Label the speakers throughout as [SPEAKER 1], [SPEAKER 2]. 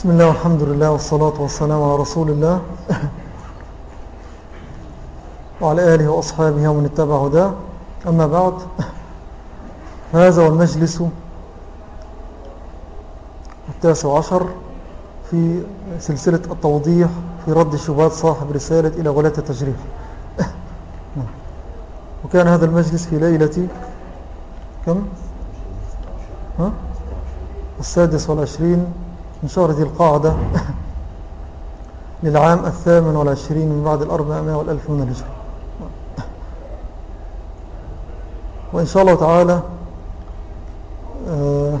[SPEAKER 1] بسم الله والحمد لله والصلاة والسلام على رسول الله وعلى آله وأصحابه ومن اتبع هداه أما بعد هذا والمجلس التاسع عشر في سلسلة التوضيح في رد شبهات صاحب رسالة إلى غلاة التجريح وكان هذا المجلس في ليلة كم؟ ها؟ السادس والعشرين من شهر ذي القاعدة للعام الثامن والعشرين من بعد الأربعمائة والألف من الهجرة. وإن شاء الله تعالى آه،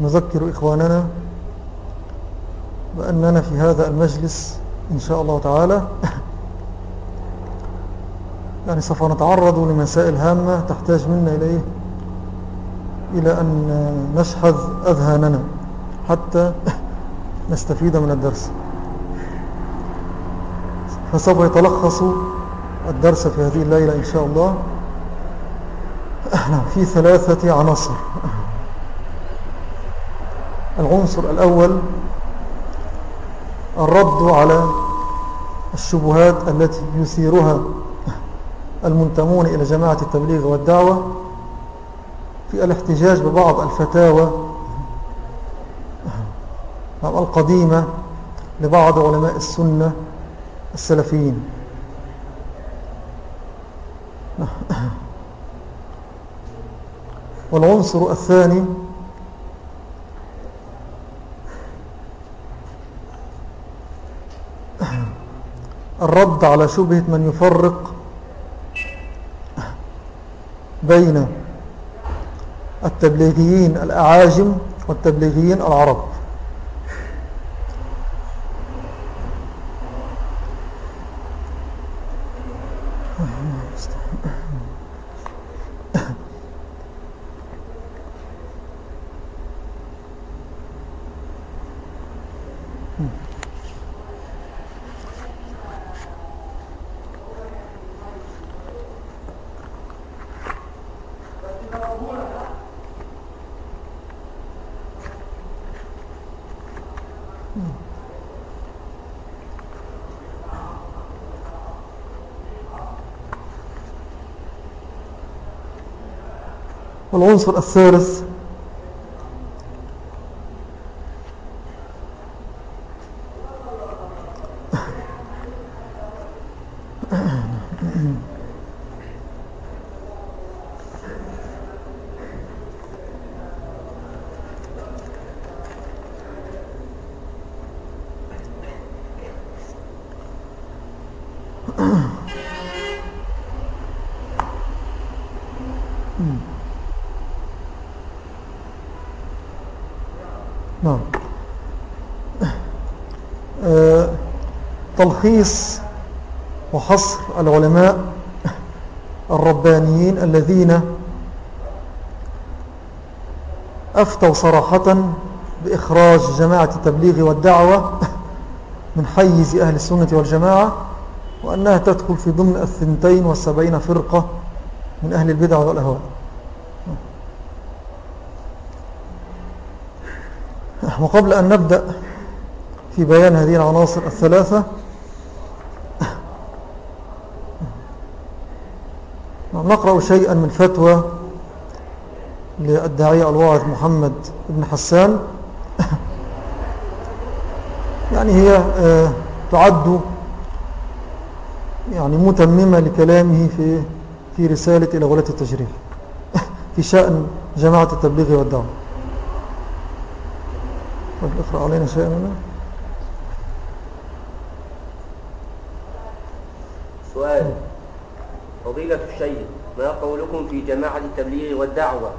[SPEAKER 1] نذكر إخواننا بأننا في هذا المجلس إن شاء الله تعالى. يعني سوف نتعرض لمسائل هامة تحتاج منا إليه إلى أن نشحذ أذهاننا حتى نستفيد من الدرس. فسوف يتلخص الدرس في هذه الليلة إن شاء الله. في ثلاثة عناصر. العنصر الأول الرد على الشبهات التي يثيرها المنتمون إلى جماعة التبليغ والدعوة في الاحتجاج ببعض الفتاوى القديمة لبعض علماء السنة السلفيين. والعنصر الثاني الرد على شبهة من يفرق بين التبليغيين الأعاجم والتبليغيين العرب. والعنصر الثالث نعم آه، تلخيص وحصر العلماء الربانيين الذين أفتوا صراحة بإخراج جماعة التبليغ والدعوة من حيز أهل السنة والجماعة وأنها تدخل في ضمن الثنتين والسبعين فرقة من أهل البدع والأهواء. وقبل أن نبدأ في بيان هذه العناصر الثلاثة نقرأ شيئا من فتوى للداعية الواعظ محمد بن حسان. يعني هي آه، تعد يعني متممة لكلامه في في رسالة إلى غلاة التجريح في شأن جماعة التبليغ والدعوة. اقرأ علينا شيئا منه
[SPEAKER 2] سؤال. فضيلة الشيخ ما قولكم في جماعة التبليغ والدعوة؟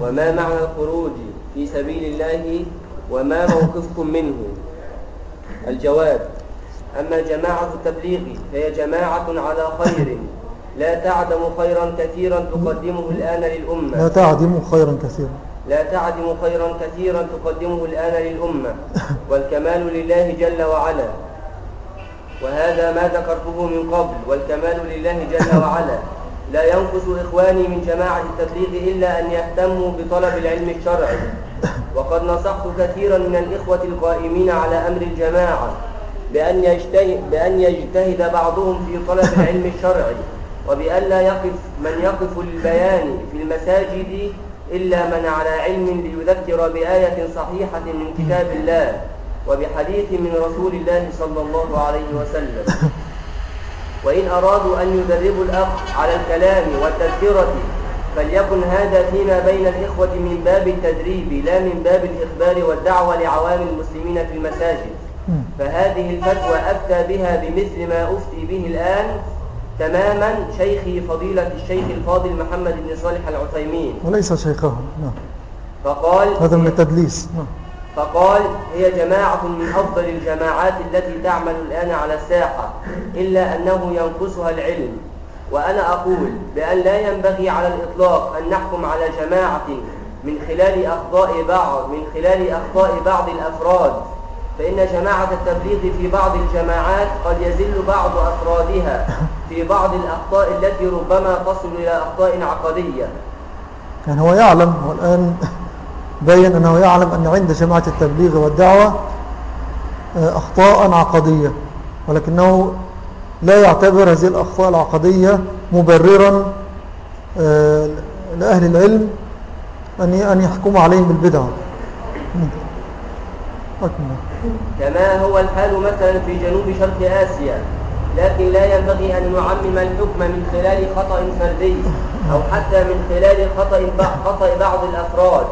[SPEAKER 2] وما معنى الخروج في سبيل الله؟ وما موقفكم منه؟ الجواب أما جماعة التبليغ فهي جماعة على خير لا تعدم خيرا كثيرا تقدمه الآن للأمة.
[SPEAKER 1] لا تعدم خيرا كثيرا.
[SPEAKER 2] لا تعدم خيرا كثيرا تقدمه الآن للأمة. والكمال لله جل وعلا. وهذا ما ذكرته من قبل والكمال لله جل وعلا. لا ينقص إخواني من جماعة التبليغ إلا أن يهتموا بطلب العلم الشرعي. وقد نصحت كثيرا من الإخوة القائمين على أمر الجماعة بأن يجتهد, بأن يجتهد بعضهم في طلب العلم الشرعي وبأن لا يقف من يقف للبيان في المساجد إلا من على علم ليذكر بآية صحيحة من كتاب الله. وبحديث من رسول الله صلى الله عليه وسلم. وإن أرادوا أن يدربوا الأخ على الكلام والتذكرة فليكن هذا فيما بين الإخوة من باب التدريب لا من باب الإخبار والدعوة لعوام المسلمين في المساجد. فهذه الفتوى أفتى بها بمثل ما أفتي به الآن تماما شيخي فضيلة الشيخ الفاضل محمد بن صالح العثيمين.
[SPEAKER 1] وليس شيخه نعم.
[SPEAKER 2] فقال
[SPEAKER 1] هذا من التدليس نعم.
[SPEAKER 2] فقال هي جماعة من أفضل الجماعات التي تعمل الآن على الساحة إلا أنه ينقصها العلم. وأنا أقول بأن لا ينبغي على الإطلاق أن نحكم على جماعة من خلال أخطاء بعض من خلال أخطاء بعض الأفراد. فإن جماعة التبليغ في بعض الجماعات قد يزل بعض أفرادها في بعض الأخطاء التي ربما تصل إلى أخطاء عقدية.
[SPEAKER 1] يعني هو يعلم والآن بين أنه يعلم أن عند جماعة التبليغ والدعوة آه، أخطاء عقدية ولكنه لا يعتبر هذه الأخطاء العقدية مبررا آه، لأهل العلم أن يحكموا عليهم بالبدعة
[SPEAKER 2] كما هو الحال مثلا في جنوب شرق آسيا لكن لا ينبغي أن نعمم الحكم من خلال خطأ فردي أو حتى من خلال خطأ بعض الأفراد.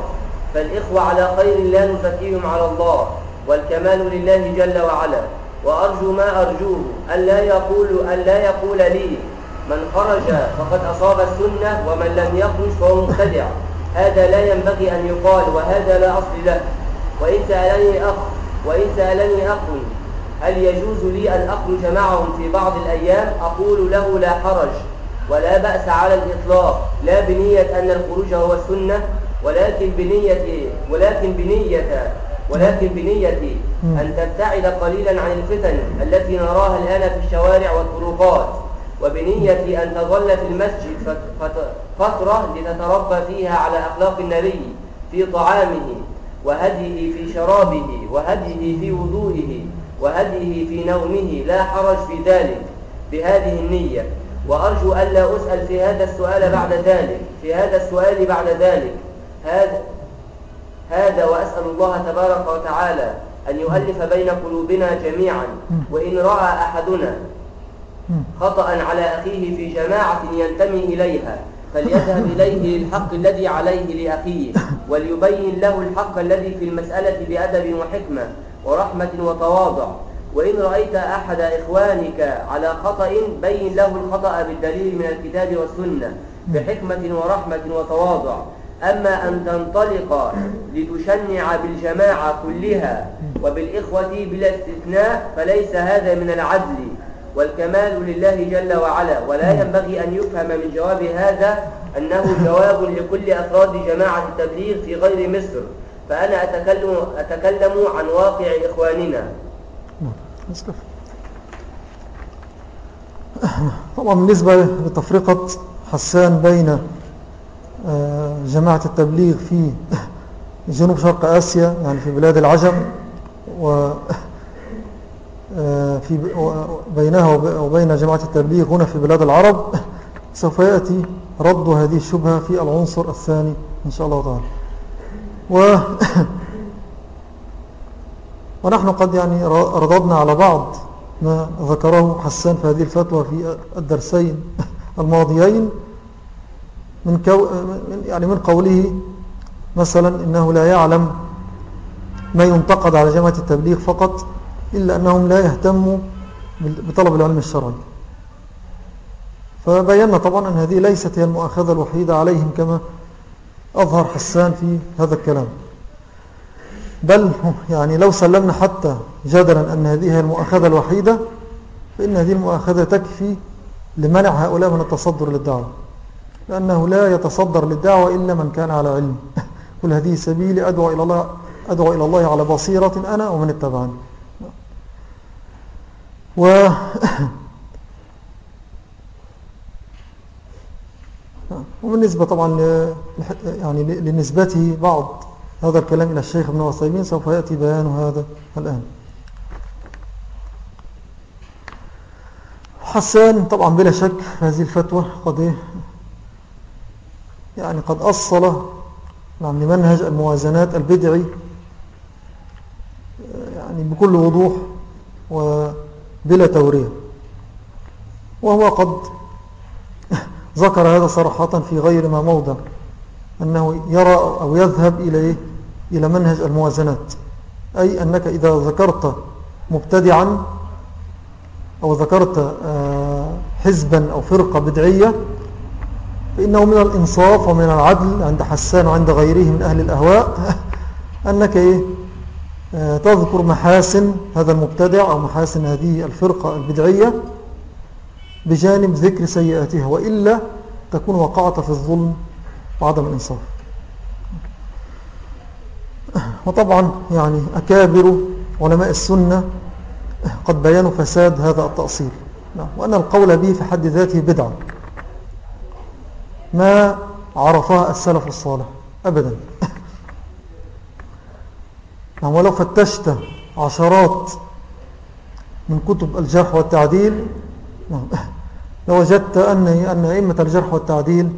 [SPEAKER 2] فالإخوة على خير لا نزكيهم على الله والكمال لله جل وعلا. وأرجو ما أرجوه ألا يقول, ألا يقول لي من خرج فقد أصاب السنة ومن لم يخرج فهو مبتدع. هذا لا ينبغي أن يقال وهذا لا أصل له. وإن سألني أخ وإن سألني أخ هل يجوز لي أن أخرج معهم في بعض الأيام؟ أقول له لا حرج ولا بأس على الإطلاق. لا بنية أن الخروج هو السنة ولكن بنية ولكن بنية ولكن بنية أن تبتعد قليلا عن الفتن التي نراها الآن في الشوارع والطرقات. وبنية أن تظل في المسجد فترة لتتربى فيها على أخلاق النبي في طعامه وهديه في شرابه وهديه في وضوئه وهديه في نومه. لا حرج في ذلك بهذه النية. وأرجو ألا أسأل في هذا السؤال بعد ذلك في هذا السؤال بعد ذلك. هذا هذا وأسأل الله تبارك وتعالى أن يؤلف بين قلوبنا جميعا وإن رأى أحدنا خطأ على أخيه في جماعة ينتمي إليها فليذهب إليه للحق الذي عليه لأخيه وليبين له الحق الذي في المسألة بأدب وحكمة ورحمة وتواضع. وإن رأيت أحد إخوانك على خطأ بين له الخطأ بالدليل من الكتاب والسنة بحكمة ورحمة وتواضع. أما أن تنطلق لتشنع بالجماعة كلها وبالإخوة بلا استثناء فليس هذا من العدل والكمال لله جل وعلا. ولا ينبغي أن يفهم من جواب هذا أنه جواب لكل أفراد جماعة التبليغ في غير مصر. فأنا أتكلم, أتكلم عن واقع إخواننا.
[SPEAKER 1] طبعا بالنسبة لتفرقة حسان بين جماعة التبليغ في جنوب شرق آسيا يعني في بلاد العجم و آه، في بينها وبين جماعة التبليغ هنا في بلاد العرب سوف يأتي رد هذه الشبهة في العنصر الثاني إن شاء الله تعالى. و ونحن قد يعني رددنا على بعض ما ذكره حسان في هذه الفتوى في الدرسين الماضيين. من, كو يعني من قوله مثلا إنه لا يعلم ما ينتقد على جماعة التبليغ فقط إلا أنهم لا يهتموا بطلب العلم الشرعي. فبينا طبعا أن هذه ليست هي المؤاخذة الوحيدة عليهم كما أظهر حسان في هذا الكلام. بل يعني لو سلمنا حتى جدلا أن هذه هي المؤاخذة الوحيدة فإن هذه المؤاخذة تكفي لمنع هؤلاء من التصدر للدعوة. لأنه لا يتصدر للدعوة إلا من كان على علم. قل هذه سبيلي أدعو إلى الله, أدعو إلى الله على بصيرة أنا ومن اتبعني. و وبالنسبة طبعا يعني لنسبته بعض هذا الكلام إلى الشيخ ابن عثيمين سوف يأتي بيان هذا الآن. حسان طبعا بلا شك هذه الفتوى قد إيه؟ يعني قد أصل نعم لمنهج الموازنات البدعي يعني بكل وضوح وبلا توريه وهو قد ذكر هذا صراحة في غير ما موضع أنه يرى أو يذهب إلى إلى منهج الموازنات أي أنك إذا ذكرت مبتدعا أو ذكرت آه، حزبا أو فرقة بدعية فإنه من الإنصاف ومن العدل عند حسان وعند غيره من أهل الأهواء. أنك إيه؟ آه، تذكر محاسن هذا المبتدع أو محاسن هذه الفرقة البدعية بجانب ذكر سيئاتها وإلا تكون وقعت في الظلم وعدم الإنصاف. وطبعا يعني أكابر علماء السنة قد بيانوا فساد هذا التأصيل. نعم. وأن القول به في حد ذاته بدعة. ما عرفها السلف الصالح. أبدا. نعم ولو فتشت عشرات من كتب الجرح والتعديل. نعم. لوجدت أن أن أئمة الجرح والتعديل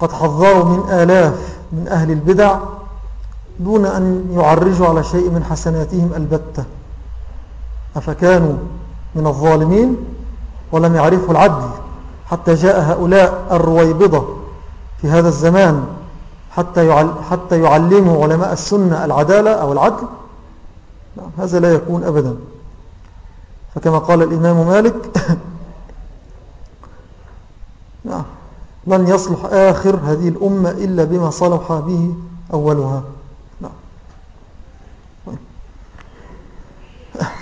[SPEAKER 1] قد حذروا من آلاف من أهل البدع دون أن يعرجوا على شيء من حسناتهم البتة. أفكانوا من الظالمين ولم يعرفوا العدل. حتى جاء هؤلاء الرويبضة في هذا الزمان حتى حتى يعلموا علماء السنة العدالة أو العدل. نعم هذا لا يكون أبدا. فكما قال الإمام مالك نعم لن يصلح آخر هذه الأمة إلا بما صلح به أولها. نعم.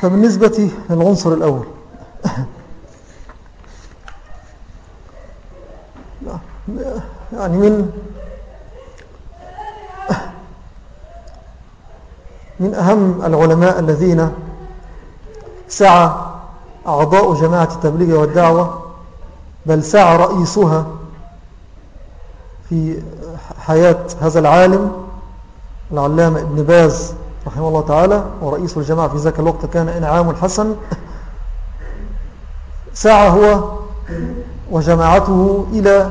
[SPEAKER 1] فبالنسبة للعنصر الأول يعني من من أهم العلماء الذين سعى أعضاء جماعة التبليغ والدعوة بل سعى رئيسها في حياة هذا العالم العلامة ابن باز رحمه الله تعالى ورئيس الجماعة في ذاك الوقت كان إنعام الحسن. سعى هو وجماعته إلى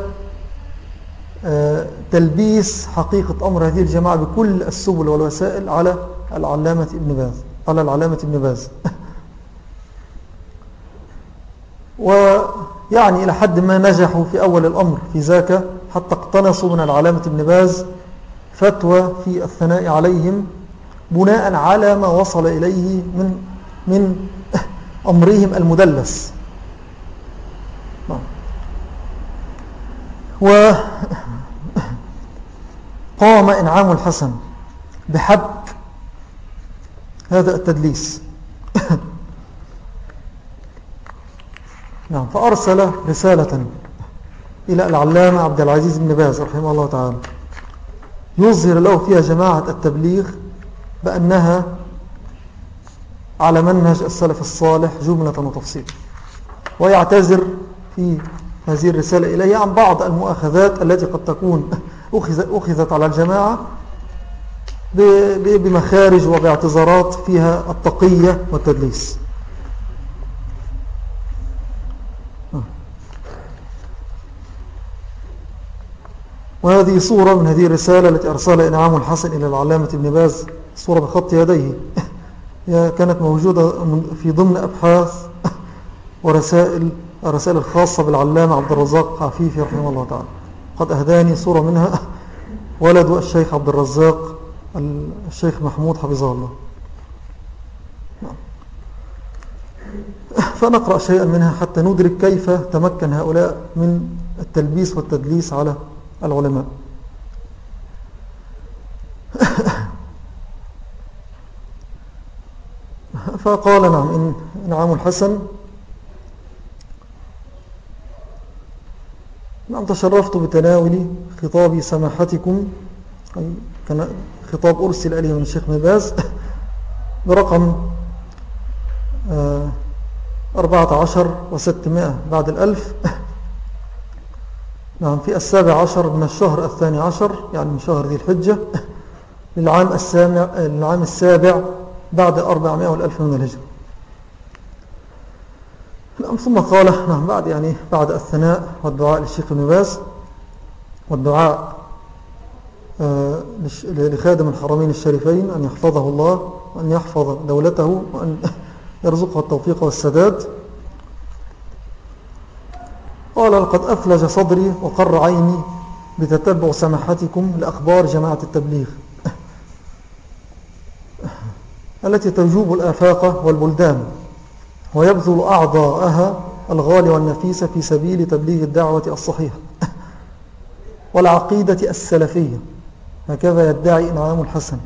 [SPEAKER 1] تلبيس حقيقة أمر هذه الجماعة بكل السبل والوسائل على العلامة ابن باز على العلامة ابن باز. ويعني إلى حد ما نجحوا في أول الأمر في ذاك حتى اقتنصوا من العلامة ابن باز فتوى في الثناء عليهم بناء على ما وصل إليه من, من أمرهم المدلس. وقام إنعام الحسن بحبك. هذا التدليس. نعم فأرسل رسالة إلى العلامة عبد العزيز بن باز رحمه الله تعالى. يظهر له فيها جماعة التبليغ بأنها على منهج السلف الصالح جملة وتفصيل. ويعتذر في هذه الرسالة إليه عن بعض المؤاخذات التي قد تكون أخذت على الجماعة بمخارج وباعتذارات فيها التقية والتدليس. وهذه صورة من هذه الرسالة التي أرسلها إنعام الحسن إلى العلامة ابن باز صورة بخط يديه. كانت موجودة في ضمن أبحاث ورسائل الرسائل الخاصة بالعلامة عبد الرزاق عفيفي رحمه الله تعالى. قد أهداني صورة منها. ولد الشيخ عبد الرزاق الشيخ محمود حفظه الله. نعم. فنقرأ شيئا منها حتى ندرك كيف تمكن هؤلاء من التلبيس والتدليس على العلماء. فقال نعم إن نعم الحسن نعم تشرفت بتناول خطاب سماحتكم كان خطاب أرسل إليه من الشيخ مباز برقم آه، أربعة عشر وستمائة بعد الألف. نعم في السابع عشر من الشهر الثاني عشر يعني من شهر ذي الحجة للعام, للعام السابع بعد 400 والألف من الهجرة. ثم قال نعم بعد يعني بعد الثناء والدعاء للشيخ ابن باز والدعاء آه، لخادم الحرمين الشريفين أن يحفظه الله وأن يحفظ دولته وأن يرزقها التوفيق والسداد. قال لقد أفلج صدري وقر عيني بتتبع سماحتكم لأخبار جماعة التبليغ التي تجوب الآفاق والبلدان. ويبذل أعضاءها الغالي والنفيس في سبيل تبليغ الدعوة الصحيحة. والعقيدة السلفية. هكذا يدعي إنعام الحسن.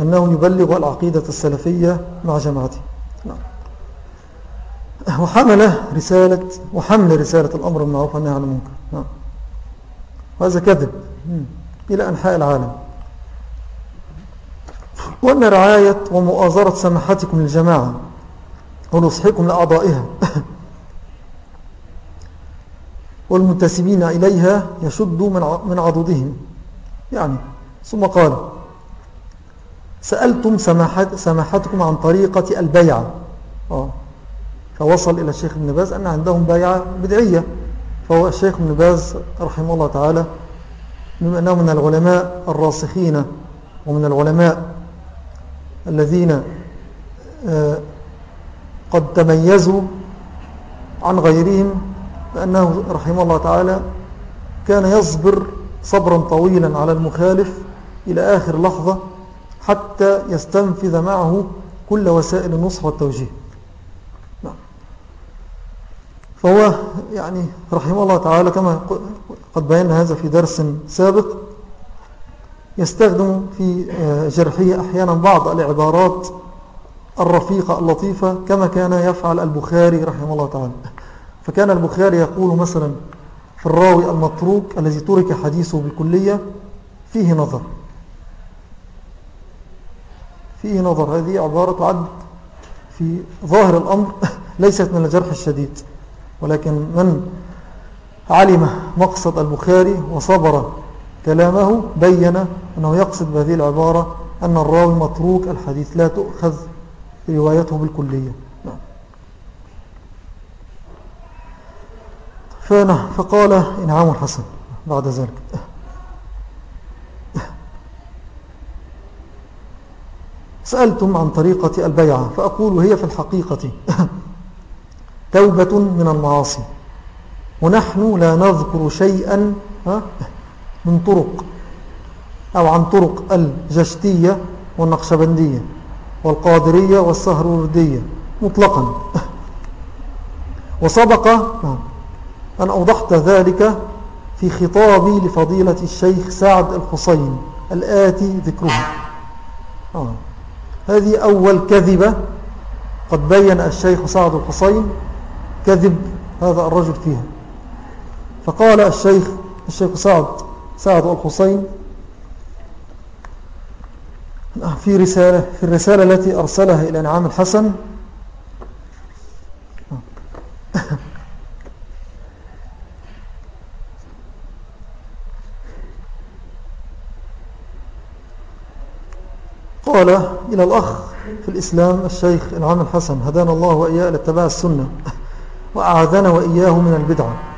[SPEAKER 1] أنه يبلغ العقيدة السلفية مع جماعته. نعم. وحمل رسالة وحمل رسالة الأمر بالمعروف والنهي عن المنكر. نعم. وهذا كذب. إلى أنحاء العالم. وأن رعاية ومؤازرة سماحتكم للجماعة ونصحكم لأعضائها. والمنتسبين إليها يشد من عضدهم. يعني ثم قال سألتم سماحت سماحتكم عن طريقة البيعة آه. فوصل إلى الشيخ ابن باز أن عندهم بيعة بدعية. فهو الشيخ ابن باز رحمه الله تعالى بما أنه من العلماء الراسخين ومن العلماء الذين آه، قد تميزوا عن غيرهم بأنه رحمه الله تعالى كان يصبر صبرا طويلا على المخالف إلى آخر لحظة حتى يستنفذ معه كل وسائل النصح والتوجيه نعم. فهو يعني رحمه الله تعالى كما قد بينا هذا في درس سابق يستخدم في آه، جرحه أحيانا بعض العبارات الرفيقة اللطيفة كما كان يفعل البخاري رحمه الله تعالى. فكان البخاري يقول مثلا في الراوي المتروك الذي ترك حديثه بالكلية فيه نظر. فيه نظر. هذه عبارة تعد في ظاهر الأمر ليست من الجرح الشديد ولكن من علم مقصد البخاري وصبر كلامه بين أنه يقصد بهذه العبارة أن الراوي متروك الحديث لا تؤخذ روايته بالكلية. نعم. فقال إنعام الحسن بعد ذلك. سألتم عن طريقة البيعة فأقول هي في الحقيقة توبة من المعاصي. ونحن لا نذكر شيئا من طرق أو عن طرق الجشتية والنقشبندية والقادرية والسهروردية مطلقا. وسبق أن أوضحت ذلك في خطابي لفضيلة الشيخ سعد الحسين الآتي ذكرها آه. هذه أول كذبة قد بين الشيخ سعد الحسين كذب هذا الرجل فيها. فقال الشيخ الشيخ سعد سعد الحسين في رسالة في الرسالة التي أرسلها إلى نعام الحسن. قال إلى الأخ في الإسلام الشيخ العام الحسن هدانا الله وإياه لاتباع السنة وأعاذنا وإياه من البدعة.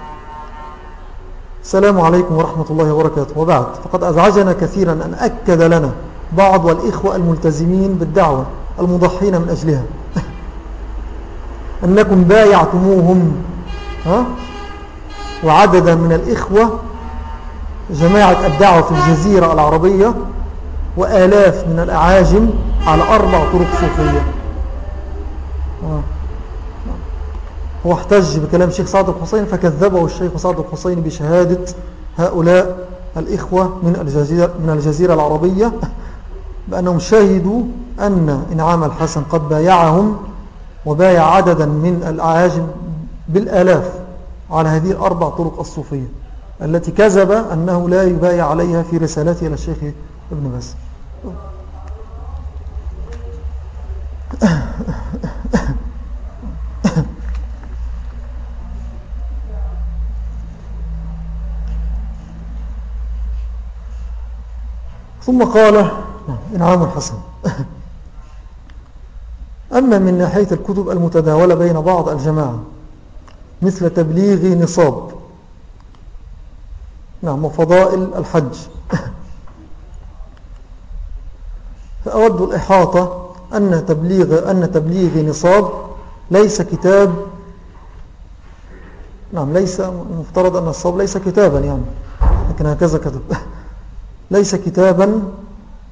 [SPEAKER 1] السلام عليكم ورحمة الله وبركاته. وبعد فقد أزعجنا كثيرا أن أكد لنا بعض والإخوة الملتزمين بالدعوة المضحين من أجلها. أنكم بايعتموهم ها؟ وعددا من الإخوة جماعة الدعوة في الجزيرة العربية وآلاف من الأعاجم على أربع طرق صوفية. هو احتج بكلام الشيخ سعد الحسين فكذبه الشيخ سعد الحسين بشهادة هؤلاء الإخوة من الجزيرة, من الجزيرة العربية بأنهم شهدوا أن إنعام الحسن قد بايعهم وبايع عددا من الأعاجم بالآلاف على هذه الأربع طرق الصوفية التي كذب أنه لا يبايع عليها في رسالته إلى الشيخ ابن باز. ثم قال إنعام حسن. أما من ناحية الكتب المتداولة بين بعض الجماعة مثل تبليغ نصاب نعم وفضائل الحج. فأود الإحاطة أن تبليغ, أن تبليغ نصاب ليس كتاب نعم ليس المفترض أن الصواب ليس كتابا يعني لكن هكذا كتب. ليس كتابا.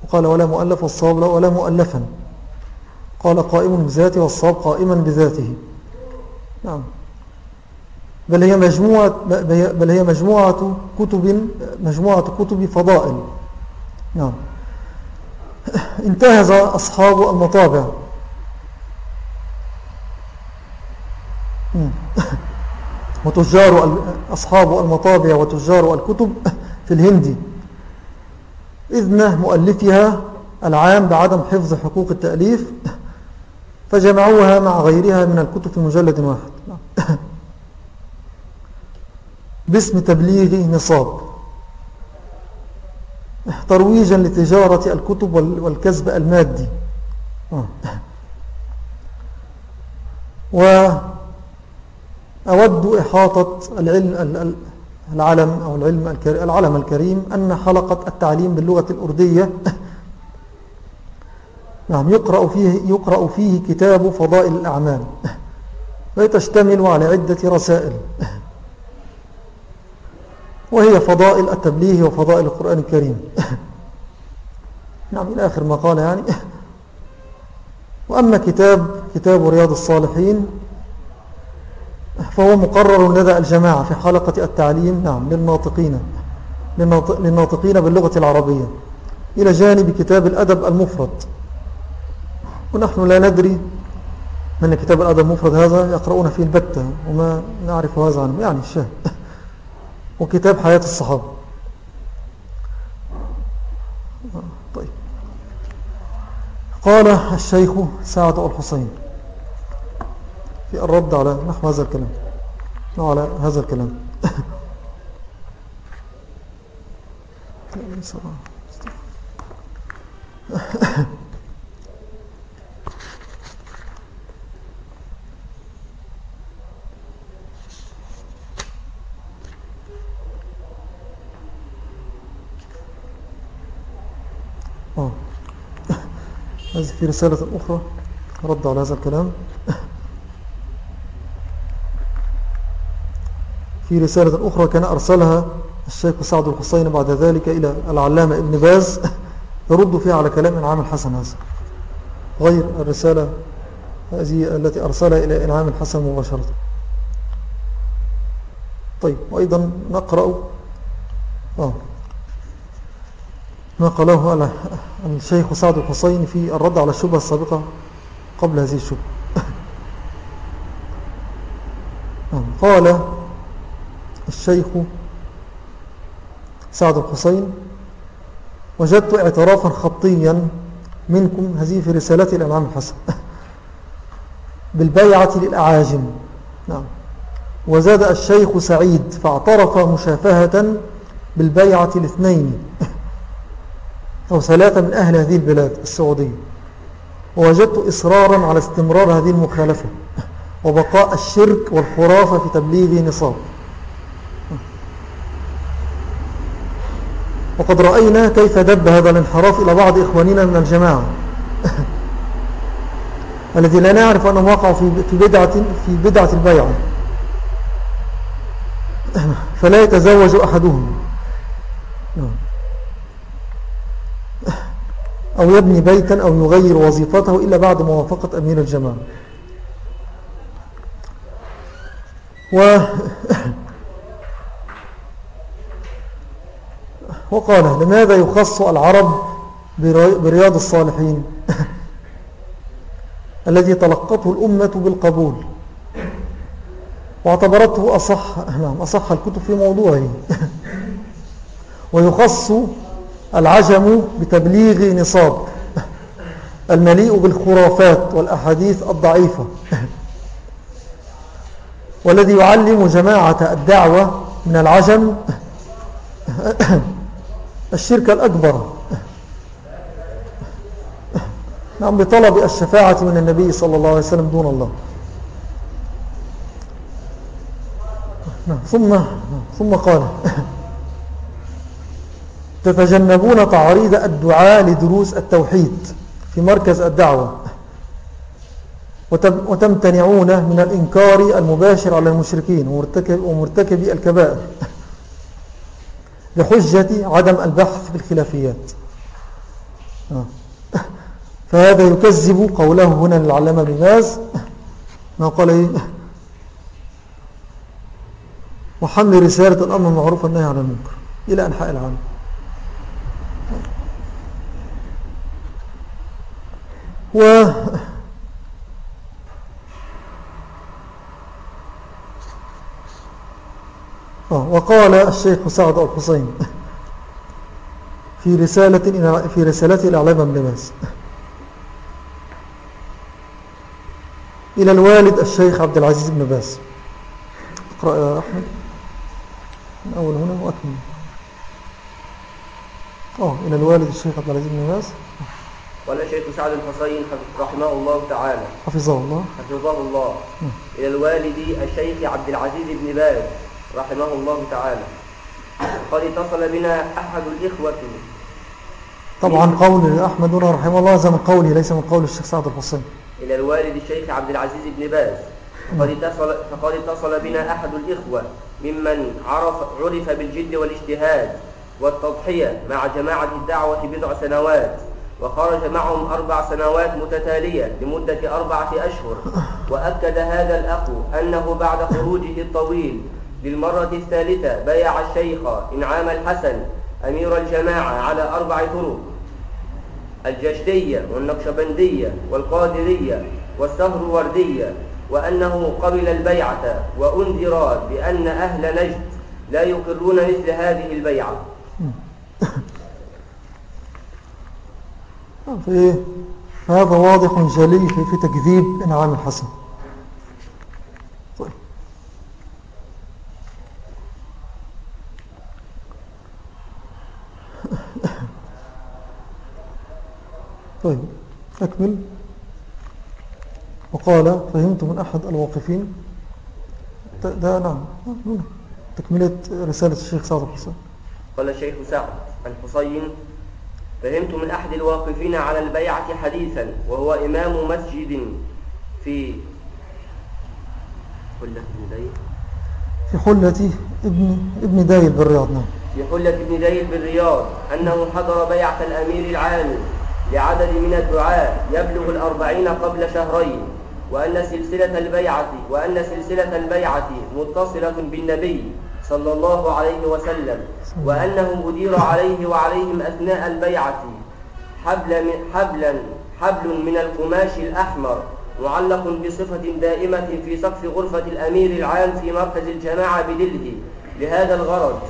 [SPEAKER 1] وقال ولا مؤلف والصواب ولا مؤلفا. قال قائم بذاته والصواب قائما بذاته. نعم. بل هي مجموعة بل هي مجموعة كتب مجموعة كتب فضائل. نعم. انتهز أصحاب المطابع. وتجار أصحاب المطابع وتجار الكتب في الهندي إذن مؤلفها العام بعدم حفظ حقوق التأليف فجمعوها مع غيرها من الكتب في مجلد واحد. باسم تبليغ نصاب. ترويجا لتجارة الكتب والكسب المادي. وأود إحاطة العلم العلم أو العلم العلم الكريم أن حلقة التعليم باللغة الأردية نعم يقرأ فيه, يقرأ فيه كتاب فضائل الأعمال ويتشتمل على عدة رسائل وهي فضائل التبليه وفضائل القرآن الكريم نعم إلى آخر ما قال يعني. وأما كتاب كتاب رياض الصالحين فهو مقرر لدى الجماعة في حلقة التعليم نعم للناطقين للناطقين باللغة العربية إلى جانب كتاب الأدب المفرد. ونحن لا ندري من كتاب الأدب المفرد هذا يقرؤون فيه البتة وما نعرف هذا عنه يعني الشاه وكتاب حياة الصحابة. طيب. قال الشيخ سعد الحسين في الرد على نحو هذا الكلام. على هذا الكلام. آه. هذه في رسالة أخرى. رد على هذا الكلام. في رسالة أخرى كان أرسلها الشيخ سعد الحسين بعد ذلك إلى العلامة ابن باز يرد فيها على كلام إنعام الحسن هذا غير الرسالة هذه التي أرسلها إلى إنعام الحسن مباشرة طيب وأيضا نقرأ آه ما قاله الشيخ سعد الحسين في الرد على الشبهة السابقة قبل هذه الشبهة نعم. قال الشيخ سعد الحسين وجدت اعترافا خطيا منكم هذه في رسالة الإمام الحسن بالبيعة للأعاجم. نعم. وزاد الشيخ سعيد فاعترف مشافهة بالبيعة الاثنين أو ثلاثة من أهل هذه البلاد السعودية. ووجدت إصرارا على استمرار هذه المخالفة. وبقاء الشرك والخرافة في تبليغ نصاب. وقد رأينا كيف دب هذا الانحراف إلى بعض إخواننا من الجماعة. الذي لا نعرف أنهم وقعوا في بدعة, في بدعة البيع. فلا يتزوج أحدهم. أو يبني بيتا أو يغير وظيفته إلا بعد موافقة أمير الجماعة. و وقال لماذا يخص العرب برياض الصالحين؟ الذي تلقته الأمة بالقبول. واعتبرته أصح, نعم أصح الكتب في موضوعه. ويخص العجم بتبليغ نصاب. المليء بالخرافات والأحاديث الضعيفة. والذي يعلم جماعة الدعوة من العجم. الشرك الأكبر. نعم بطلب الشفاعة من النبي صلى الله عليه وسلم دون الله. ثم ثم قال تتجنبون تعريض الدعاء لدروس التوحيد في مركز الدعوة وتمتنعون من الإنكار المباشر على المشركين ومرتكب, ومرتكب الكبائر. بحجة عدم البحث في الخلافيات آه. فهذا يكذب قوله هنا للعلامة بماز ما قال إيه وحمل رسالة الأمر المعروف والنهي عن المنكر إلى أنحاء العالم و وقال الشيخ سعد الحسين في رسالة في رسالته بن باز إلى الوالد الشيخ عبد العزيز بن باز اقرأ يا أحمد. من أول هنا وأكمل. أوه إلى الوالد الشيخ عبد العزيز بن باز
[SPEAKER 2] قال الشيخ سعد الحسين رحمه الله تعالى.
[SPEAKER 1] حفظه الله.
[SPEAKER 2] حفظه الله. إلى الوالد الشيخ عبد العزيز بن باز. رحمه الله تعالى. قد اتصل بنا أحد الإخوة.
[SPEAKER 1] طبعا قول أحمد رحمه الله هذا من قوله ليس من قول الشيخ سعد الحسين
[SPEAKER 2] إلى الوالد الشيخ عبد العزيز بن باز. فقد اتصل, فقد اتصل بنا أحد الإخوة ممن عرف, عرف بالجد والاجتهاد والتضحية مع جماعة الدعوة بضع سنوات وخرج معهم أربع سنوات متتالية لمدة أربعة أشهر. وأكد هذا الأخ أنه بعد خروجه الطويل للمرة الثالثة بيع الشيخ إنعام الحسن أمير الجماعة على أربع طرق. الجشتية والنقشبندية والقادرية والسهروردية وأنه قبل البيعة وأنذر بأن أهل نجد لا يقرون مثل هذه البيعة.
[SPEAKER 1] هذا واضح جلي في تكذيب إنعام الحسن. طيب أكمل. وقال فهمت من أحد الواقفين. ده نعم تكملة رسالة الشيخ سعد الحسين
[SPEAKER 2] قال الشيخ سعد الحسين فهمت من أحد الواقفين على البيعة حديثا وهو إمام مسجد في حلة ابن دايل
[SPEAKER 1] في حلة ابن, ابن دايل بالرياض نعم.
[SPEAKER 2] في حلة ابن دايل بالرياض أنه حضر بيعة الأمير العام. لعدد من الدعاء يبلغ الأربعين قبل شهرين وأن سلسلة البيعة وأن سلسلة البيعة متصلة بالنبي صلى الله عليه وسلم وأنه أدير عليه وعليهم أثناء البيعة. حبل من حبلا حبل من القماش الأحمر معلق بصفة دائمة في سقف غرفة الأمير العام في مركز الجماعة بدله لهذا الغرض.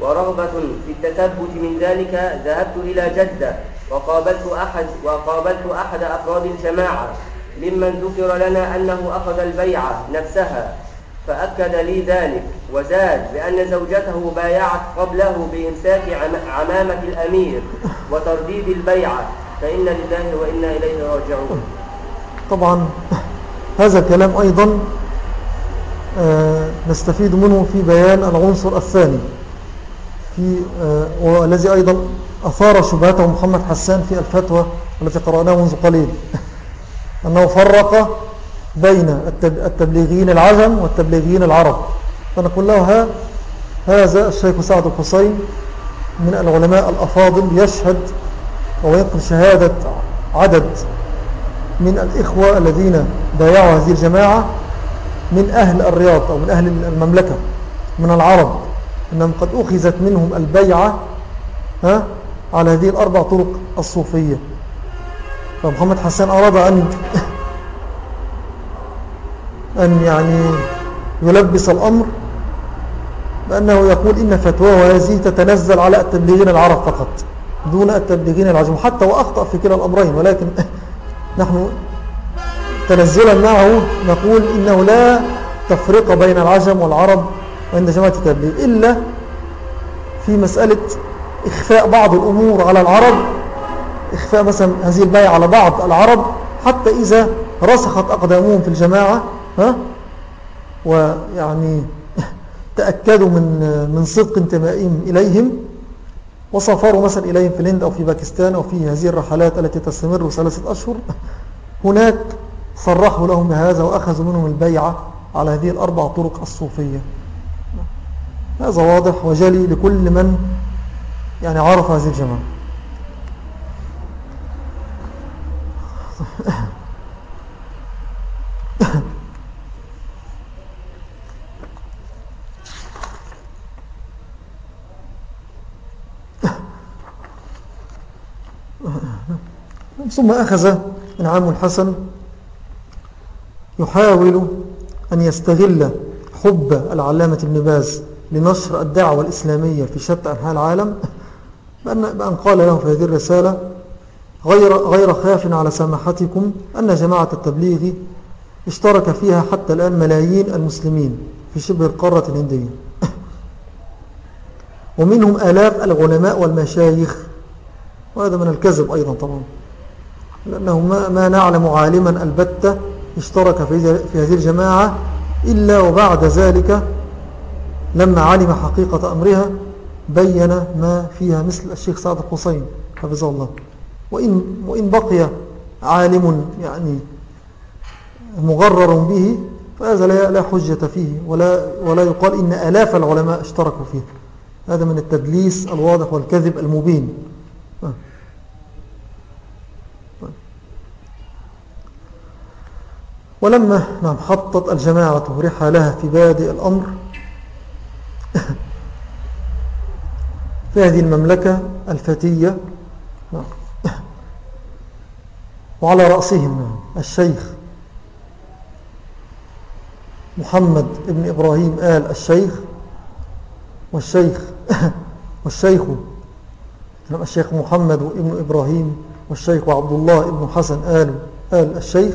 [SPEAKER 2] ورغبة في التثبت من ذلك ذهبت إلى جدة وقابلت أحد, وقابلت أحد أفراد الجماعة ممن ذكر لنا أنه أخذ البيعة نفسها فأكد لي ذلك وزاد بأن زوجته بايعت قبله بإمساك عمامة الأمير وترديد البيعة فإن لله وإنا إليه راجعون.
[SPEAKER 1] طبعا هذا الكلام أيضا آه، نستفيد منه في بيان العنصر الثاني في آه، والذي أيضا أثار شبهته محمد حسان في الفتوى التي قرأناها منذ قليل. أنه فرق بين التبليغيين العجم والتبليغيين العرب. فنقول له هذا الشيخ سعد الحسين من العلماء الأفاضل يشهد وينقل شهادة عدد من الإخوة الذين بايعوا هذه الجماعة من أهل الرياض أو من أهل المملكة من العرب. أنهم قد أخذت منهم البيعة ها؟ على هذه الأربع طرق الصوفية. فمحمد حسان أراد أن أن يعني يلبس الأمر بأنه يقول إن فتواه هذه تتنزل على التبليغين العرب فقط دون التبليغين العجم. حتى وأخطأ في كلا الأمرين ولكن نحن تنزلا معه نقول إنه لا تفرق بين العجم والعرب عند جماعة التبليغ إلا في مسألة إخفاء بعض الأمور على العرب إخفاء مثلا هذه البيعة على بعض العرب حتى إذا رسخت أقدامهم في الجماعة ها؟ ويعني تأكدوا من من صدق انتمائهم إليهم وسافروا مثلا إليهم في الهند أو في باكستان أو في هذه الرحلات التي تستمر ثلاثة أشهر. هناك صرحوا لهم بهذا وأخذوا منهم البيعة على هذه الأربع طرق الصوفية. هذا واضح وجلي لكل من يعني عرف هذه الجماعة ثم أخذ نعم الحسن يحاول أن يستغل حب العلامة ابن باز لنشر الدعوة الإسلامية في شتى أنحاء العالم. بأن, قال له في هذه الرسالة غير, غير خاف على سماحتكم أن جماعة التبليغ اشترك فيها حتى الآن ملايين المسلمين في شبه القارة الهندية. ومنهم آلاف العلماء والمشايخ. وهذا من الكذب أيضا طبعا لأنه ما, ما نعلم عالما البتة اشترك في هذه الجماعة إلا وبعد ذلك لما علم حقيقة أمرها بين ما فيها مثل الشيخ سعد الحسين حفظه الله. وإن, وإن بقي عالم يعني مغرر به فهذا لا حجة فيه ولا, ولا يقال إن ألاف العلماء اشتركوا فيه. هذا من التدليس الواضح والكذب المبين. ولما نعم حطت الجماعة رحالها في بادئ الأمر. في هذه المملكة الفتية نعم وعلى رأسهم نعم الشيخ محمد ابن إبراهيم آل الشيخ والشيخ والشيخ نعم الشيخ محمد ابن إبراهيم والشيخ عبد الله ابن حسن آل, آل الشيخ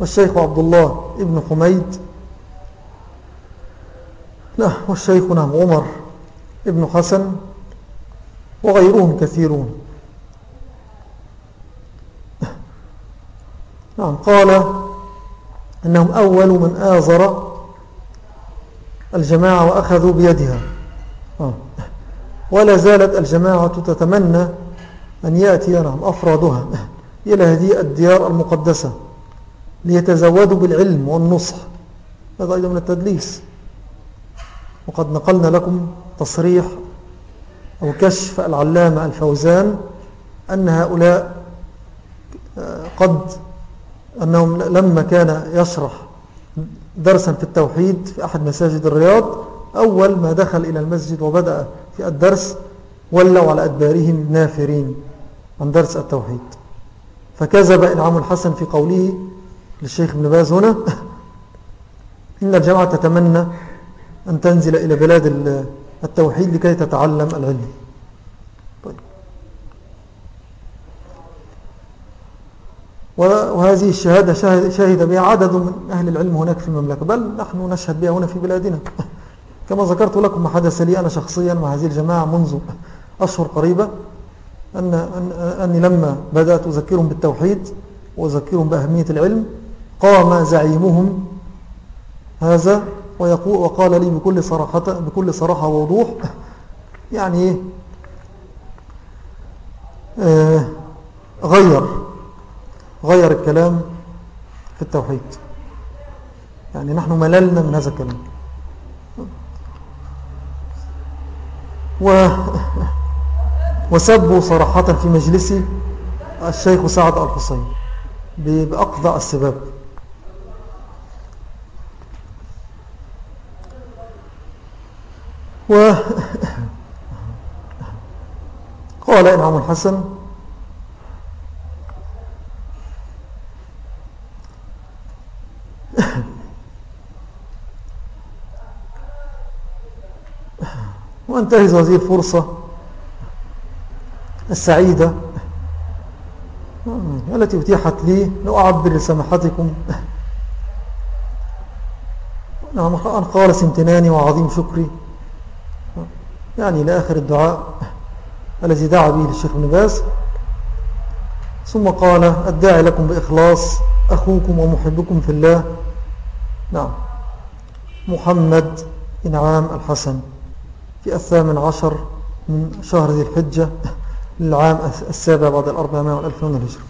[SPEAKER 1] والشيخ عبد الله ابن حميد لا والشيخ نعم عمر ابن حسن وغيرهم كثيرون. نعم قال أنهم أول من آزر الجماعة وأخذوا بيدها. آه. ولا زالت الجماعة تتمنى أن يأتي نعم أفرادها إلى هذه الديار المقدسة ليتزودوا بالعلم والنصح. هذا أيضا من التدليس. وقد نقلنا لكم تصريح أو كشف العلامة الفوزان أن هؤلاء آه، قد أنهم لما كان يشرح درسا في التوحيد في أحد مساجد الرياض أول ما دخل إلى المسجد وبدأ في الدرس ولوا على أدبارهم نافرين عن درس التوحيد. فكذب إنعام الحسن في قوله للشيخ ابن باز هنا إن الجماعة تتمنى أن تنزل إلى بلاد التوحيد لكي تتعلم العلم. طيب وهذه الشهادة شهد, بها عدد من أهل العلم هناك في المملكة. بل نحن نشهد بها هنا في بلادنا. كما ذكرت لكم ما حدث لي أنا شخصيا مع هذه الجماعة منذ أشهر قريبة أن أني لما بدأت أذكرهم بالتوحيد وأذكرهم بأهمية العلم قام زعيمهم هذا ويقول وقال لي بكل صراحة, بكل صراحة ووضوح يعني آه غير غير الكلام في التوحيد. يعني نحن مللنا من هذا الكلام. و وسبوا صراحة في مجلسي الشيخ سعد الحسين بأقضى السباب. و قال إنعام الحسن وانتهز هذه الفرصة السعيدة التي اتيحت لي. لو أعبر لسماحتكم. نعم خالص امتناني وعظيم شكري. يعني إلى آخر الدعاء الذي دعا به للشيخ ابن باز. ثم قال الداعي لكم بإخلاص أخوكم ومحبكم في الله. نعم. محمد إنعام الحسن. في الثامن عشر من شهر ذي الحجة للعام السابع بعد الأربعمائة والألف من الهجرة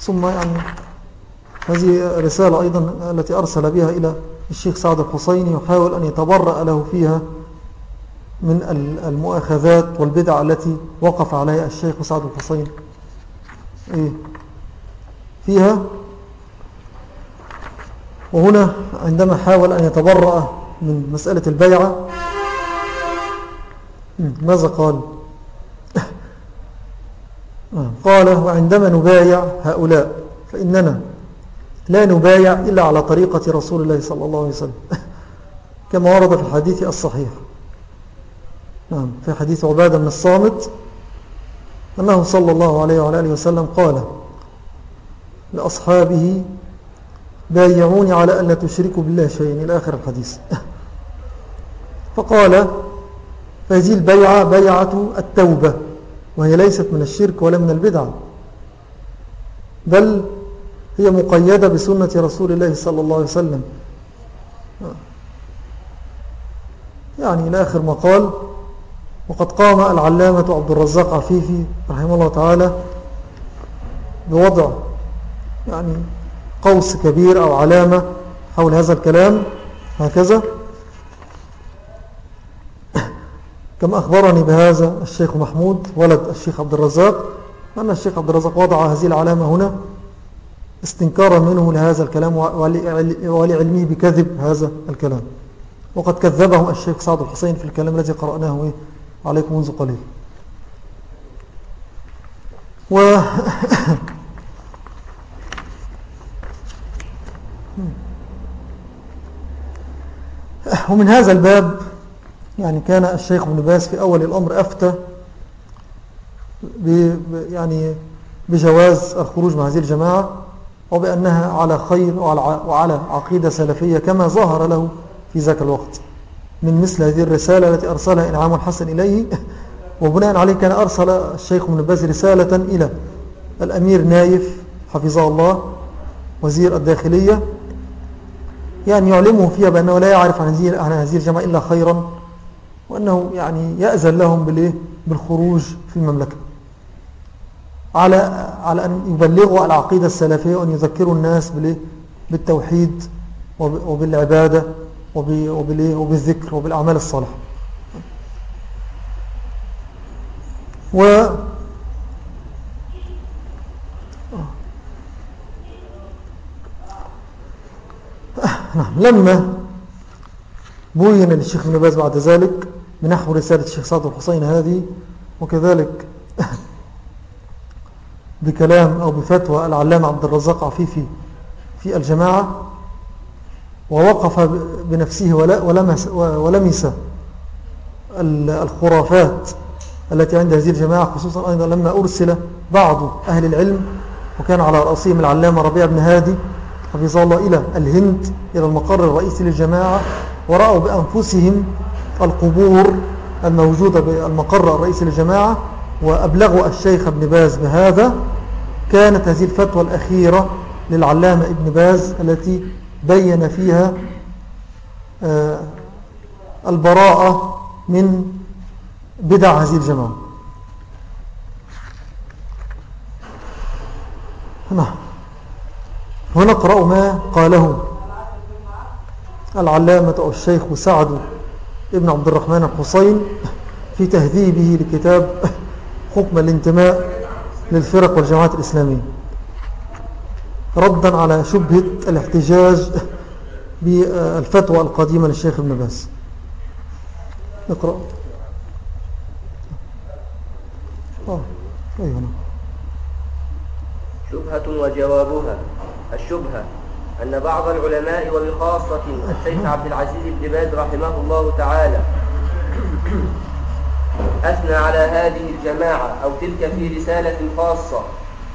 [SPEAKER 1] ثم يعني هذه رسالة أيضا التي أرسل بها إلى الشيخ سعد الحسيني يحاول أن يتبرأ له فيها من المؤاخذات والبدع التي وقف عليها الشيخ سعد الحسين إيه. فيها. وهنا عندما حاول أن يتبرأ من مسألة البيعة. ماذا قال؟ قال وعندما نبايع هؤلاء فإننا لا نبايع إلا على طريقة رسول الله صلى الله عليه وسلم. كما ورد في الحديث الصحيح. نعم في حديث عبادة من الصامت أنه صلى الله عليه وعلى آله وسلم قال لأصحابه بايعوني على أن لا تشركوا بالله شيئا إلى آخر الحديث. فقال فهذه البيعة بيعة التوبة وهي ليست من الشرك ولا من البدعة بل هي مقيدة بسنة رسول الله صلى الله عليه وسلم. يعني إلى آخر ما قال وقد قام العلامة عبد الرزاق عفيفي رحمه الله تعالى بوضع يعني قوس كبير أو علامة حول هذا الكلام هكذا. كما أخبرني بهذا الشيخ محمود ولد الشيخ عبد الرزاق أن الشيخ عبد الرزاق وضع هذه العلامة هنا استنكارا منه لهذا الكلام ولعلمه بكذب هذا الكلام. وقد كذبه الشيخ سعد الحسين في الكلام الذي قرأناه عليكم منذ قليل. و ومن هذا الباب يعني كان الشيخ ابن باز في أول الأمر أفتى يعني بجواز الخروج مع هذه الجماعة. وبأنها على خير وعلى عقيدة سلفية كما ظهر له في ذاك الوقت. من مثل هذه الرسالة التي أرسلها إنعام الحسن إليه وبناء عليه كان أرسل الشيخ ابن باز رسالة إلى الأمير نايف حفظه الله وزير الداخلية يعني يعلمه فيها بأنه لا يعرف عن هذه الجماعة إلا خيرا وأنه يعني يأذن لهم بالخروج في المملكة. على على أن يبلغوا العقيدة السلفية وأن يذكروا الناس بالتوحيد وبالعبادة وبالذكر وبالأعمال الصالحة. و نعم. لما بوين للشيخ ابن باز بعد ذلك بنحو رسالة الشيخ صادق الحسين هذه وكذلك بكلام أو بفتوى العلامة عبد الرزاق عفيفي في الجماعة ووقف بنفسه ولمس, الخرافات التي عند هذه الجماعة خصوصا أيضا لما أرسل بعض أهل العلم وكان على رأسهم العلامة ربيع بن هادي حفظه الله إلى الهند إلى المقر الرئيسي للجماعة ورأوا بأنفسهم القبور الموجودة بالمقر الرئيسي للجماعة وأبلغوا الشيخ ابن باز بهذا كانت هذه الفتوى الأخيرة للعلامة ابن باز التي بين فيها آه، البراءة من بدع هذه الجماعة. نعم. ونقرأ ما قاله العلامة أو الشيخ سعد ابن عبد الرحمن الحسين في تهذيبه لكتاب حكم الانتماء للفرق والجماعات الإسلامية ردا على شبهة الاحتجاج بالفتوى القديمة للشيخ ابن باز اقرأ
[SPEAKER 2] آه. أيوة. شبهة وجوابها الشبهة أن بعض العلماء وبخاصة الشيخ عبد العزيز بن باز رحمه الله تعالى أثنى على هذه الجماعة أو تلك في رسالة خاصة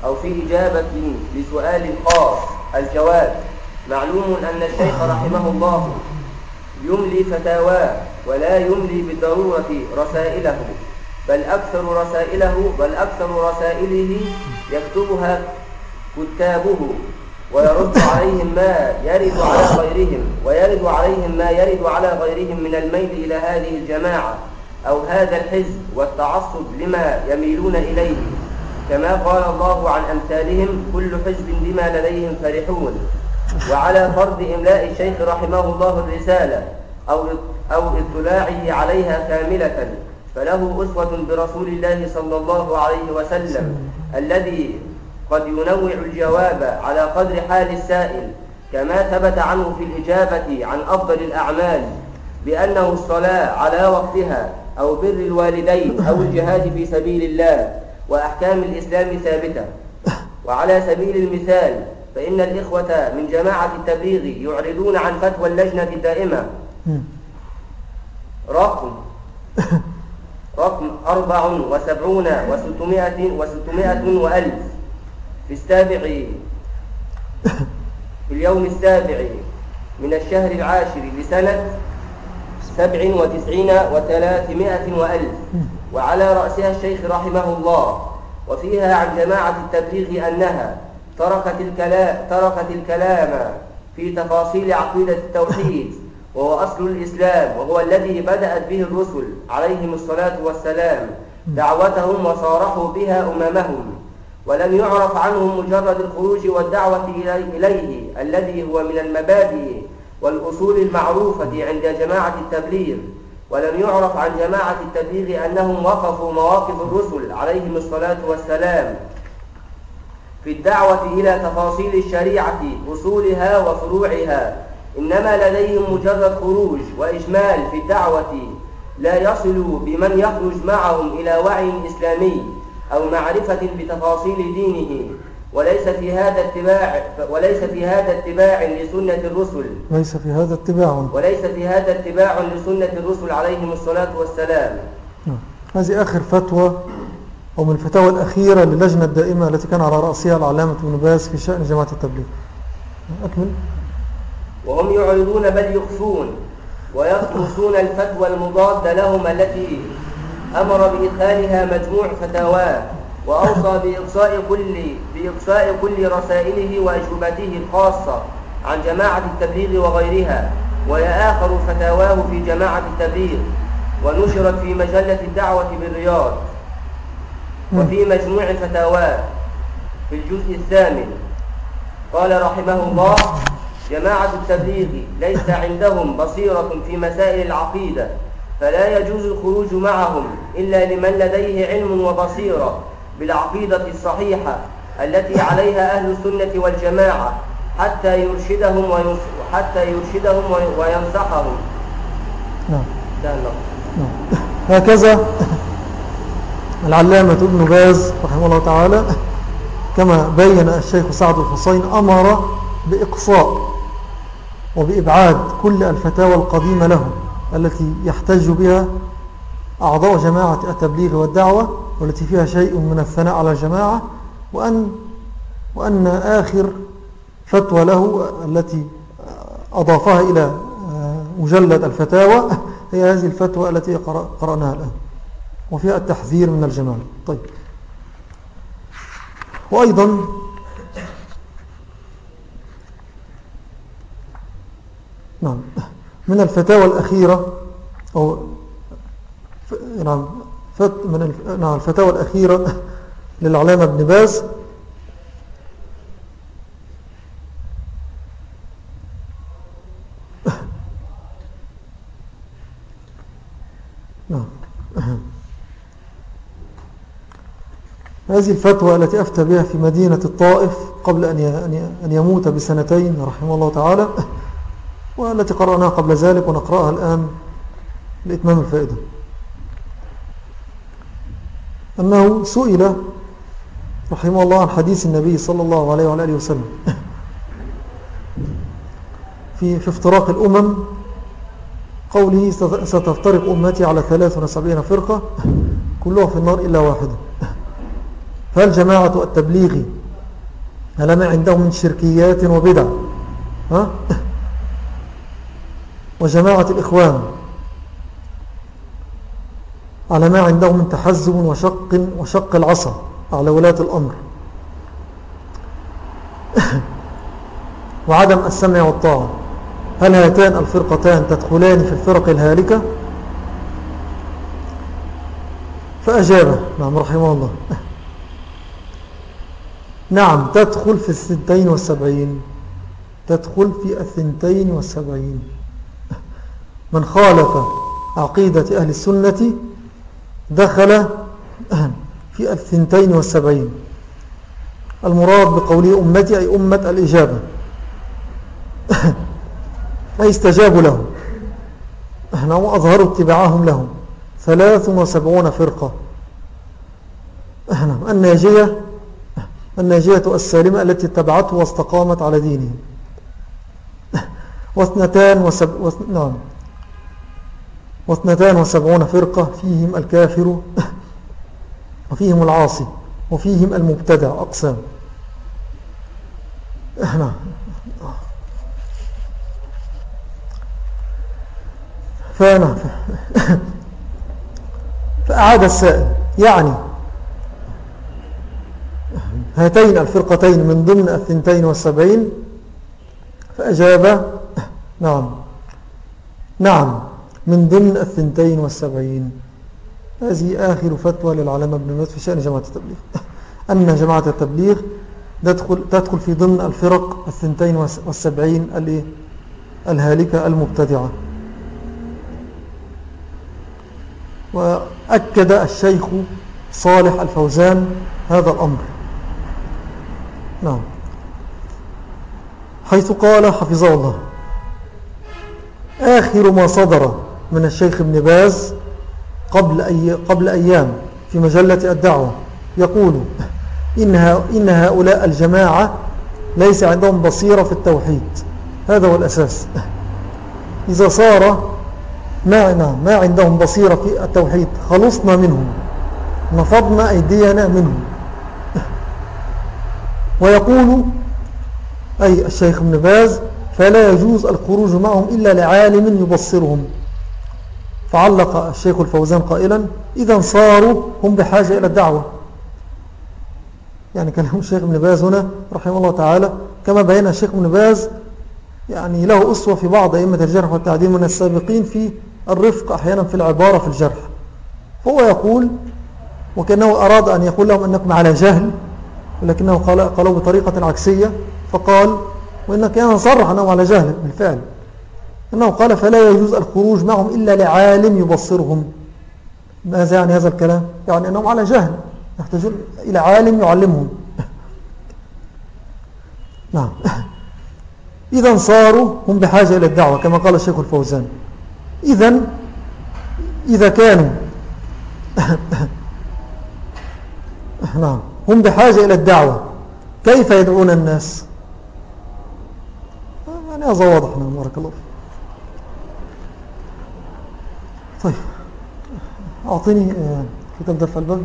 [SPEAKER 2] أو في إجابة لسؤال خاص الجواب. معلوم أن الشيخ رحمه الله يملي فتاواه ولا يملي بالضرورة رسائله بل أكثر رسائله بل أكثر رسائله يكتبها كتابه ويرد عليهم ما يرد على غيرهم ويرد عليهم ما يرد على غيرهم من الميل إلى هذه الجماعة. أو هذا الحزب والتعصب لما يميلون إليه كما قال الله عن أمثالهم كل حزب بما لديهم فرحون. وعلى فرض إملاء الشيخ رحمه الله الرسالة أو أو اطلاعه عليها كاملة فله أسوة برسول الله صلى الله عليه وسلم الذي قد ينوع الجواب على قدر حال السائل كما ثبت عنه في الإجابة عن أفضل الأعمال بأنه الصلاة على وقتها أو بر الوالدين أو الجهاد في سبيل الله وأحكام الإسلام ثابتة. وعلى سبيل المثال فإن الإخوة من جماعة التبليغ يعرضون عن فتوى اللجنة الدائمة. رقم. رقم أربع وسبعون وستمائة وستمائة وألف. في السابع في اليوم السابع من الشهر العاشر لسنة سبع وتسعين وثلاثمائة وألف. وعلى رأسها الشيخ رحمه الله. وفيها عن جماعة التبليغ أنها تركت الكلام, تركت الكلام في تفاصيل عقيدة التوحيد وهو أصل الإسلام وهو الذي بدأت به الرسل عليهم الصلاة والسلام دعوتهم وصارحوا بها أممهم. ولم يعرف عنهم مجرد الخروج والدعوة إليه الذي هو من المبادئ والأصول المعروفة عند جماعة التبليغ ولم يعرف عن جماعة التبليغ أنهم وقفوا مواقف الرسل عليهم الصلاة والسلام. في الدعوة إلى تفاصيل الشريعة أصولها وفروعها إنما لديهم مجرد خروج وإجمال في الدعوة لا يصل بمن يخرج معهم إلى وعي إسلامي أو معرفة بتفاصيل دينه. وليس في هذا اتباع وليس في هذا اتباع لسنة الرسل.
[SPEAKER 1] ليس في هذا اتباع.
[SPEAKER 2] وليس في هذا اتباع لسنة الرسل عليهم الصلاة والسلام.
[SPEAKER 1] نعم. هذه آخر فتوى أو من الفتاوى الأخيرة للجنة الدائمة التي كان على رأسها العلامة ابن باز في شأن جماعة التبليغ. أكمل.
[SPEAKER 2] وهم يعرضون بل يخفون ويطمسون الفتوى المضادة لهم التي أمر بإدخالها مجموع فتاواه. وأوصى بإقصاء كل, بإقصاء كل رسائله وأجوبته الخاصة عن جماعة التبليغ وغيرها ويآخر فتاواه في جماعة التبليغ ونشرت في مجلة الدعوة بالرياض وفي مجموع فتاواه في الجزء الثامن. قال رحمه الله جماعة التبليغ ليس عندهم بصيرة في مسائل العقيدة فلا يجوز الخروج معهم إلا لمن لديه علم وبصيرة. بالعقيدة الصحيحة التي عليها أهل السنة والجماعة حتى يرشدهم حتى يرشدهم وينصحهم.
[SPEAKER 1] نعم. نعم. هكذا العلامة ابن باز رحمه الله تعالى كما بين الشيخ سعد الحسين أمر بإقصاء وبإبعاد كل الفتاوى القديمة له التي يحتج بها أعضاء جماعة التبليغ والدعوة والتي فيها شيء من الثناء على الجماعة وأن, وأن آخر فتوى له التي أضافها إلى مجلد الفتاوى هي هذه الفتوى التي قرأناها الآن. وفيها التحذير من الجماعة طيب. وأيضا نعم من الفتاوى الأخيرة أو نعم. من نعم الفتاوى الأخيرة للعلامة ابن باز. نعم. هذه الفتوى التي أفتى بها في مدينة الطائف قبل أن يموت بسنتين رحمه الله تعالى والتي قرأناها قبل ذلك ونقرأها الآن لإتمام الفائدة. أنه سئل رحمه الله عن حديث النبي صلى الله عليه وعلى آله وسلم. في, في افتراق الأمم قوله ستفترق أمتي على 73 فرقة كلها في النار إلا واحدة. فهل جماعة التبليغ هل ما عندهم من شركيات وبدع؟ ها؟ وجماعة الإخوان على ما عندهم من تحزب وشق, وشق العصا على ولاة الأمر. وعدم السمع والطاعة. هل هاتان الفرقتان تدخلان في الفرق الهالكة؟ فأجاب نعم رحمه الله. نعم تدخل في الثنتين والسبعين. تدخل في الثنتين والسبعين. من خالف عقيدة أهل السنة دخل في الثنتين والسبعين. المراد بقوله أمتي أي أمة الإجابة. أي استجابوا له إحنا وأظهروا اتباعهم لهم. ثلاث وسبعون فرقة. إحنا الناجية الناجية السالمة التي اتبعته واستقامت على دينه. واثنتان وسب... نعم. واثنتان وسبعون فرقة فيهم الكافر وفيهم العاصي وفيهم المبتدع أقسام. إحنا. فأنا. فأعاد السائل. يعني هاتين الفرقتين من ضمن الثنتين والسبعين فأجاب. نعم. نعم. من ضمن الثنتين والسبعين. هذه آخر فتوى للعلامة ابن مات في شأن جماعة التبليغ. أن جماعة التبليغ تدخل, تدخل في ضمن الفرق الثنتين والسبعين الهالكة المبتدعة. وأكد الشيخ صالح الفوزان هذا الأمر. نعم. حيث قال حفظه الله آخر ما صدر من الشيخ ابن باز قبل, أي قبل أيام في مجلة الدعوة. يقول إن, إن هؤلاء الجماعة ليس عندهم بصيرة في التوحيد. هذا هو الأساس. إذا صار ما, ما عندهم بصيرة في التوحيد خلصنا منهم. نفضنا أيدينا منهم. ويقول أي الشيخ ابن باز فلا يجوز الخروج معهم إلا لعالم يبصرهم. فعلق الشيخ الفوزان قائلا إذا صاروا هم بحاجة إلى الدعوة. يعني كلام الشيخ ابن باز هنا رحمه الله تعالى كما بين الشيخ ابن باز يعني له أسوة في بعض أئمة الجرح والتعديل من السابقين في الرفق أحيانا في العبارة في الجرح. فهو يقول وكأنه أراد أن يقول لهم أنكم على جهل ولكنه قالوا بطريقة عكسية فقال وإنك كان صرح أنه على جهل بالفعل. أنه قال فلا يجوز الخروج معهم إلا لعالم يبصرهم. ماذا يعني هذا الكلام؟ يعني أنهم على جهل يحتاجون إلى عالم يعلمهم. نعم. إذا صاروا هم بحاجة إلى الدعوة كما قال الشيخ الفوزان. إذا إذا كانوا نعم هم بحاجة إلى الدعوة. كيف يدعون الناس؟ يعني هذا واضح نعم بارك الله طيب. أعطيني آه، كتاب دفع الباب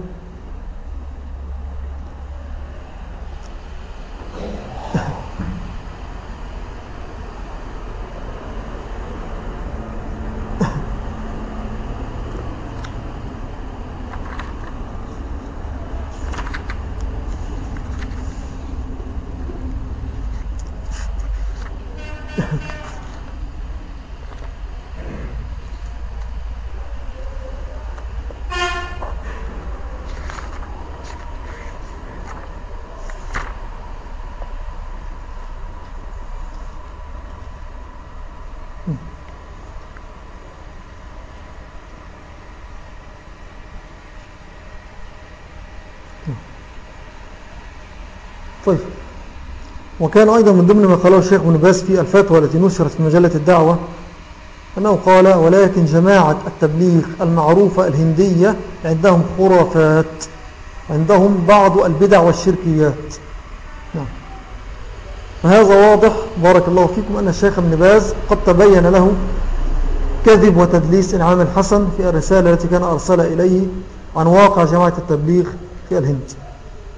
[SPEAKER 1] طيب. وكان أيضا من ضمن ما قاله الشيخ بن باز في الفتوى التي نشرت في مجلة الدعوة أنه قال ولكن جماعة التبليغ المعروفة الهندية عندهم خرافات عندهم بعض البدع والشركيات. نعم. فهذا واضح بارك الله فيكم أن الشيخ ابن باز قد تبين له كذب وتدليس إنعام الحسن في الرسالة التي كان أرسل إليه عن واقع جماعة التبليغ في الهند.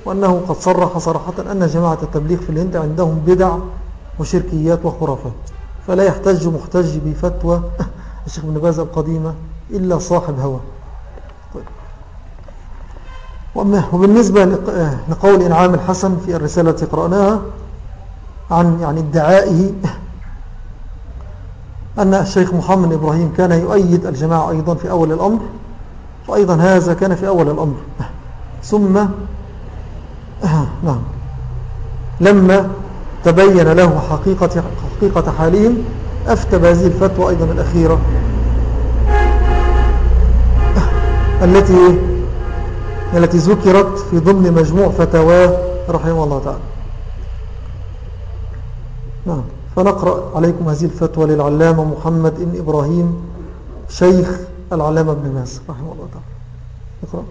[SPEAKER 1] وأنه قد صرح صراحة أن جماعة التبليغ في الهند عندهم بدع وشركيات وخرافات. فلا يحتج محتج بفتوى الشيخ ابن باز القديمة إلا صاحب هوى. طيب. وبالنسبة لقول إنعام الحسن في الرسالة التي قرأناها عن يعني ادعائه أن الشيخ محمد إبراهيم كان يؤيد الجماعة أيضا في أول الأمر فأيضا هذا كان في أول الأمر. ثم نعم. لما تبين له حقيقة, حقيقة حالهم أفتى بهذه الفتوى أيضا الأخيرة. التي التي ذكرت في ضمن مجموع فتواه رحمه الله تعالى. نعم. فنقرأ عليكم هذه الفتوى للعلامة محمد بن إبراهيم شيخ العلامة ابن ماس رحمه الله تعالى. اقرأ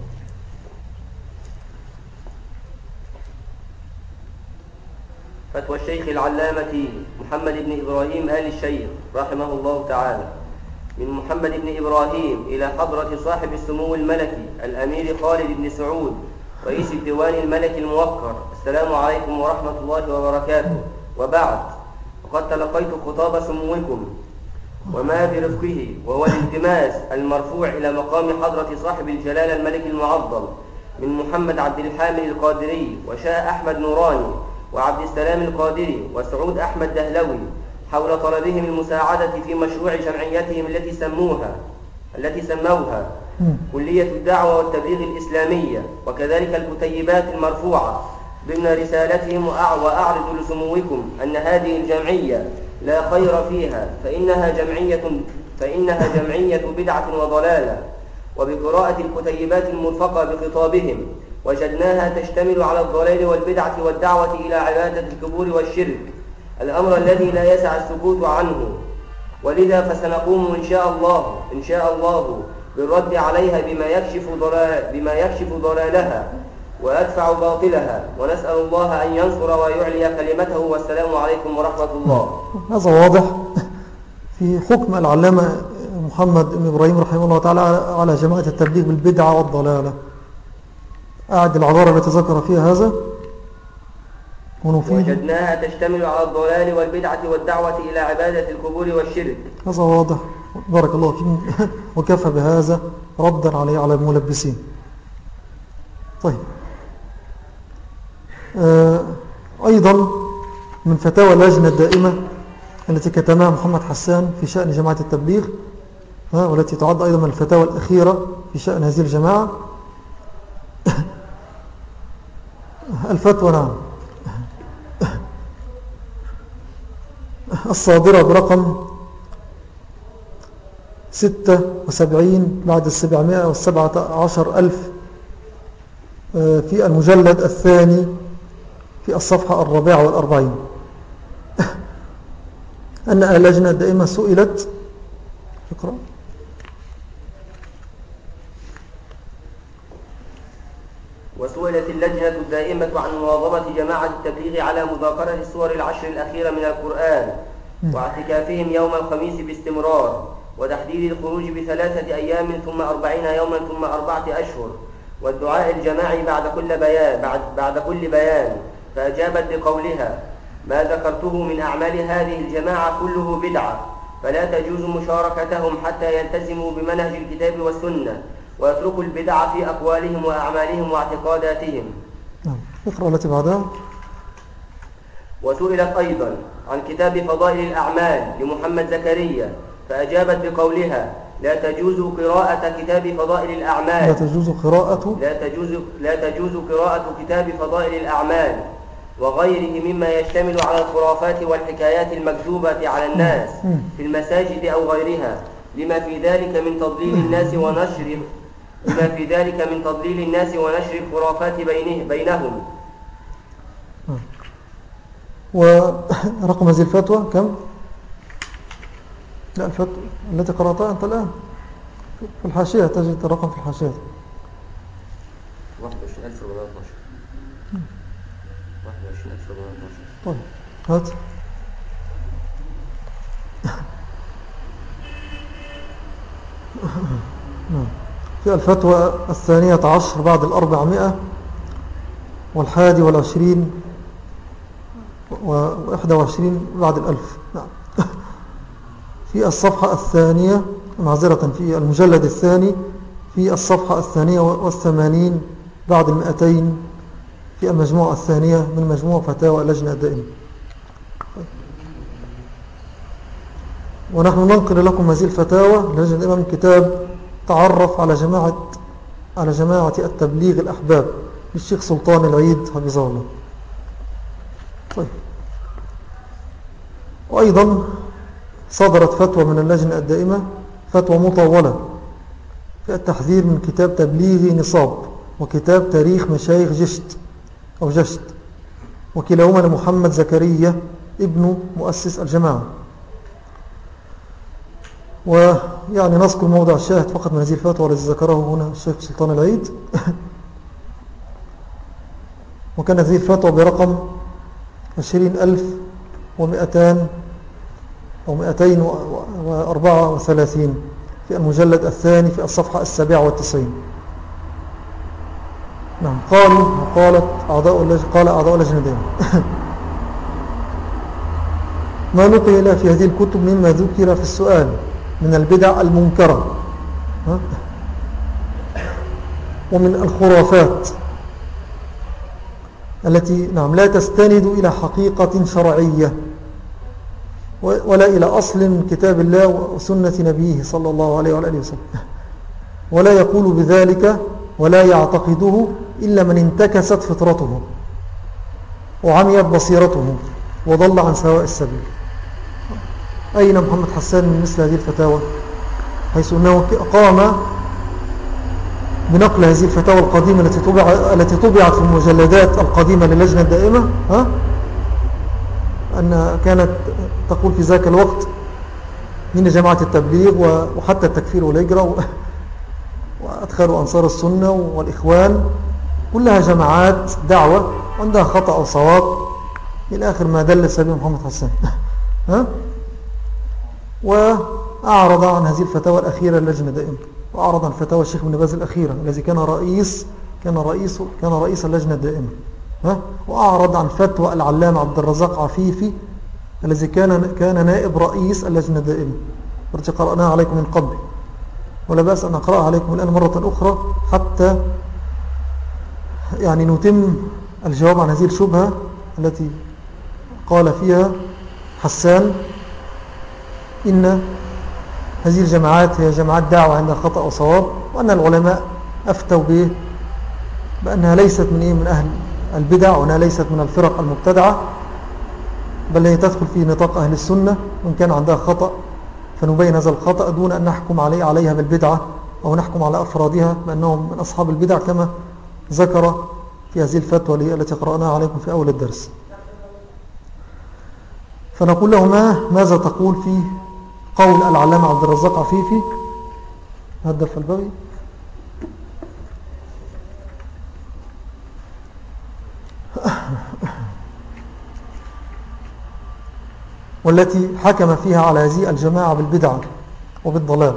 [SPEAKER 2] فتوى الشيخ العلامة محمد بن إبراهيم آل الشيخ رحمه الله تعالى. من محمد بن إبراهيم إلى حضرة صاحب السمو الملكي الأمير خالد بن سعود رئيس الديوان الملكي الموقر. السلام عليكم ورحمة الله وبركاته. وبعد وقد تلقيت خطاب سموكم وما برفقه وهو الالتماس المرفوع إلى مقام حضرة صاحب الجلالة الملك المعظم من محمد عبد الحامل القادري وشاء أحمد نوراني. وعبد السلام القادري وسعود أحمد دهلوي حول طلبهم المساعدة في مشروع جمعيتهم التي سموها التي سموها كلية الدعوة والتبليغ الإسلامية وكذلك الكتيبات المرفوعة ضمن رسالتهم وأعرض لسموكم أن هذه الجمعية لا خير فيها فإنها جمعية فإنها جمعية بدعة وضلالة وبقراءة الكتيبات المرفقة بخطابهم وجدناها تشتمل على الضلال والبدعة والدعوة إلى عبادة الكبور والشرك الأمر الذي لا يسع السكوت عنه. ولذا فسنقوم إن شاء الله إن شاء الله بالرد عليها بما يكشف ضلال بما يكشف ضلالها ويدفع باطلها. ونسأل الله أن ينصر ويعلي كلمته. والسلام عليكم ورحمة الله.
[SPEAKER 1] هذا واضح. في حكم العلامة محمد بن إبراهيم رحمه الله تعالى على جماعة التبليغ بالبدعة والضلالة. أعد العبارة التي ذكر فيها هذا.
[SPEAKER 2] ونفيد. وجدناها تشتمل على الضلال والبدعة والدعوة إلى عبادة القبور والشرك.
[SPEAKER 1] هذا واضح. بارك الله فيكم وكفى بهذا ردا عليه على الملبسين. طيب. آه، أيضا من فتاوى اللجنة الدائمة التي كتمها محمد حسان في شأن جماعة التبليغ والتي تعد أيضا من الفتاوى الأخيرة في شأن هذه الجماعة. الفتوى نعم. الصادرة برقم ستة وسبعين بعد السبعمائة والسبعة عشر ألف آه، في المجلد الثاني في الصفحة الرابعة والأربعين. أن اللجنة دائما سئلت اقرأ
[SPEAKER 2] وسئلت اللجنة الدائمة عن مواظبة جماعة التبليغ على مذاكرة السور العشر الأخيرة من القرآن واعتكافهم يوم الخميس باستمرار وتحديد الخروج بثلاثة أيام ثم أربعين يوما ثم أربعة أشهر والدعاء الجماعي بعد كل بيان بعد, بعد كل بيان فأجابت بقولها ما ذكرته من أعمال هذه الجماعة كله بدعة فلا تجوز مشاركتهم حتى يلتزموا بمنهج الكتاب والسنة ويتركوا البدع في أقوالهم وأعمالهم واعتقاداتهم.
[SPEAKER 1] نعم. اقرأ التي بعدها.
[SPEAKER 2] وسئلت أيضا عن كتاب فضائل الأعمال لمحمد زكريا فأجابت بقولها لا تجوز قراءة كتاب فضائل الأعمال.
[SPEAKER 1] لا تجوز قراءة
[SPEAKER 2] لا تجوز لا تجوز قراءة كتاب فضائل الأعمال وغيره مما يشتمل على الخرافات والحكايات المكذوبة على الناس في المساجد أو غيرها لما في ذلك من تضليل الناس ونشر لما في ذلك من تضليل الناس ونشر الخرافات بينه بينهم.
[SPEAKER 1] ورقم هذه الفتوى كم؟ لا الفتوى التي قرأتها أنت الآن؟ في الحاشية تجد الرقم في الحاشية.
[SPEAKER 2] 21412 21412
[SPEAKER 1] طيب هات. في الفتوى الثانية عشر بعد الأربعمائة والحادي والعشرين وإحدى وعشرين بعد الألف. نعم. في الصفحة الثانية معذرة في المجلد الثاني في الصفحة الثانية والثمانين بعد المئتين في المجموعة الثانية من مجموع فتاوى اللجنة الدائمة. ونحن ننقل لكم هذه الفتاوى لجنة الدائمة من كتاب تعرف على جماعة على جماعة التبليغ الأحباب للشيخ سلطان العيد حفظه الله طيب. وأيضا صدرت فتوى من اللجنة الدائمة فتوى مطولة في التحذير من كتاب تبليغ نصاب وكتاب تاريخ مشايخ جشت أو جشت وكلاهما لمحمد زكريا ابن مؤسس الجماعة. ويعني نذكر موضع الشاهد فقط من هذه الفتوى الذي ذكره هنا الشيخ سلطان العيد. وكانت هذه الفتوى برقم عشرين ألف ومئتان أو مئتين وأربعة وثلاثين في المجلد الثاني في الصفحة السابعة والتسعين. نعم قالوا وقالت أعضاء قال أعضاء اللجنة دائما. ما نقل في هذه الكتب مما ذكر في السؤال. من البدع المنكرة ومن الخرافات التي نعم لا تستند إلى حقيقة شرعية ولا إلى أصل من كتاب الله وسنة نبيه صلى الله عليه وآله وسلم. ولا يقول بذلك ولا يعتقده إلا من انتكست فطرته وعميت بصيرته وضل عن سواء السبيل. أين محمد حسان من مثل هذه الفتاوى حيث أنه قام بنقل هذه الفتاوى القديمة التي, طبع التي طبعت في المجلدات القديمة للجنة الدائمة ها؟ أن كانت تقول في ذاك الوقت من جماعة التبليغ وحتى التكفير والهجرة وأدخلوا أنصار السنة والإخوان كلها جماعات دعوة عندها خطأ أو صواب إلى آخر ما دل سبيل محمد حسان ها؟ وأعرض عن هذه الفتاوى الأخيرة اللجنة دائما وأعرض عن فتاوى الشيخ ابن باز الأخيرة الذي كان رئيس كان رئيس كان رئيس اللجنة الدائمة؟ وأعرض عن فتوى العلامة عبد الرزاق عفيفي الذي كان كان نائب رئيس اللجنة الدائمة التي قرأناها عليكم من قبل ولا بأس أن أقرأها عليكم الآن مرة أخرى حتى يعني نتم الجواب عن هذه الشبهة التي قال فيها حسان إن هذه الجماعات هي جماعات دعوة عندها خطأ وصواب وأن العلماء أفتوا به بأنها ليست من, إيه؟ من أهل البدع وأنها ليست من الفرق المبتدعة بل هي تدخل في نطاق أهل السنة وإن كان عندها خطأ فنبين هذا الخطأ دون أن نحكم عليه عليها بالبدعة أو نحكم على أفرادها بأنهم من أصحاب البدع كما ذكر في هذه الفتوى التي قرأناها عليكم في أول الدرس. فنقول له ما ماذا تقول في قول العلامة عبد الرزاق عفيفي هدف البغي والتي حكم فيها على هذه الجماعة بالبدعة وبالضلال.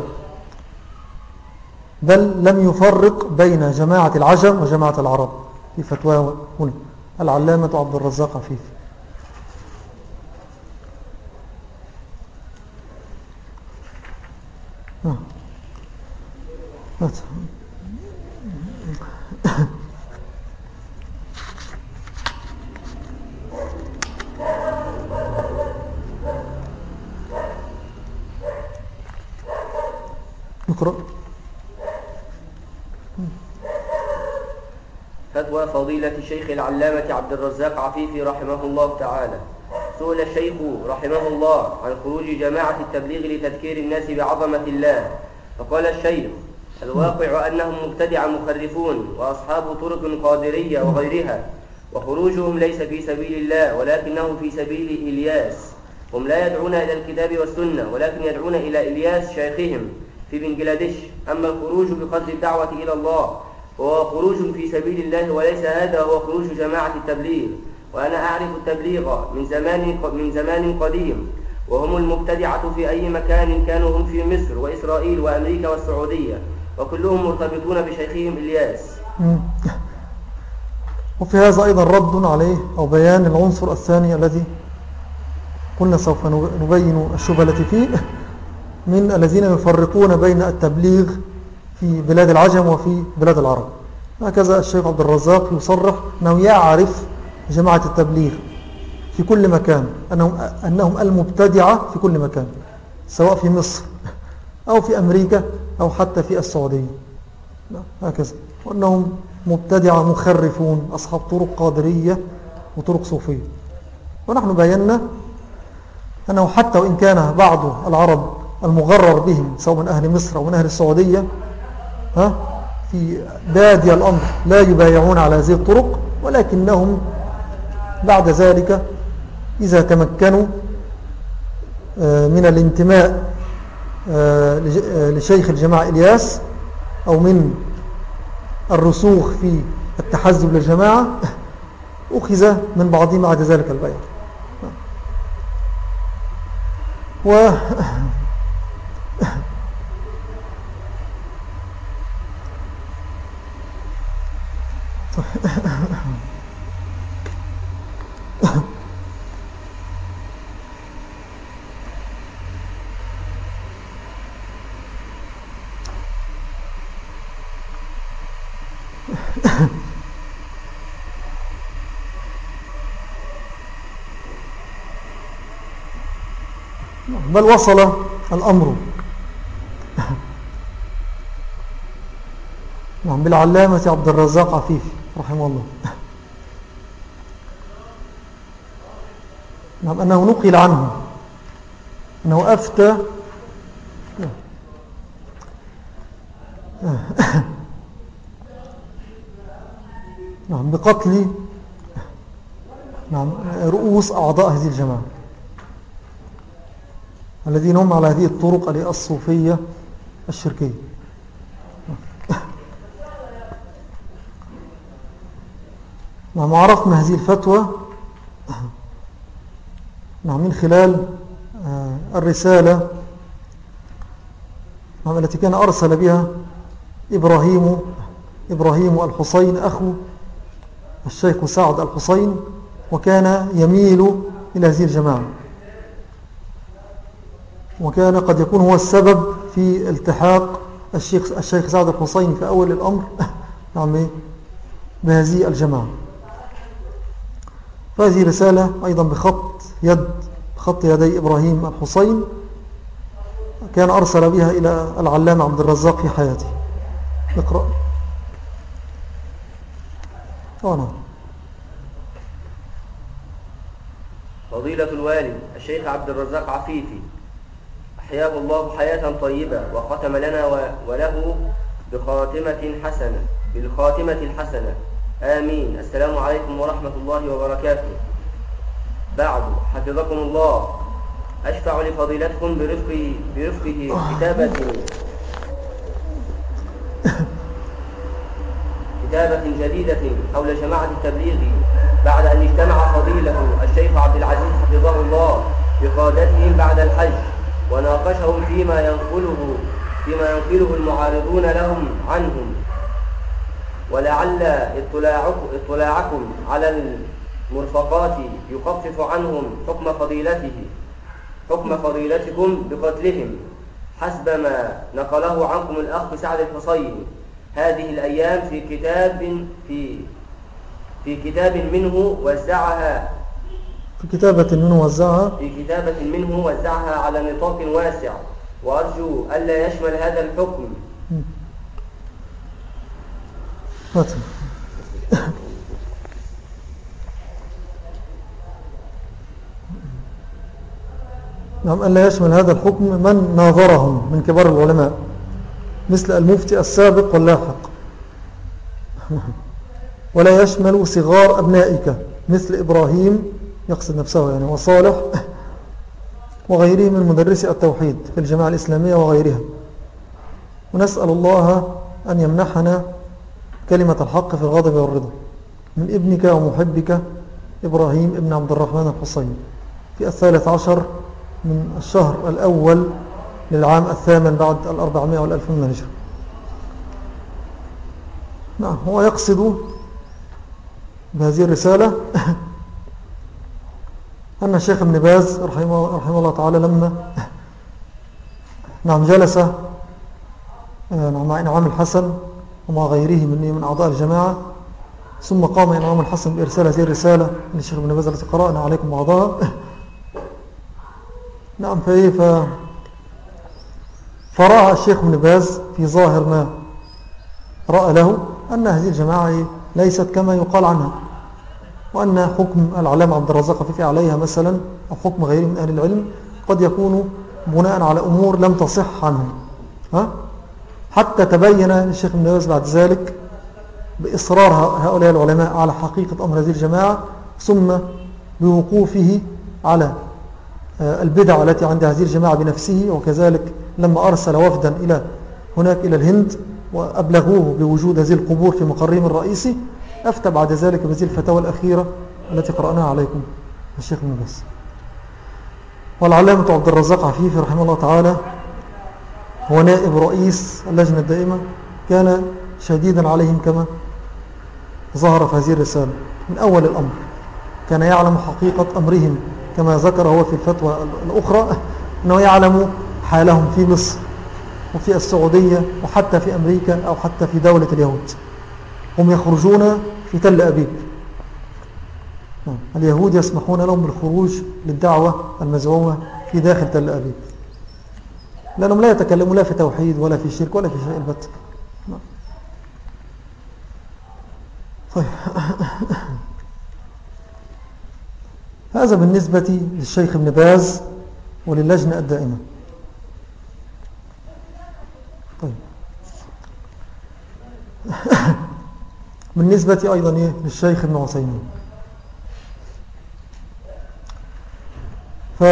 [SPEAKER 1] بل لم يفرق بين جماعة العجم وجماعة العرب. في فتوى هنا العلامة عبد الرزاق عفيفي.
[SPEAKER 2] نقرأ. فتوى فضيلة الشيخ العلامة عبد الرزاق عفيفي رحمه الله تعالى. سئل الشيخ رحمه الله عن خروج جماعة التبليغ لتذكير الناس بعظمة الله. فقال الشيخ الواقع أنهم مبتدع مخرفون وأصحاب طرق قادرية وغيرها وخروجهم ليس في سبيل الله ولكنه في سبيل إلياس. هم لا يدعون إلى الكتاب والسنة ولكن يدعون إلى إلياس شيخهم في بنجلاديش. أما الخروج بقدر الدعوة إلى الله وهو خروج في سبيل الله وليس هذا هو خروج جماعة التبليغ. وأنا أعرف التبليغ من زمان من زمان قديم وهم المبتدعة في أي مكان كانوا هم في مصر وإسرائيل وأمريكا والسعودية وكلهم مرتبطون بشيخهم إلياس.
[SPEAKER 1] وفي هذا أيضا رد عليه أو بيان العنصر الثاني الذي قلنا سوف نبين الشبهة التي فيه من الذين يفرقون بين التبليغ في بلاد العجم وفي بلاد العرب. هكذا الشيخ عبد الرزاق يصرح أنه يعرف جماعة التبليغ في كل مكان أنهم, أنهم المبتدعة في كل مكان سواء في مصر أو في أمريكا أو حتى في السعودية. هكذا. وأنهم مبتدعة مخرفون أصحاب طرق قادرية وطرق صوفية. ونحن بينا أنه حتى وإن كان بعض العرب المغرر بهم سواء من أهل مصر أو من أهل السعودية ها في بادي الأمر لا يبايعون على هذه الطرق ولكنهم بعد ذلك إذا تمكنوا آه، من الانتماء آه، آه، لشيخ الجماعة إلياس أو من الرسوخ في التحزب للجماعة أخذ من بعضهم بعد ذلك البيع و بل وصل الأمر. نعم بالعلامة عبد الرزاق عفيفي رحمه الله. نعم أنه نقل عنه. أنه أفتى. نعم بقتل. نعم رؤوس أعضاء هذه الجماعة. الذين هم على هذه الطرق الصوفية الشركية. نعم عرفنا هذه الفتوى نعم من خلال آه، الرسالة نعم التي كان أرسل بها إبراهيم إبراهيم الحسين أخو الشيخ سعد الحسين وكان يميل إلى هذه الجماعة. وكان قد يكون هو السبب في التحاق الشيخ, الشيخ سعد الحسين في أول الأمر نعم بهذه الجماعة. فهذه رسالة أيضا بخط يد خط يدي إبراهيم الحسين كان أرسل بها إلى العلامة عبد الرزاق في حياته. اقرأ.
[SPEAKER 2] نعم. فضيلة الوالي الشيخ عبد الرزاق عفيفي أحياه الله حياة طيبة وختم لنا وله بخاتمة حسنة بالخاتمة الحسنة. آمين. السلام عليكم ورحمة الله وبركاته. بعد حفظكم الله. أشفع لفضيلتكم برفقه, برفقه كتابة كتابة جديدة حول جماعة التبليغ. بعد أن اجتمع فضيلة الشيخ عبد العزيز حفظه الله بقادتهم بعد الحج. وناقشهم فيما ينقله فيما ينقله المعارضون لهم عنهم. ولعل اطلاعكم على المرفقات يخفف عنهم حكم فضيلته حكم فضيلتكم بقتلهم. حسب ما نقله عنكم الأخ سعد الحصين. هذه الأيام في كتاب في في كتاب منه وزعها
[SPEAKER 1] في كتابة منه وزعها.
[SPEAKER 2] في كتابة منه وزعها على نطاق واسع. وأرجو ألا يشمل هذا الحكم.
[SPEAKER 1] نعم ألا يشمل هذا الحكم من ناظرهم من كبار العلماء. مثل المفتي السابق واللاحق. ولا يشمل صغار أبنائك. مثل إبراهيم يقصد نفسه يعني وصالح وغيره من مدرسي التوحيد في الجماعة الإسلامية وغيرها. ونسأل الله أن يمنحنا كلمة الحق في الغضب والرضا من ابنك ومحبك إبراهيم ابن عبد الرحمن الحصين في الثالث عشر من الشهر الأول للعام الثامن بعد الأربعمائة والألف من الهجرة. نعم هو يقصد بهذه الرسالة أن الشيخ ابن باز رحمه, رحمه الله تعالى لما نعم جلس آه، مع إنعام الحسن ومع غيره من من أعضاء الجماعة ثم قام إنعام الحسن بإرسال هذه الرسالة للشيخ ابن باز التي قرأنا عليكم بعضها. نعم فإيه ف... فرأى الشيخ ابن باز في ظاهر ما رأى له أن هذه الجماعة ليست كما يقال عنها. وأن حكم العلامة عبد الرزاق عفيفي عليها مثلا أو حكم غيره من أهل العلم قد يكون بناء على أمور لم تصح عنه ها؟ حتى تبين الشيخ ابن باز بعد ذلك بإصرار هؤلاء العلماء على حقيقة أمر هذه الجماعة ثم بوقوفه على آه، البدع التي عند هذه الجماعة بنفسه وكذلك لما أرسل وفدا إلى هناك إلى الهند وأبلغوه بوجود هذه القبور في مقرهم الرئيسي أفتى بعد ذلك بهذه الفتاوى الأخيرة التي قرأناها عليكم الشيخ من بس والعلامة عبد الرزاق عفيفي رحمه الله تعالى هو نائب رئيس اللجنة الدائمة كان شديدا عليهم كما ظهر في هذه الرسالة. من أول الأمر كان يعلم حقيقة أمرهم كما ذكر هو في الفتوى الأخرى أنه يعلم حالهم في مصر وفي السعودية وحتى في أمريكا أو حتى في دولة اليهود. هم يخرجون في تل أبيب. اليهود يسمحون لهم بالخروج للدعوة المزعومة في داخل تل أبيب. لأنهم لا يتكلمون لا في توحيد ولا في شرك ولا في شيء البت. طيب. هذا بالنسبة للشيخ ابن باز وللجنة الدائمة. طيب. بالنسبة أيضا إيه للشيخ ابن عثيمين. ف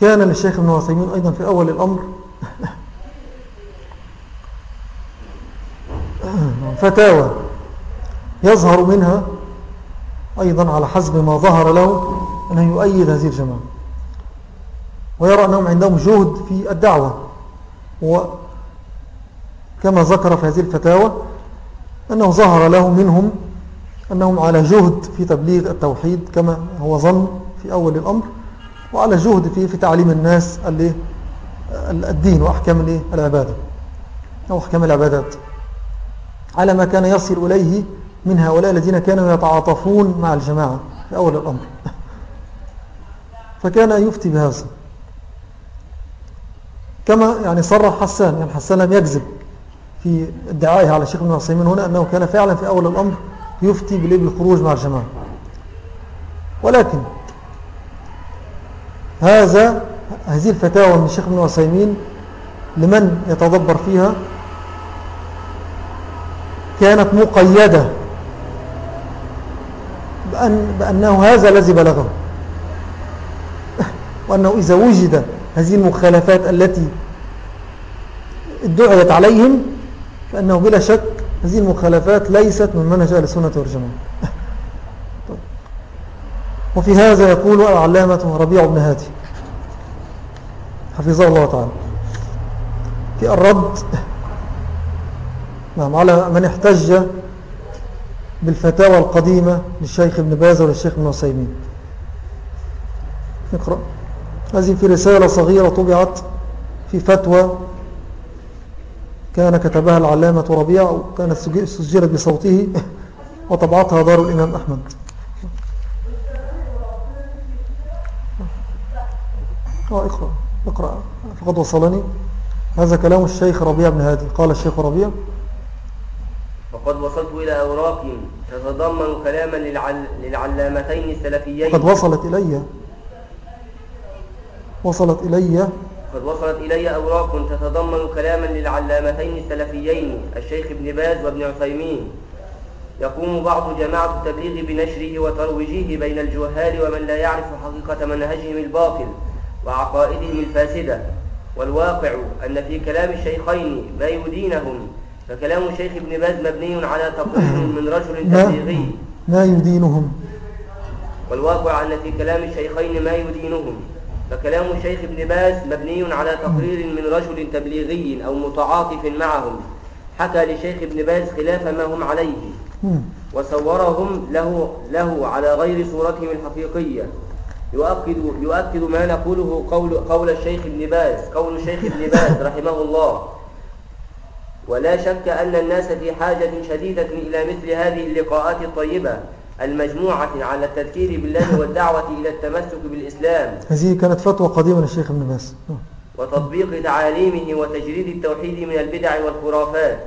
[SPEAKER 1] كان للشيخ ابن عثيمين أيضا في أول الأمر فتاوى يظهر منها أيضا على حسب ما ظهر له أنه يؤيد هذه الجماعة ويرى أنهم عندهم جهد في الدعوة. وكما ذكر في هذه الفتاوى أنه ظهر له منهم أنهم على جهد في تبليغ التوحيد كما هو ظن في أول الأمر وعلى جهد في, في تعليم الناس الدين وأحكام العبادة أو أحكام العبادات. على ما كان يصل إليه من هؤلاء الذين كانوا يتعاطفون مع الجماعة في أول الأمر. فكان يفتي بهذا. كما يعني صرح حسان يعني حسان لم يكذب في ادعائه على الشيخ ابن عثيمين هنا أنه كان فعلا في أول الأمر يفتي بالخروج مع الجماعة. ولكن هذا هذه الفتاوى من الشيخ ابن عثيمين لمن يتدبر فيها كانت مقيدة بأن بأنه هذا الذي بلغه. وأنه إذا وجد هذه المخالفات التي ادعيت عليهم فأنه بلا شك هذه المخالفات ليست من منهج أهل السنة والجماعة. وفي هذا يقول العلامة ربيع بن هادي حفظه الله تعالى في الرد نعم على من احتج بالفتاوى القديمة للشيخ ابن باز وللشيخ ابن عثيمين اقرأ هذه في رسالة صغيرة طبعت في فتوى كان كتبها العلامة ربيع وكانت سجلت بصوته وطبعتها دار الإمام أحمد. آه اقرأ اقرأ. فقد وصلني. هذا كلام الشيخ ربيع بن هادي. قال الشيخ ربيع
[SPEAKER 2] وقد وصلت إلى أوراق تتضمن كلاما للعل... للعلامتين السلفيين.
[SPEAKER 1] قد وصلت إلي. وصلت إلي.
[SPEAKER 2] قد وصلت إلي أوراق تتضمن كلاما للعلامتين السلفيين الشيخ ابن باز وابن عثيمين. يقوم بعض جماعة التبليغ بنشره وترويجه بين الجهال ومن لا يعرف حقيقة منهجهم الباطل وعقائدهم الفاسدة. والواقع أن في كلام الشيخين ما يدينهم فكلام الشيخ ابن باز مبني على تقرير من رجل تبليغي.
[SPEAKER 1] ما يدينهم؟
[SPEAKER 2] والواقع أن في كلام الشيخين ما يدينهم. فكلام الشيخ ابن باز مبني على تقرير من رجل تبليغي أو متعاطف معهم حكى لشيخ ابن باز خلاف ما هم عليه وصورهم له, له على غير صورتهم الحقيقية. يؤكد يؤكد ما نقوله قول قول الشيخ ابن باز قول الشيخ ابن باز رحمه الله. ولا شك أن الناس في حاجة شديدة إلى مثل هذه اللقاءات الطيبة المجموعة على التذكير بالله والدعوة إلى التمسك بالإسلام.
[SPEAKER 1] هذه كانت فتوى قديمة للشيخ ابن باز.
[SPEAKER 2] وتطبيق تعاليمه وتجريد التوحيد من البدع والخرافات.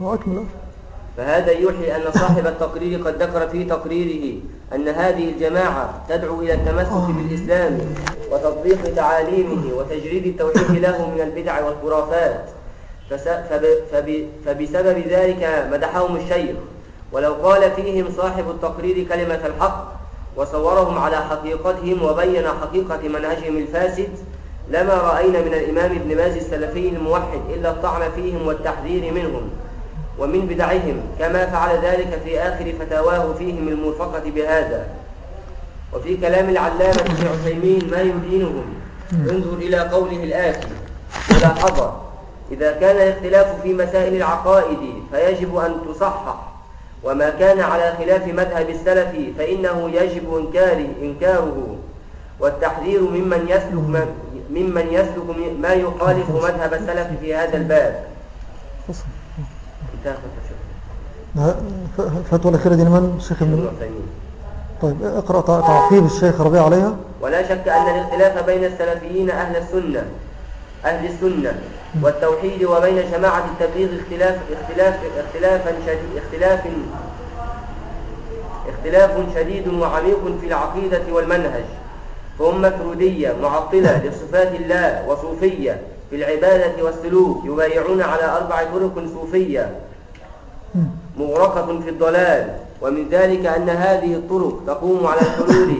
[SPEAKER 1] وأكمل.
[SPEAKER 2] فهذا يوحي أن صاحب التقرير قد ذكر في تقريره أن هذه الجماعة تدعو إلى التمسك بالإسلام وتطبيق تعاليمه وتجريد التوحيد له من البدع والخرافات. فبسبب ذلك مدحهم الشيخ ولو قال فيهم صاحب التقرير كلمة الحق وصورهم على حقيقتهم وبين حقيقة منهجهم الفاسد لما رأينا من الإمام ابن باز السلفي الموحد إلا الطعن فيهم والتحذير منهم ومن بدعهم كما فعل ذلك في آخر فتاواه فيهم الموفقة بهذا. وفي كلام العلامة ابن عثيمين ما يدينهم انظر إلى قوله الآتي ملاحظة إذا كان الاختلاف في مسائل العقائد فيجب أن تصحح وما كان على خلاف مذهب السلف فإنه يجب إنكاره, إنكاره والتحذير ممن يسلك ممن يسلك ما يخالف مذهب السلف في هذا الباب.
[SPEAKER 1] الفتوى الأخيرة دي لمن؟ الشيخ ابن طيب اقرأ تعقيب الشيخ ربيع عليها.
[SPEAKER 2] ولا شك أن الاختلاف بين السلفيين أهل السنة. أهل السنة والتوحيد وبين جماعة التبليغ اختلاف اختلاف اختلافا شديد اختلاف اختلاف شديد وعميق في العقيدة والمنهج فهم مفرودية معطلة لصفات الله وصوفية في العبادة والسلوك يبايعون على أربع طرق صوفية مغرقة في الضلال ومن ذلك أن هذه الطرق تقوم على الحلول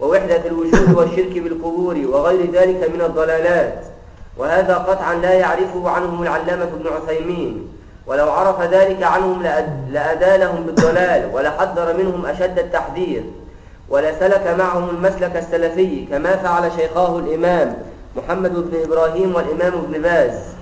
[SPEAKER 2] ووحدة الوجود والشرك بالقبور وغير ذلك من الضلالات. وهذا قطعا لا يعرفه عنهم العلامة ابن عثيمين. ولو عرف ذلك عنهم لأدانهم بالضلال ولحذر منهم أشد التحذير. ولسلك معهم المسلك السلفي كما فعل شيخاه الإمام محمد بن إبراهيم والإمام ابن باز.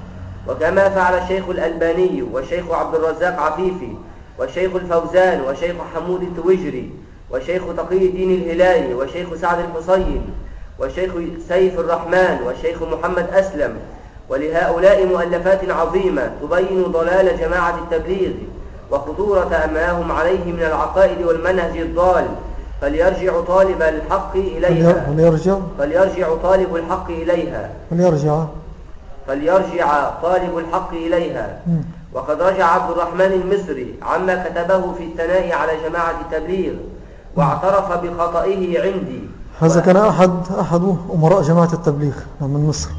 [SPEAKER 2] وكما فعل الشيخ الألباني والشيخ عبد الرزاق عفيفي والشيخ الفوزان والشيخ حمود التوجري والشيخ تقي الدين الهلالي والشيخ سعد الحصين والشيخ سيف الرحمن والشيخ محمد أسلم ولهؤلاء مؤلفات عظيمة تبين ضلال جماعة التبليغ وخطورة ما هم عليه من العقائد والمنهج الضال. فليرجع طالب الحق إليها.
[SPEAKER 1] فليرجع
[SPEAKER 2] فليرجع طالب الحق إليها.
[SPEAKER 1] فليرجع
[SPEAKER 2] فليرجع طالب الحق إليها. وقد رجع عبد الرحمن المصري عما كتبه في الثناء على جماعة التبليغ واعترف بخطئه عندي.
[SPEAKER 1] هذا كان أحد أحد أمراء جماعة التبليغ من مصر.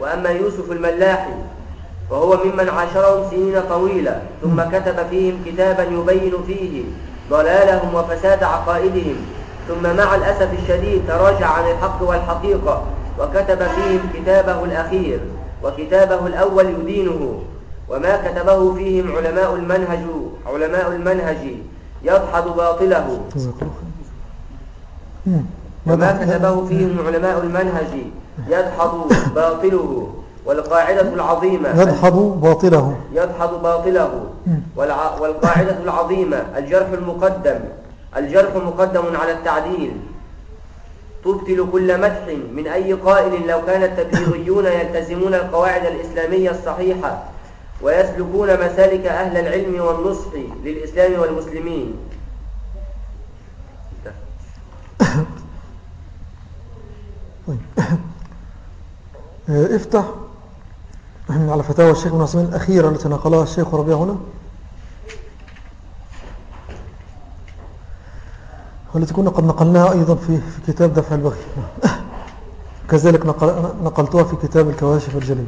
[SPEAKER 2] وأما يوسف الملاحي وهو ممن عاشرهم سنين طويلة ثم كتب فيهم كتابا يبين فيه ضلالهم وفساد عقائدهم ثم مع الأسف الشديد تراجع عن الحق والحقيقة وكتب فيهم كتابه الأخير وكتابه الأول يدينه وما كتبه فيهم علماء المنهج علماء المنهج يدحض باطله. وما كتبه فيهم علماء المنهج يدحض باطله والقاعدة العظيمة.
[SPEAKER 1] يدحض باطله.
[SPEAKER 2] يدحض باطله. والقاعدة العظيمة الجرح المقدم. الجرح مقدم على التعديل. تبطل كل مدح من أي قائل لو كان التبليغيون يلتزمون القواعد الإسلامية الصحيحة ويسلكون مسالك أهل العلم والنصح للإسلام والمسلمين.
[SPEAKER 1] طيب. افتح على فتاوى الشيخ ابن عثمان الأخيرة التي نقلها الشيخ ربيع هنا. والتي كنا قد نقلناها أيضا في, في كتاب دفع البغي كذلك نقل نقلتها في كتاب الكواشف الجليل.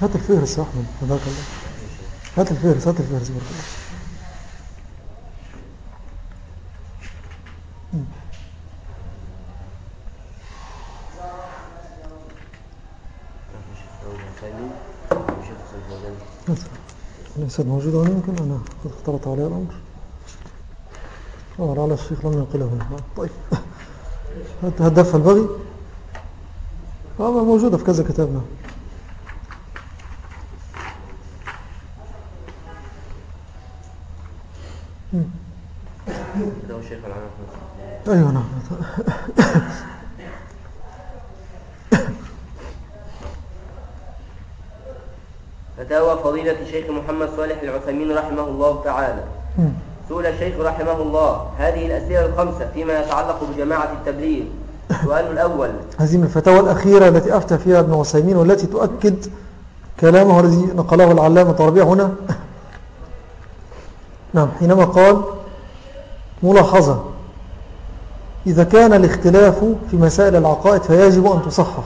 [SPEAKER 1] هات الفهرس يا أحمد هذاك الله. هات الفهرس هات الفهرس بارك الله ليست موجودة هنا يمكن أنا قد اختلط عليها الأمر. أمر على الشيخ لم ينقله هنا. طيب. هدفها البغي. موجودة في كذا كتابنا. أيوة نعم.
[SPEAKER 2] فتاوى فضيلة الشيخ محمد صالح العثيمين رحمه الله تعالى. سئل الشيخ رحمه الله هذه الأسئلة الخمسة فيما يتعلق بجماعة التبليغ. السؤال الأول.
[SPEAKER 1] هذه من الفتاوى الأخيرة التي أفتى فيها ابن عثيمين والتي تؤكد كلامه الذي نقله العلامة ربيع هنا. نعم حينما قال ملاحظة. إذا كان الاختلاف في مسائل العقائد فيجب أن تصحح.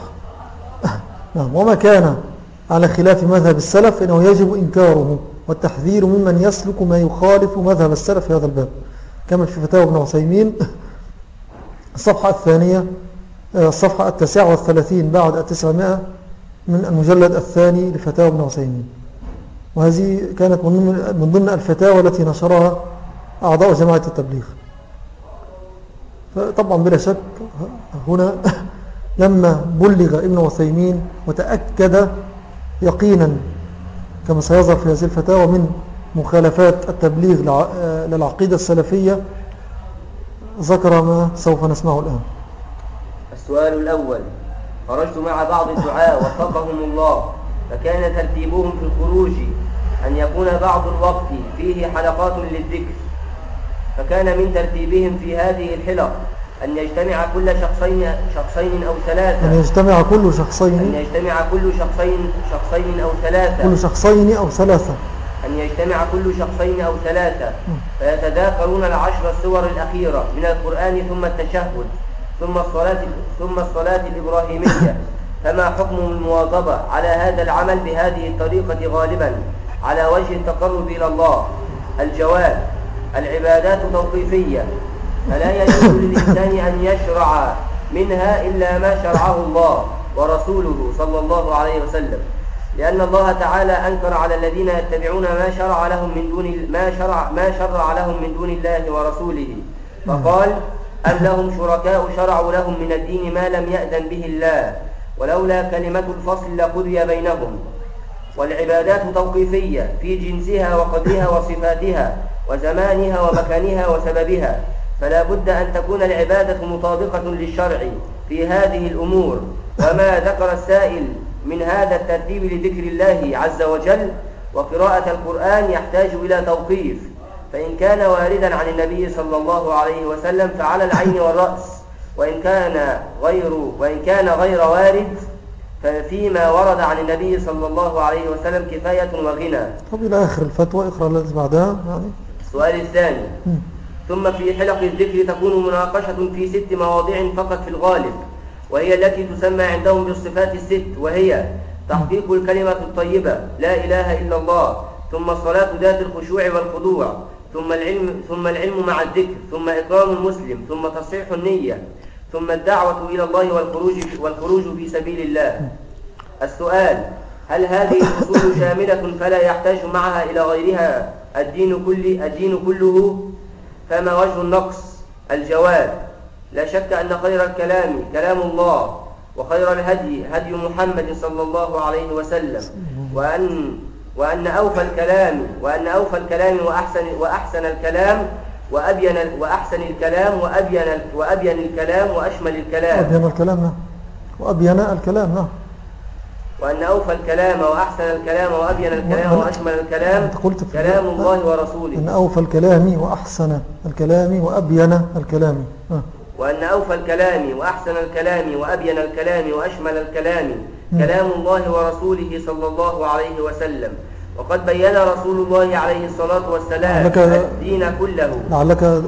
[SPEAKER 1] نعم وما كان على خلاف مذهب السلف فإنه يجب إنكاره والتحذير ممن يسلك ما يخالف مذهب السلف في هذا الباب. كما في فتاوى ابن عثيمين الصفحة الثانية الصفحة التاسعة والثلاثين بعد التسعمائة من المجلد الثاني لفتاوى ابن عثيمين. وهذه كانت من ضمن الفتاوى التي نشرها أعضاء جماعة التبليغ. فطبعا بلا شك هنا لما بلغ ابن عثيمين وتأكد يقينا كما سيظهر في هذه الفتاوى من مخالفات التبليغ للعقيدة السلفية ذكر ما سوف نسمعه الآن.
[SPEAKER 2] السؤال الأول خرجت مع بعض الدعاء وفقهم الله. فكان ترتيبهم في الخروج أن يكون بعض الوقت فيه حلقات للذكر. فكان من ترتيبهم في هذه الحلق أن يجتمع كل شخصين شخصين أو ثلاثة.
[SPEAKER 1] أن يجتمع كل شخصين
[SPEAKER 2] أن يجتمع كل شخصين شخصين أو ثلاثة.
[SPEAKER 1] كل شخصين أو ثلاثة.
[SPEAKER 2] أن يجتمع كل شخصين أو ثلاثة. فيتذاكرون العشر السور الأخيرة من القرآن ثم التشهد ثم الصلاة ثم الصلاة الإبراهيمية. فما حكم المواظبة على هذا العمل بهذه الطريقة غالبا؟ على وجه التقرب إلى الله. الجواب العبادات توقيفية. فلا يجوز للإنسان أن يشرع منها إلا ما شرعه الله ورسوله صلى الله عليه وسلم. لأن الله تعالى أنكر على الذين يتبعون ما شرع لهم من دون ما شرع ما شرع لهم من دون الله ورسوله. فقال أم لهم شركاء شرعوا لهم من الدين ما لم يأذن به الله؟ ولولا كلمة الفصل لقضي بينهم. والعبادات توقيفية في جنسها وقدرها وصفاتها وزمانها ومكانها وسببها. فلا بد أن تكون العبادة مطابقة للشرع في هذه الأمور. وما ذكر السائل من هذا الترتيب لذكر الله عز وجل. وقراءة القرآن يحتاج إلى توقيف. فإن كان واردا عن النبي صلى الله عليه وسلم فعلى العين والرأس. وإن كان غير وإن كان غير وارد ففيما ورد عن النبي صلى الله عليه وسلم كفاية وغنى.
[SPEAKER 1] طب إلى آخر الفتوى اقرأ الذي بعدها. يعني
[SPEAKER 2] السؤال الثاني. ثم في حلق الذكر تكون مناقشة في ست مواضيع فقط في الغالب وهي التي تسمى عندهم بالصفات الست وهي تحقيق الكلمة الطيبة لا إله إلا الله ثم الصلاة ذات الخشوع والخضوع ثم العلم, ثم العلم مع الذكر ثم إكرام المسلم ثم تصحيح النية ثم الدعوة إلى الله والخروج, والخروج في سبيل الله. السؤال هل هذه الأصول شاملة فلا يحتاج معها إلى غيرها؟ الدين, كل الدين كله فما وجه النقص؟ الجواب لا شك أن خير الكلام كلام الله وخير الهدي هدي محمد صلى الله عليه وسلم وأن وأن أوفى الكلام وأن أوفى الكلام وأحسن وأحسن الكلام وأبين وأحسن الكلام وأبين وأبين الكلام وأشمل الكلام.
[SPEAKER 1] أبين الكلام نعم. وأبين الكلام نعم.
[SPEAKER 2] وأن أوفى الكلام وأحسن الكلام وأبين الكلام وأشمل الكلام. قلت كلام الله ورسوله.
[SPEAKER 1] أن أوفى الكلام وأحسن الكلام وأبين الكلام.
[SPEAKER 2] وأن أوفى الكلام وأحسن الكلام وأبين الكلام وأشمل الكلام. كلام الله ورسوله صلى الله عليه وسلم. وقد بين رسول الله عليه الصلاة والسلام الدين كله.
[SPEAKER 1] لعلك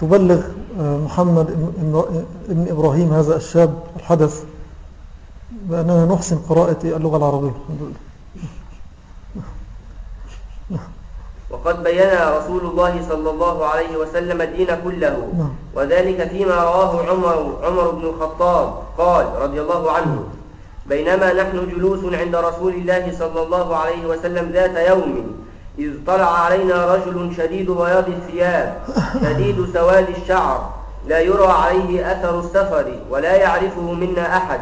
[SPEAKER 1] تبلغ محمد ابن إبراهيم هذا الشاب الحدث بأننا نحسن قراءة اللغة العربية.
[SPEAKER 2] وقد بين رسول الله صلى الله عليه وسلم الدين كله. نعم. وذلك فيما رواه عمر, عمر بن الخطاب قال رضي الله عنه. بينما نحن جلوس عند رسول الله صلى الله عليه وسلم ذات يوم إذ طلع علينا رجل شديد بياض الثياب شديد سواد الشعر لا يرى عليه أثر السفر ولا يعرفه منا أحد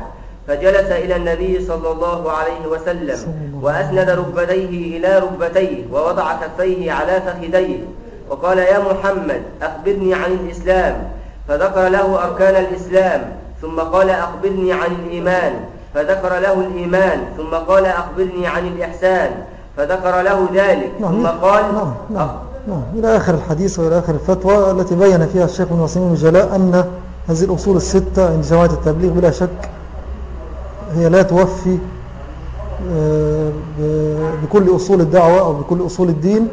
[SPEAKER 2] فجلس إلى النبي صلى الله عليه وسلم وأسند ركبتيه إلى ركبتيه ووضع كفيه على فخذيه وقال يا محمد أخبرني عن الإسلام فذكر له أركان الإسلام ثم قال أخبرني عن الإيمان فذكر له الإيمان ثم قال أخبرني عن الإحسان. فذكر له ذلك
[SPEAKER 1] نعم
[SPEAKER 2] ثم قال
[SPEAKER 1] نعم نعم نعم. إلى آخر الحديث وإلى آخر الفتوى التي بين فيها الشيخ بن وسيم بجلاء أن هذه الأصول الستة عند جماعة التبليغ بلا شك هي لا توفي آه، بكل أصول الدعوة أو بكل أصول الدين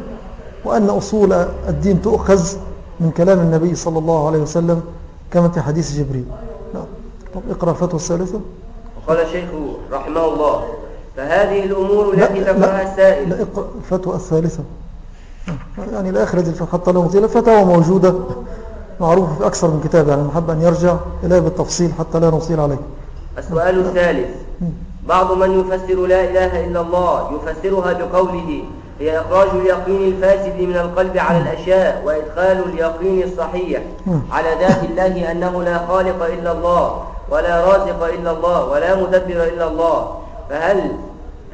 [SPEAKER 1] وأن أصول الدين تؤخذ من كلام النبي صلى الله عليه وسلم كما في حديث جبريل. نعم. طب اقرأ الفتوى الثالثة.
[SPEAKER 2] وقال الشيخ رحمه الله فهذه الأمور التي ذكرها السائل.
[SPEAKER 1] لا اقرأ الفتوى الثالثة. يعني لا أخرج حتى لا نطيل الفتاوى موجودة معروفة في أكثر من كتاب يعني نحب أن يرجع إليه بالتفصيل حتى لا نطيل عليه.
[SPEAKER 2] السؤال الثالث. بعض من يفسر لا إله إلا الله يفسرها بقوله هي إخراج اليقين الفاسد من القلب على الأشياء وإدخال اليقين الصحيح على ذات الله أنه لا خالق إلا الله ولا رازق إلا الله ولا مدبر إلا الله فهل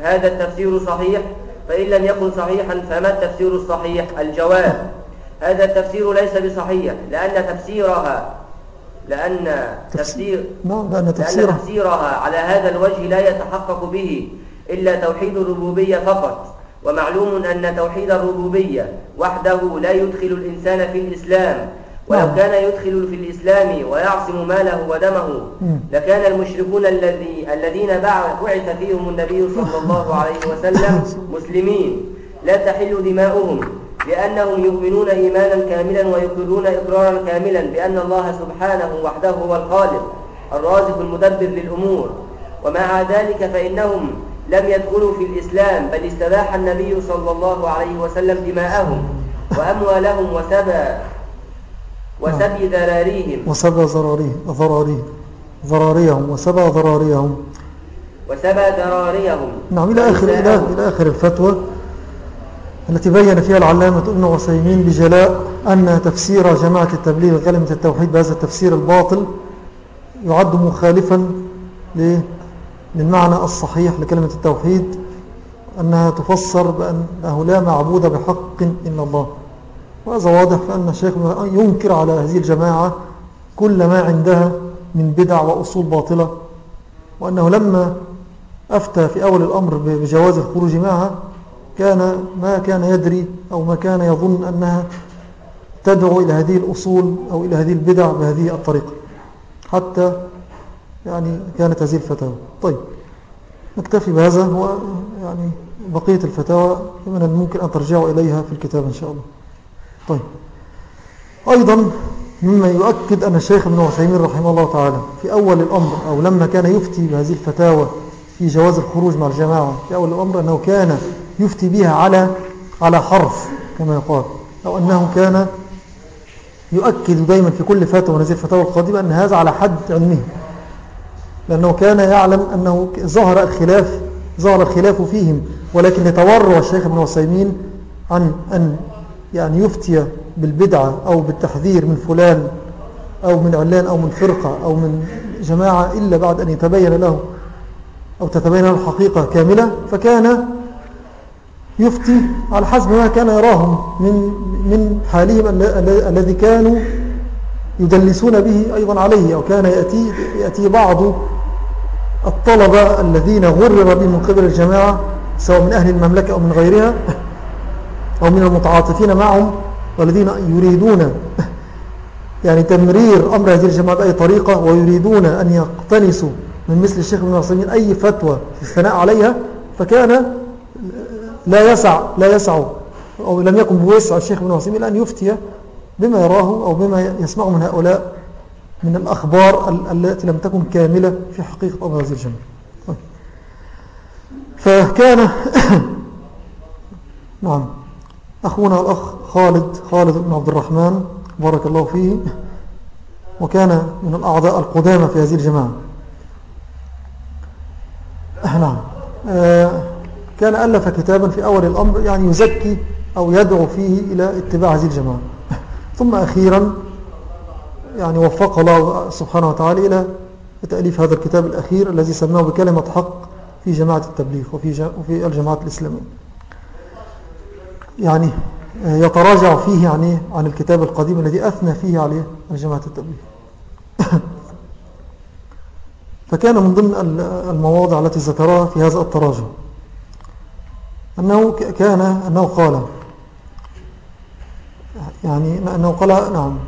[SPEAKER 2] هذا التفسير صحيح؟ فإن لم يكن صحيحا فما التفسير الصحيح؟ الجواب هذا التفسير ليس بصحيح لأن تفسيرها لأن تفسير
[SPEAKER 1] لأن
[SPEAKER 2] لأن
[SPEAKER 1] تفسيره
[SPEAKER 2] تفسيرها على هذا الوجه لا يتحقق به إلا توحيد الربوبية فقط ومعلوم أن توحيد الربوبية وحده لا يدخل الإنسان في الإسلام ولو
[SPEAKER 1] نعم.
[SPEAKER 2] كان يدخل في الإسلام ويعصم ماله ودمه. لكان المشركون الذي الذين بعث بعث فيهم النبي صلى الله عليه وسلم مسلمين لا تحل دماؤهم لأنهم يؤمنون إيمانا كاملا ويقرون إقرارا كاملا بأن الله سبحانه وحده هو الخالق الرازق المدبر للأمور ومع ذلك فإنهم لم يدخلوا في الإسلام بل استباح النبي صلى الله عليه وسلم دماءهم وأموالهم وسبى وسبي ذراريهم.
[SPEAKER 1] وسبى ضراريه ضراريه ضراريهم وسبى ضراريهم
[SPEAKER 2] وسبى ذراريهم.
[SPEAKER 1] نعم إلى آخر, إلى. إلى آخر الفتوى التي بين فيها العلامة ابن عثيمين بجلاء أن تفسير جماعة التبليغ كلمة التوحيد بهذا التفسير الباطل يعد مخالفا ل- للمعنى الصحيح لكلمة التوحيد أنها تفسر بأنه لا معبود بحق إلا الله. وهذا واضح فأن الشيخ ينكر على هذه الجماعة كل ما عندها من بدع وأصول باطلة وأنه لما أفتى في أول الأمر بجواز الخروج معها كان ما كان يدري أو ما كان يظن أنها تدعو إلى هذه الأصول أو إلى هذه البدع بهذه الطريقة. حتى يعني كانت هذه الفتاوى. طيب نكتفي بهذا. هو يعني بقية الفتاوى من الممكن أن ترجعوا إليها في الكتاب إن شاء الله. طيب أيضا مما يؤكد أن الشيخ ابن عثيمين رحمه الله تعالى في أول الأمر أو لما كان يفتي بهذه الفتاوى في جواز الخروج مع الجماعة في أول الأمر أنه كان يفتي بها على على حرف كما يقال أو أنه كان يؤكد دائما في كل فتوى من هذه الفتاوى القادمة أن هذا على حد علمه. لأنه كان يعلم أنه ظهر الخلاف ظهر الخلاف فيهم ولكن يتورع الشيخ ابن عثيمين عن أن يعني يفتي بالبدعة أو بالتحذير من فلان أو من علان أو من فرقة أو من جماعة إلا بعد أن يتبين له أو تتبين له الحقيقة كاملة فكان يفتي على حسب ما كان يراهم من من حالهم ال- ال- الذي كانوا يدلسون به أيضا عليه أو كان يأتي, يأتي بعض الطلبة الذين غرر بهم من قبل الجماعة سواء من أهل المملكة أو من غيرها أو من المتعاطفين معهم والذين يريدون يعني تمرير أمر هذه الجماعة بأي طريقة ويريدون أن يقتنسوا من مثل الشيخ ابن عثيمين أي فتوى في الثناء عليها فكان لا يسع لا يسع أو لم يكن بوسع الشيخ ابن عثيمين أن يفتي بما يراه أو بما يسمعه من هؤلاء. من الأخبار ال- التي لم تكن كاملة في حقيقة أمر هذه الجماعة. فكان نعم. أخونا الأخ خالد خالد بن عبد الرحمن بارك الله فيه وكان من الأعضاء القدامى في هذه الجماعة. نعم. آه، كان ألف كتابا في أول الأمر يعني يزكي أو يدعو فيه إلى اتباع هذه الجماعة. ثم أخيرا يعني وفق الله سبحانه وتعالى إلى تأليف هذا الكتاب الأخير الذي سماه بكلمة حق في جماعة التبليغ وفي, وفي الجماعات الإسلامية. يعني يتراجع فيه يعني عن الكتاب القديم الذي أثنى فيه عليه جماعة التبليغ. فكان من ضمن المواضع التي ذكرها في هذا التراجع أنه كان أنه قال يعني أنه قال نعم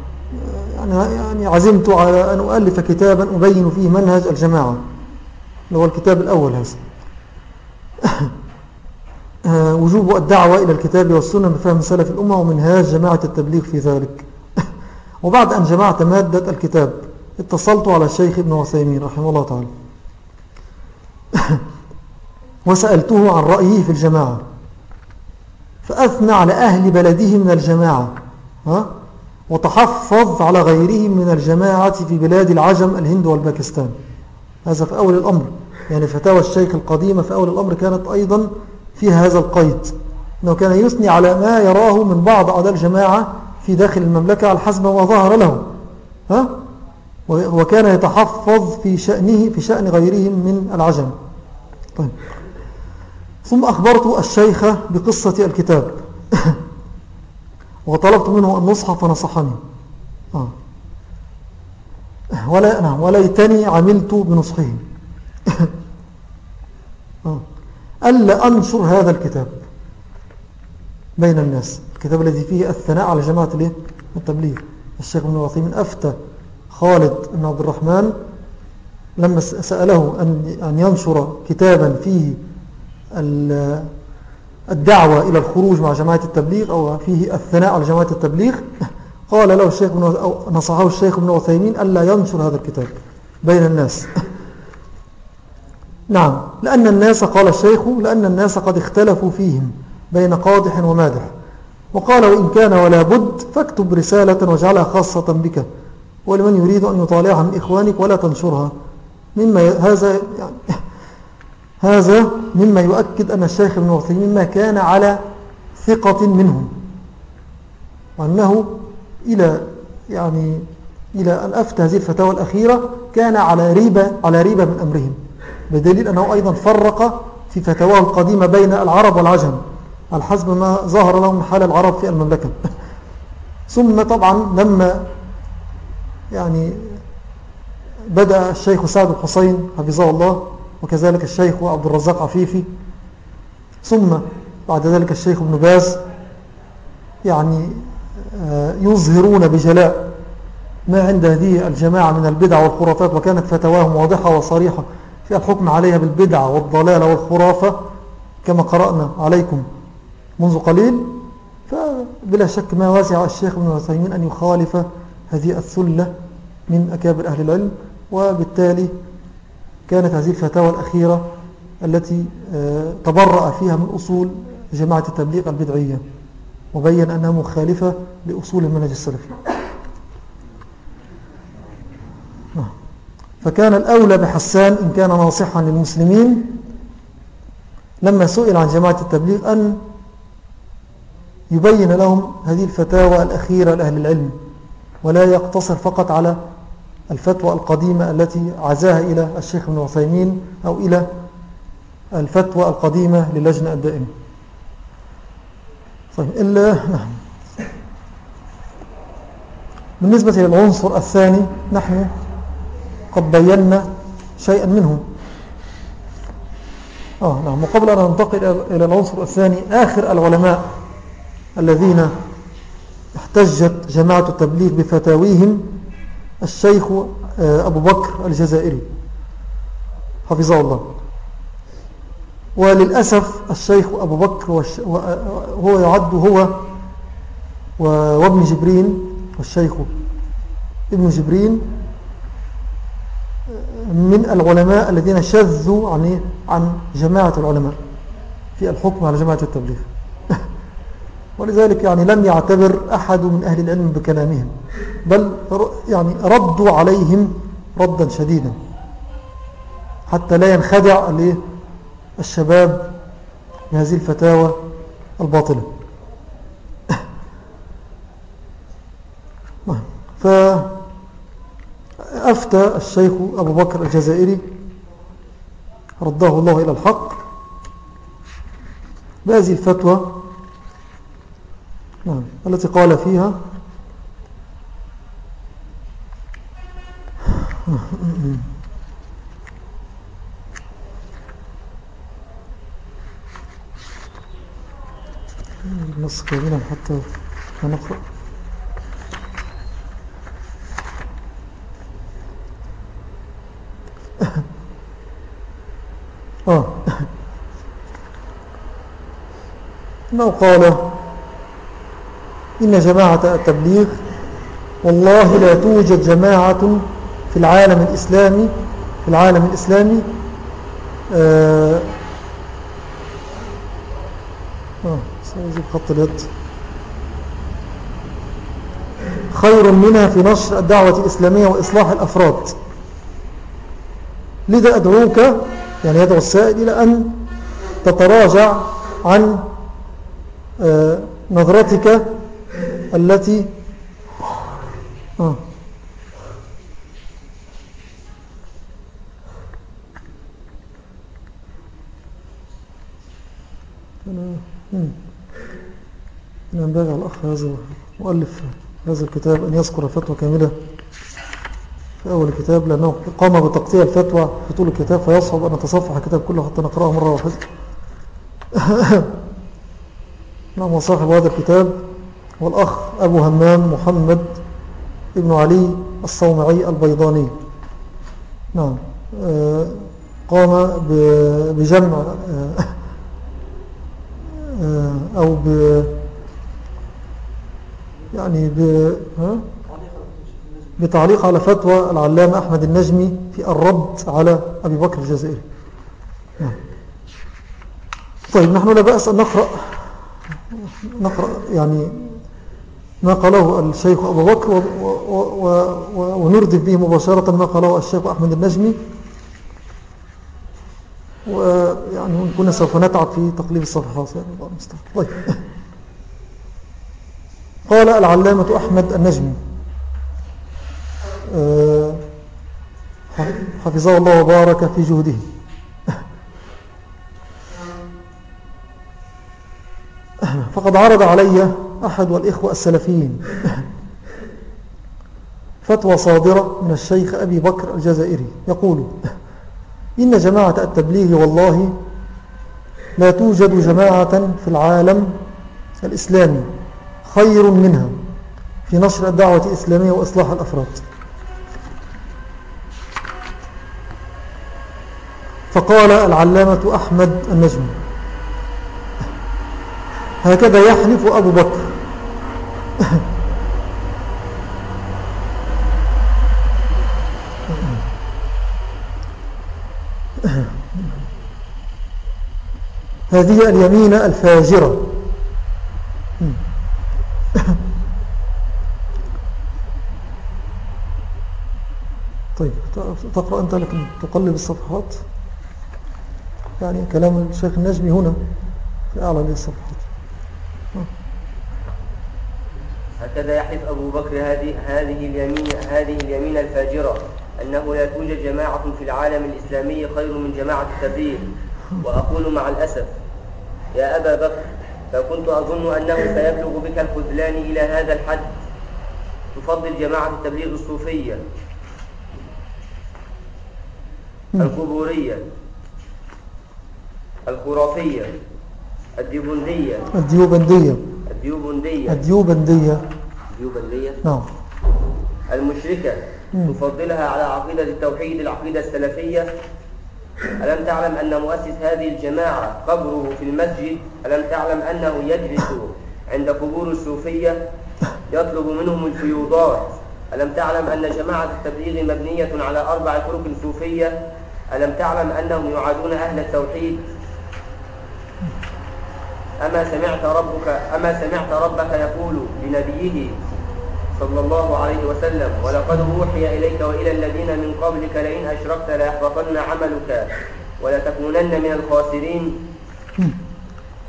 [SPEAKER 1] يعني, يعني عزمت على أن أؤلف كتابا أبين فيه منهج الجماعة اللي هو الكتاب الأول هذا. وجوب الدعوة إلى الكتاب والسنة بفهم سلف الأمة ومنهاج جماعة التبليغ في ذلك. وبعد أن جمعت مادة الكتاب اتصلت على الشيخ ابن وثيمين رحمه الله تعالى. وسألته عن رأيه في الجماعة. فأثنى على أهل بلده من الجماعة. ها؟ وتحفظ على غيرهم من الجماعة في بلاد العجم الهند والباكستان. هذا في أول الأمر. يعني فتاوى الشيخ القديمة في أول الأمر كانت أيضا فيها هذا القيد. أنه كان يثني على ما يراه من بعض أعداء الجماعة في داخل المملكة على حسب ما ظهر له ها؟ وكان يتحفظ في شأنه في شأن غيرهم من العجم. طيب. ثم أخبرت الشيخ بقصة الكتاب. وطلبت منه النصح فنصحني آه. ولا نعم وليتني عملت بنصحه. آه. ألا أنشر هذا الكتاب بين الناس. الكتاب الذي فيه الثناء على جماعة التبليغ. الشيخ بن وثيمين أفتى خالد بن عبد الرحمن لما سأله أن ينشر كتابا فيه الدعوة إلى الخروج مع جماعة التبليغ أو فيه الثناء على جماعة التبليغ. قال له الشيخ بن أو نصحه الشيخ ابن عثيمين ألا ينشر هذا الكتاب بين الناس. نعم لأن الناس قال الشيخ لأن الناس قد اختلفوا فيهم بين قادح ومادح. وقال وإن كان ولا بد فاكتب رسالة واجعلها خاصة بك ولمن يريد أن يطالعها من إخوانك ولا تنشرها. مما هذا يعني هذا مما يؤكد أن الشيخ ابن عثيمين ما كان على ثقة منهم وأنه إلى يعني إلى أن أفتى هذه الفتاوى الأخيرة كان على ريبة, على ريبة من أمرهم. بدليل أنه أيضا فرق في فتاواه القديمة بين العرب والعجم. على حسب ما ظهر لهم حال العرب في المملكة. ثم طبعا لما يعني بدأ الشيخ سعد الحسين حفظه الله وكذلك الشيخ عبد الرزاق عفيفي. ثم بعد ذلك الشيخ ابن باز يعني آه، يظهرون بجلاء ما عند هذه الجماعة من البدع والخرافات وكانت فتواهم واضحة وصريحة في الحكم عليها بالبدع والضلالة والخرافة كما قرأنا عليكم منذ قليل. فبلا شك ما واسع الشيخ ابن عثيمين أن يخالف هذه الثلة من أكابر أهل العلم وبالتالي كانت هذه الفتاوى الأخيرة التي آه، تبرأ فيها من أصول جماعة التبليغ البدعية وبين أنها مخالفة لأصول المنهج السلفي نعم. فكان الأولى بحسان إن كان ناصحا للمسلمين لما سئل عن جماعة التبليغ أن يبين لهم هذه الفتاوى الأخيرة لأهل العلم ولا يقتصر فقط على الفتوى القديمة التي عزاها إلى الشيخ ابن عثيمين أو إلى الفتوى القديمة للجنة الدائمة. طيب إلا بالنسبة للعنصر الثاني نحن قد بينا شيئا منه. آه نعم. وقبل أن ننتقل إلى العنصر الثاني آخر العلماء الذين احتجت جماعة التبليغ بفتاويهم الشيخ آه، أبو بكر الجزائري حفظه الله. وللأسف الشيخ أبو بكر هو يعد هو وابن جبرين والشيخ ابن جبرين آه، من العلماء الذين شذوا عن عن جماعة العلماء في الحكم على جماعة التبليغ. ولذلك يعني لم يعتبر أحد من أهل العلم بكلامهم بل يعني ردوا عليهم ردا شديدا حتى لا ينخدع الشباب بهذه الفتاوى الباطلة. فأفتى الشيخ أبو بكر الجزائري رده الله إلى الحق. بهذه الفتوى نعم. التي قال فيها النص كاملا حتى نقرأ. آه. إنه قال؟ إن جماعة التبليغ والله لا توجد جماعة في العالم الإسلامي في العالم الإسلامي آه آه سأجيب خط اليد. خير منها في نشر الدعوة الإسلامية وإصلاح الأفراد. لذا أدعوك يعني يدعو السائل إلى أن تتراجع عن آه، نظرتك التي آه. ينبغي على الأخ هذا مؤلف هذا الكتاب أن يذكر فتوى كاملة في أول الكتاب لأنه قام بتقطيع الفتوى في طول الكتاب فيصعب أن نتصفح الكتاب كله حتى نقرأه مرة واحدة. نعم وصاحب هذا الكتاب هو الأخ أبو همام محمد ابن علي الصومعي البيضاني. نعم آه، قام بجمع آه، آه، أو ب يعني ب بتعليق على فتوى العلامة أحمد النجمي في الرد على أبي بكر الجزائري. نعم. طيب نحن لا بأس أن نقرأ نقرأ يعني ما قاله الشيخ أبو بكر ونردف به مباشرة ما قاله الشيخ أحمد النجمي. ويعني كنا سوف نتعب في تقليب الصفحات يعني طيب. قال العلامة أحمد النجمي. آه، حفظه الله وبارك في جهده. فقد عرض علي أحد والإخوة السلفيين. فتوى صادرة من الشيخ أبي بكر الجزائري. يقول إن جماعة التبليغ والله لا توجد جماعة في العالم الإسلامي خير منها في نشر الدعوة الإسلامية وإصلاح الأفراد. فقال العلامة أحمد النجم هكذا يحلف أبو بكر. هذه اليمين الفاجرة. طيب تقرأ أنت لكن تقلب الصفحات. يعني كلام الشيخ النجمي هنا في أعلى الصفحات.
[SPEAKER 2] هكذا يحلف أبو بكر هذه هذه اليمين هذه اليمين الفاجرة أنه لا توجد جماعة في العالم الإسلامي خير من جماعة التبليغ. وأقول مع الأسف يا أبا بكر فكنت أظن أنه سيبلغ بك الخذلان إلى هذا الحد. تفضل جماعة التبليغ الصوفية. القبورية. الخرافية. الديوبندية.
[SPEAKER 1] الديوبندية.
[SPEAKER 2] الديوبندية.
[SPEAKER 1] الديوبندية.
[SPEAKER 2] الديوبندية.
[SPEAKER 1] نعم.
[SPEAKER 2] المشركة تفضلها على عقيدة التوحيد العقيدة السلفية. ألم تعلم أن مؤسس هذه الجماعة قبره في المسجد؟ ألم تعلم أنه يجلس عند قبور الصوفية؟ يطلب منهم الفيوضات. ألم تعلم أن جماعة التبليغ مبنية على أربع طرق صوفية؟ ألم تعلم أنهم يعادون أهل التوحيد؟ أما سمعت ربك أما سمعت ربك يقول لنبيه صلى الله عليه وسلم ولقد أوحي إليك وإلى الذين من قبلك لئن أشركت ليحبطن عملك ولتكونن من الخاسرين.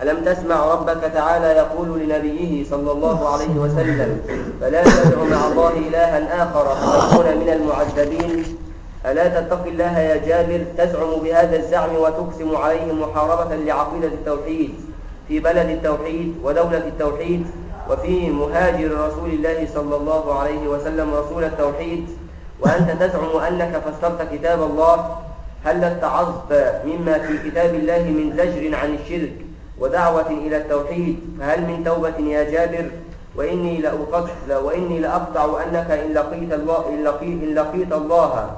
[SPEAKER 2] ألم تسمع ربك تعالى يقول لنبيه صلى الله عليه وسلم فلا تدع مع الله إلها آخر فتكون من المعذبين. ألا تتق الله يا جابر تزعم بهذا الزعم وتقسم عليه محاربة لعقيدة التوحيد. في بلد التوحيد ودولة التوحيد وفي مهاجر رسول الله صلى الله عليه وسلم رسول التوحيد. وأنت تزعم أنك فسرت كتاب الله؟ هل اتعظت مما في كتاب الله من زجر عن الشرك ودعوة إلى التوحيد؟ فهل من توبة يا جابر؟ وإني لأقطع وإني لأقطع أنك إن لقيت الله إن لقيت الله.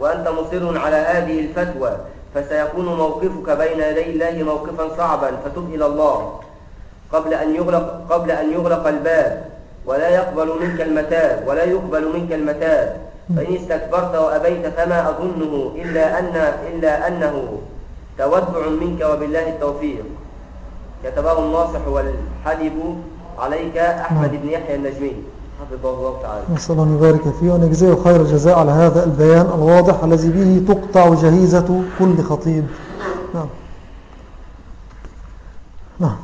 [SPEAKER 2] وأنت مصر على هذه الفتوى. فسيكون موقفك بين يدي الله موقفا صعبا فتب إلى الله. قبل أن يغلق قبل أن يغلق الباب ولا يقبل منك المتاب ولا يقبل منك المتاب. فإن استكبرت وأبيت فما أظنه إلا أن إلا أنه تودع منك وبالله التوفيق. كتبه الناصح والحلب عليك أحمد بن يحيى النجمي.
[SPEAKER 1] نسأل الله أن يبارك فيه وأن يجزيه خير الجزاء على هذا البيان الواضح الذي به تقطع جهيزة كل خطيب. نعم. نعم.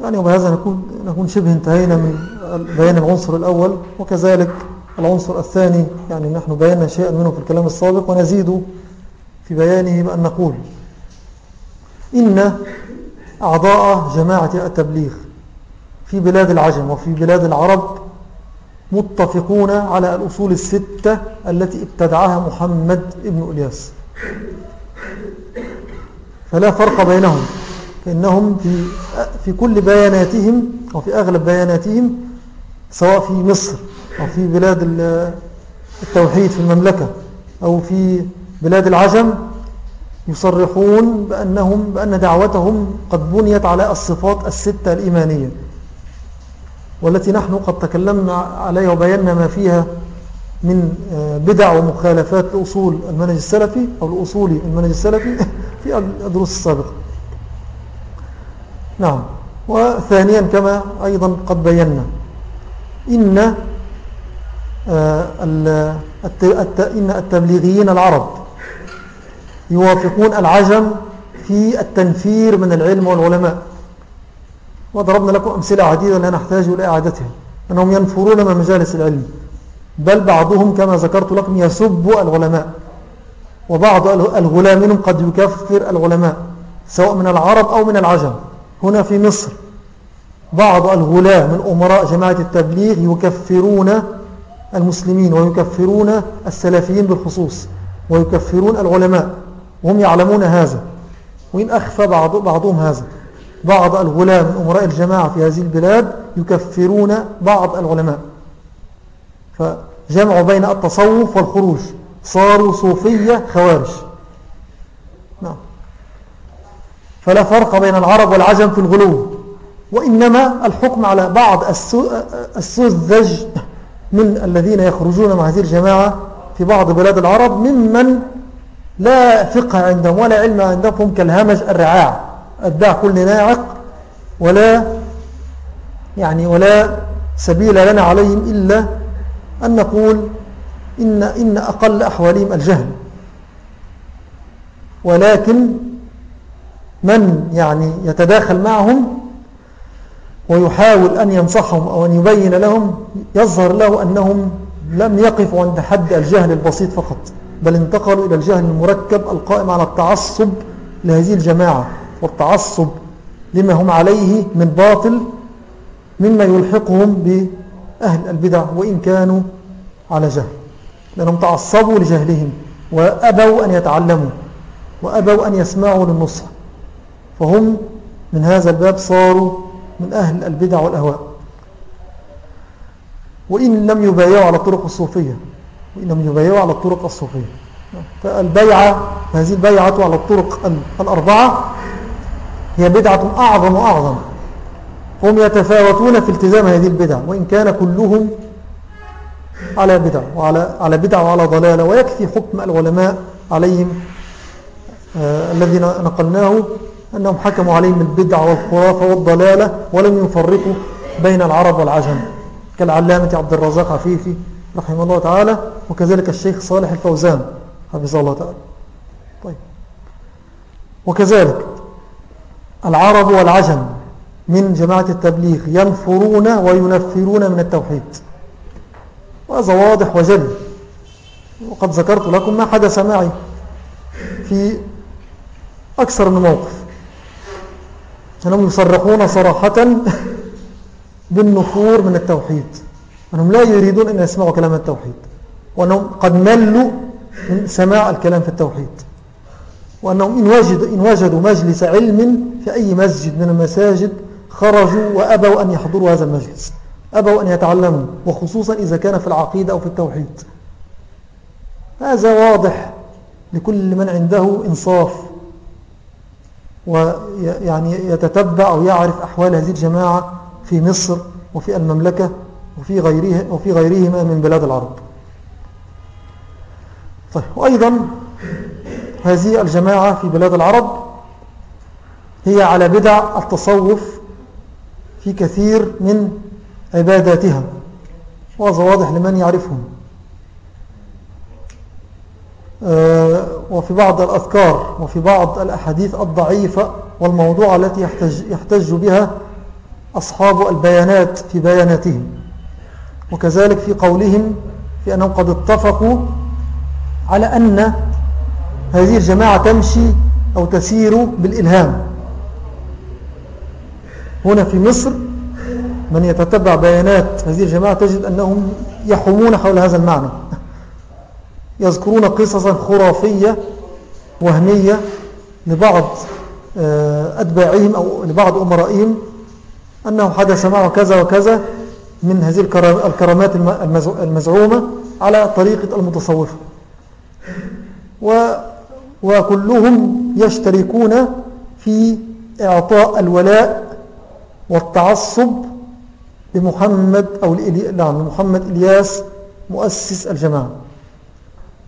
[SPEAKER 1] يعني وبهذا نكون, نكون شبه انتهينا من بيان العنصر الأول وكذلك العنصر الثاني. يعني نحن بينا شيئا منه في الكلام السابق ونزيد في بيانه بأن نقول. إن أعضاء جماعة التبليغ في بلاد العجم وفي بلاد العرب متفقون على الأصول الستة التي ابتدعها محمد ابن إلياس. فلا فرق بينهم فإنهم في, في كل بياناتهم أو في أغلب بياناتهم سواء في مصر أو في بلاد التوحيد في المملكة أو في بلاد العجم يصرحون بأنهم بأن دعوتهم قد بنيت على الصفات الستة الإيمانية. والتي نحن قد تكلمنا عليها وبينا ما فيها من آه، بدع ومخالفات لأصول المنهج السلفي أو لأصول المنهج السلفي في الدروس السابقة. نعم. وثانيا كما أيضا قد بينا إن آه، إن التبليغيين العرب يوافقون العجم في التنفير من العلم والعلماء. وضربنا لكم أمثلة عديدة لا نحتاج إلى إعادتها أنهم ينفرون من مجالس العلم. بل بعضهم كما ذكرت لكم يسب العلماء وبعض الغلام منهم قد يكفر العلماء سواء من العرب أو من العجم. هنا في مصر بعض الغلاة من أمراء جماعة التبليغ يكفرون المسلمين ويكفرون السلفيين بالخصوص ويكفرون العلماء. وهم يعلمون هذا. وإن أخفى بعض بعضهم هذا. بعض الغلاة من أمراء الجماعة في هذه البلاد يكفرون بعض العلماء. فجمعوا بين التصوف والخروج. صاروا صوفية خوارج. نعم. فلا فرق بين العرب والعجم في الغلو. وإنما الحكم على بعض السذج من الذين يخرجون مع هذه الجماعة في بعض بلاد العرب ممن لا فقه عندهم ولا علم عندهم كالهمج الرعاع. أدع كل ناعق ولا يعني ولا سبيل لنا عليهم إلا أن نقول إن, إن أقل أحوالهم الجهل. ولكن من يعني يتداخل معهم ويحاول أن ينصحهم أو أن يبين لهم يظهر له أنهم لم يقفوا عند حد الجهل البسيط فقط بل انتقلوا إلى الجهل المركب القائم على التعصب لهذه الجماعة. والتعصب لما هم عليه من باطل مما يلحقهم بأهل البدع وإن كانوا على جهل. لأنهم تعصبوا لجهلهم وأبوا أن يتعلموا وأبوا أن يسمعوا للنصح. فهم من هذا الباب صاروا من أهل البدع والأهواء. وإن لم يبايعوا على الطرق الصوفية وإن لم يبايعوا على الطرق الصوفية. فالبيعة هذه البيعة على الطرق الأربعة هي بدعة أعظم وأعظم. هم يتفاوتون في التزام هذه البدع وإن كان كلهم على بدع وعلى على بدع وعلى ضلالة ويكفي حكم العلماء عليهم آه الذي نقلناه أنهم حكموا عليهم البدع والخرافة والضلالة ولم يفرقوا بين العرب والعجم. كالعلامة عبد الرزاق عفيفي رحمه الله تعالى وكذلك الشيخ صالح الفوزان حفظه الله تعالى. طيب. وكذلك العرب والعجم من جماعة التبليغ ينفرون وينفرون من التوحيد. وهذا واضح وجل وقد ذكرت لكم ما حدث معي في أكثر من موقف. أنهم يصرحون صراحة بالنفور من التوحيد. أنهم لا يريدون أن يسمعوا كلام التوحيد. وأنهم قد ملوا من سماع الكلام في التوحيد. وأنهم إن وجدوا, إن وجدوا مجلس علم في أي مسجد من المساجد خرجوا وأبوا أن يحضروا هذا المجلس. أبوا أن يتعلموا وخصوصا إذا كان في العقيدة أو في التوحيد. هذا واضح لكل من عنده إنصاف ويعني يتتبع أو يعرف أحوال هذه الجماعة في مصر وفي المملكة وفي, غيره وفي غيرهما من بلاد العرب. طيب وأيضا هذه الجماعة في بلاد العرب هي على بدع التصوف في كثير من عباداتها وهذا واضح لمن يعرفهم. آه، وفي بعض الأذكار وفي بعض الأحاديث الضعيفة والموضوع التي يحتج, يحتج بها أصحاب البيانات في بياناتهم. وكذلك في قولهم في أنهم قد اتفقوا على أن هذه الجماعة تمشي أو تسير بالإلهام. هنا في مصر من يتتبع بيانات هذه الجماعة تجد أنهم يحومون حول هذا المعنى. يذكرون قصصا خرافية وهمية لبعض آه، أتباعهم أو لبعض أمرائهم أنه حدث معه كذا وكذا من هذه الكرامات المزعومة على طريقة المتصوفة وكلهم يشتركون في إعطاء الولاء والتعصب لمحمد أو نعم لمحمد إلياس مؤسس الجماعة.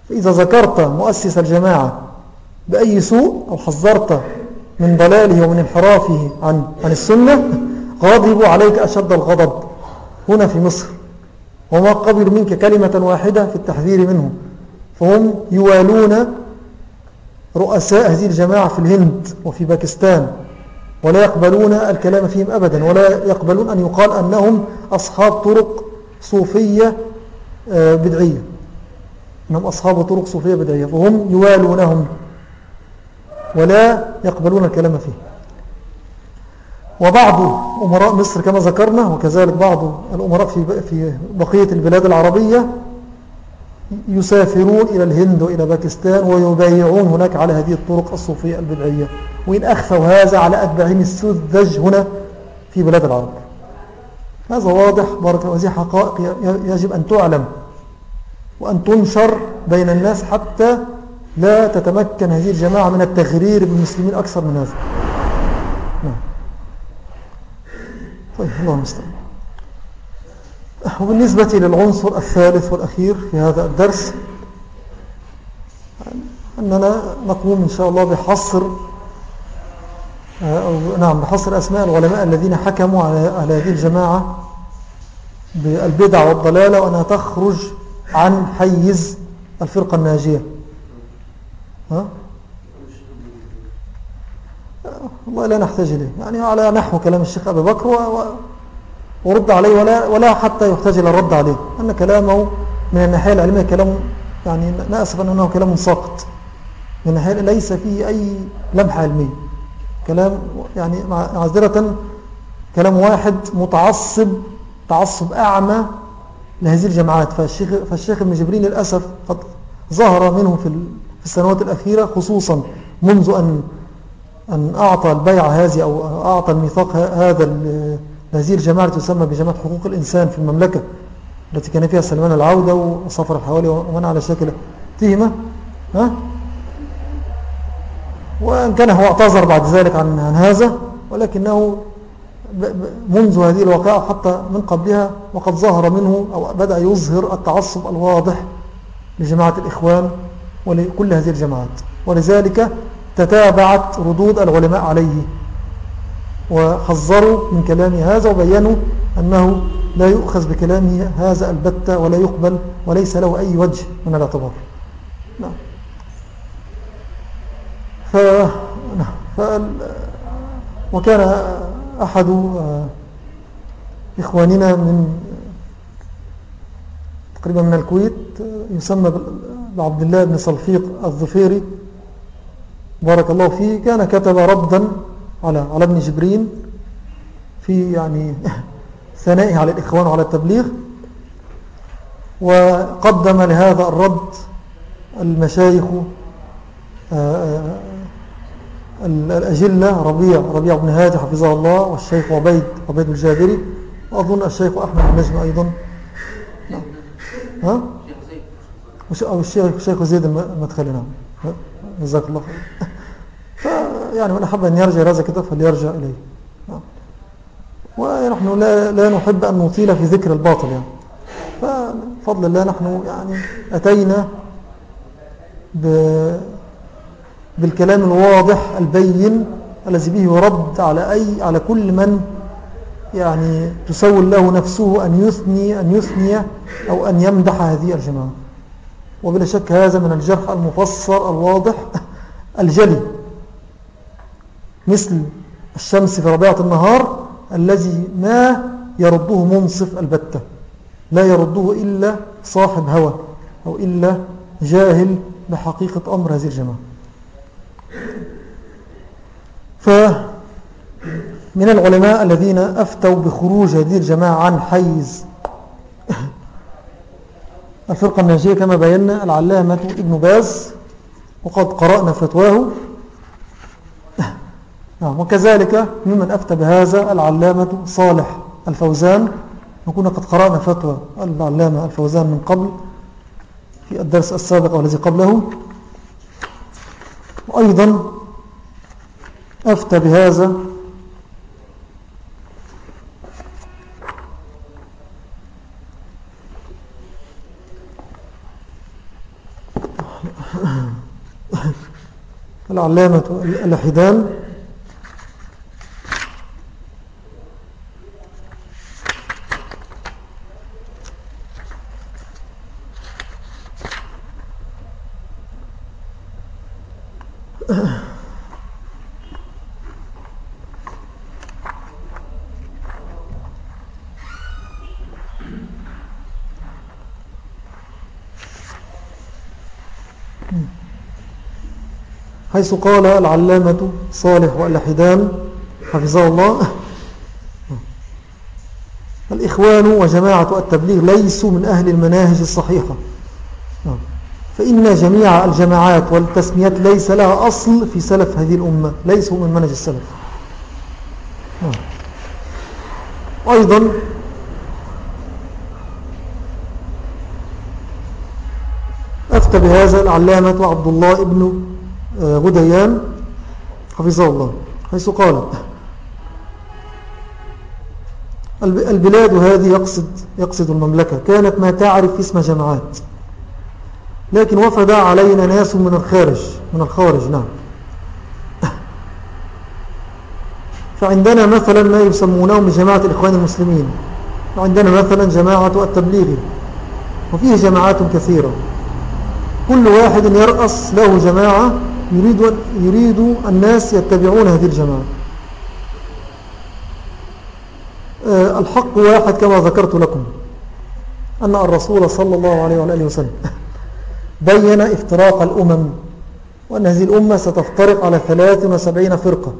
[SPEAKER 1] فإذا ذكرت مؤسس الجماعة بأي سوء أو حذرت من ضلاله ومن انحرافه عن, عن السنة غاضبوا عليك أشد الغضب هنا في مصر. وما قبل منك كلمة واحدة في التحذير منه. فهم يوالون رؤساء هذه الجماعة في الهند وفي باكستان ولا يقبلون الكلام فيهم أبدا ولا يقبلون أن يقال أنهم أصحاب طرق صوفية آه، بدعية. أنهم أصحاب طرق صوفية بدعية فهم يوالونهم ولا يقبلون الكلام فيه. وبعض أمراء مصر كما ذكرنا وكذلك بعض الأمراء في بقية البلاد العربية يسافرون إلى الهند وإلى باكستان ويبايعون هناك على هذه الطرق الصوفية البدعية. وإن أخفوا هذا على أتباعهم السذج هنا في بلاد العرب. هذا واضح بارك وهذه حقائق يجب أن تعلم وأن تنشر بين الناس حتى لا تتمكن هذه الجماعة من التغرير بالمسلمين أكثر من هذا. نعم. طيب الله المستعان وبالنسبة للعنصر الثالث والأخير في هذا الدرس أننا نقوم إن شاء الله بحصر أو نعم بحصر أسماء العلماء الذين حكموا على هذه الجماعة بالبدع والضلالة وأنها تخرج عن حيز الفرقة الناجية ها؟ والله لا نحتاج إليه يعني على نحو كلام الشيخ أبي بكر و... ورد عليه ولا, ولا حتى يحتاج إلى الرد عليه. أن كلامه من الناحية العلمية كلام يعني نأسف أنه كلام ساقط. من الناحية ليس فيه أي لمحة علمية. كلام يعني معذرة كلام واحد متعصب تعصب أعمى لهذه الجماعات. فالشيخ, فالشيخ ابن جبرين للأسف قد ظهر منه في السنوات الأخيرة خصوصا منذ أن أن أعطى البيع هذه أو أعطى الميثاق هذا هذه الجماعة تسمى بجماعة حقوق الإنسان في المملكة التي كان فيها سلمان العودة وصفر الحوالي ومن على شكل تهمة ها؟ وإن كان هو اعتذر بعد ذلك عن, عن هذا ولكنه منذ هذه الواقعة حتى من قبلها وقد ظهر منه أو بدأ يظهر التعصب الواضح لجماعة الإخوان ولكل هذه الجماعات ولذلك تتابعت ردود العلماء عليه وحذروا من كلام هذا وبينوا أنه لا يؤخذ بكلامه هذا البتة ولا يقبل وليس له أي وجه من الاعتبار نعم ف... نعم. ف... وكان أحد إخواننا من تقريبا من الكويت يسمى بعبد الله بن صلفيق الظفيري بارك الله فيه كان كتب ردا على على ابن جبرين في يعني ثنائه على الإخوان وعلى التبليغ. وقدم لهذا الرد المشايخ آه، آه، الأجلة ربيع ربيع بن هادي حفظه الله والشيخ عبيد عبيد الجابري وأظن الشيخ أحمد النجم أيضا. نعم. ها؟ أو الشيخ زيد المدخلي نعم. جزاك الله خير فيعني من أحب أن يرجع إلى الكتاب فليرجع إليه. نعم. ونحن لا, لا نحب أن نطيل في ذكر الباطل يعني. ففضل الله نحن يعني أتينا بالكلام الواضح البين الذي به يرد على أي على كل من يعني تسول له نفسه أن يثني, أن يثني أو أن يمدح هذه الجماعة. وبلا شك هذا من الجرح المفسر الواضح الجلي. مثل الشمس في ربيعة النهار الذي ما يرده منصف البتة لا يرده إلا صاحب هوى أو إلا جاهل بحقيقة أمر هذه الجماعة. فمن العلماء الذين أفتوا بخروج هذه الجماعة عن حيز الفرقة الناجية كما بينا العلامة ابن باز وقد قرأنا فتواه نعم وكذلك ممن أفتى بهذا العلامة صالح الفوزان. وكنا قد قرأنا فتوى العلامة الفوزان من قبل في الدرس السابق والذي قبله. وأيضا أفتى بهذا العلامة الحدان حيث قال العلامة صالح والحدان حفظه الله. الإخوان وجماعة التبليغ ليسوا من أهل المناهج الصحيحة. فإن جميع الجماعات والتسميات ليس لها أصل في سلف هذه الأمة ليسوا من منهج السلف. أيضا أفتى بهذا العلامة عبد الله ابن غديان حفظه الله. حيث قال البلاد هذه يقصد, يقصد المملكة. كانت ما تعرف اسم جماعات. لكن وفد علينا ناس من الخارج من الخارج نعم. فعندنا مثلا ما يسمونهم بجماعة الإخوان المسلمين. وعندنا مثلا جماعة التبليغ وفيه جماعات كثيرة. كل واحد يرأس له جماعة يريد, يريد الناس يتبعون هذه الجماعة. آه، الحق واحد كما ذكرت لكم أن الرسول صلى الله عليه وآله وسلم بين افتراق الأمم وأن هذه الأمة ستفترق على 73 فرقة.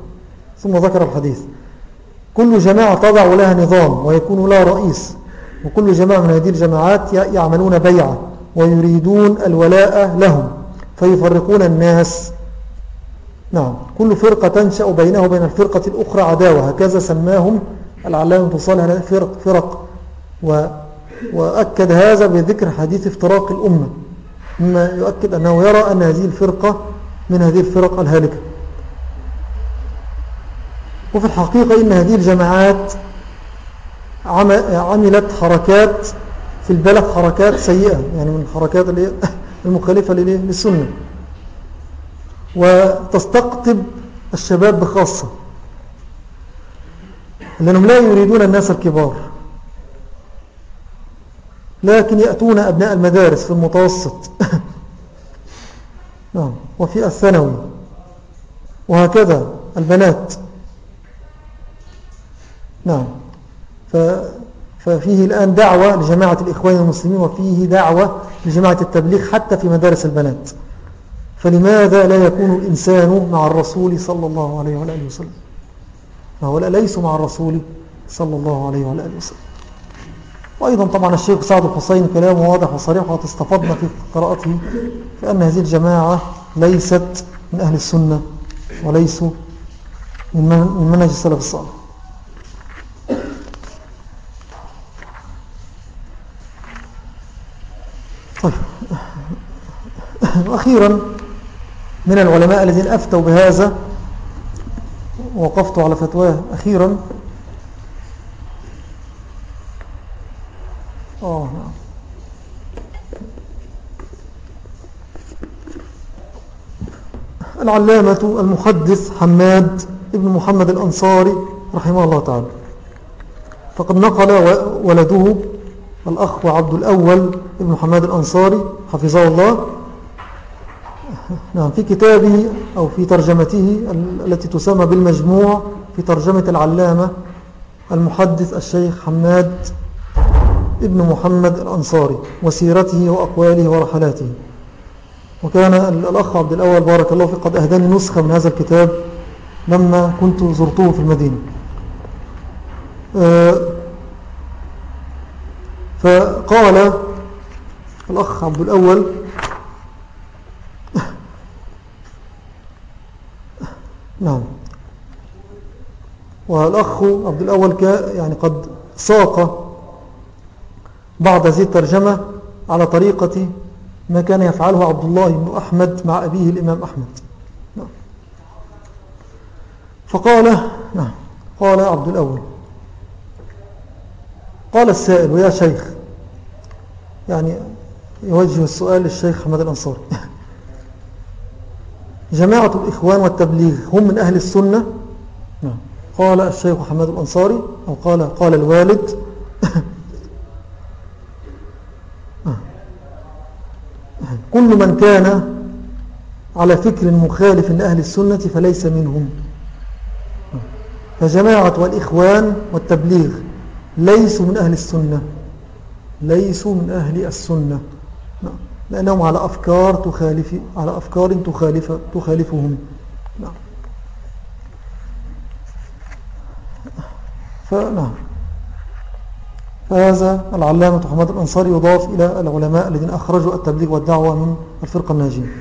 [SPEAKER 1] ثم ذكر الحديث كل جماعة تضع لها نظام ويكون لها رئيس وكل جماعة من هذه الجماعات يعملون بيعة ويريدون الولاء لهم فيفرقون الناس. نعم. كل فرقة تنشأ بينه وبين الفرقة الأخرى عداوة. هكذا سماهم العلامة صالح فرق, فرق. و وأكد هذا بذكر حديث افتراق الأمة. مما يؤكد أنه يرى أن هذه الفرقة من هذه الفرق الهالكة. وفي الحقيقة إن هذه الجماعات عملت حركات في البلد حركات سيئة. يعني من الحركات المخالفة للسنة. وتستقطب الشباب بخاصة. لأنهم لا يريدون الناس الكبار. لكن يأتون أبناء المدارس في المتوسط. نعم. وفي الثانوي. وهكذا البنات. نعم. ف ففيه الآن دعوة لجماعة الإخوان المسلمين وفيه دعوة لجماعة التبليغ حتى في مدارس البنات. فلماذا لا يكون الإنسان مع الرسول صلى الله عليه وآله وسلم؟ فهؤلاء ليسوا مع الرسول صلى الله عليه وآله وسلم. وأيضا طبعا الشيخ سعد الحسين كلامه واضح وصريح وتستفضنا في قراءته فأن هذه الجماعة ليست من أهل السنة وليسوا من منهج السلف الصالح. طيب. وأخيرا من العلماء الذين أفتوا بهذا وقفت على فتواه أخيرا. آه نعم. العلامة المحدث حماد ابن محمد الأنصاري رحمه الله تعالى. فقد نقل ولده الأخ عبد الأول ابن محمد الأنصاري حفظه الله. نعم في كتابه أو في ترجمته التي تسمى بالمجموع في ترجمة العلامة المحدث الشيخ حماد ابن محمد الأنصاري وسيرته وأقواله ورحلاته. وكان الأخ عبد الأول بارك الله فيه قد أهداني نسخة من هذا الكتاب لما كنت زرته في المدينة. آه، فقال الأخ عبد الأول نعم. والأخ عبد الأول يعني قد ساق بعض هذه الترجمة على طريقة ما كان يفعله عبد الله بن أحمد مع أبيه الإمام أحمد. نعم. فقال نعم. قال عبد الأول. قال السائل ويا شيخ. يعني يوجه السؤال للشيخ حمد الأنصاري. جماعة الإخوان والتبليغ هم من أهل السنة؟ نعم. قال الشيخ حمد الأنصاري أو قال, قال الوالد. كل من كان على فكر مخالف لأهل السنة فليس منهم. فجماعة والإخوان والتبليغ ليسوا من أهل السنة. ليسوا من أهل السنة. لأنهم على أفكار تخالف على أفكار تخالف تخالفهم. نعم. فنعم فهذا العلامة محمد الأنصاري يضاف إلى العلماء الذين أخرجوا التبليغ والدعوة من الفرقة الناجية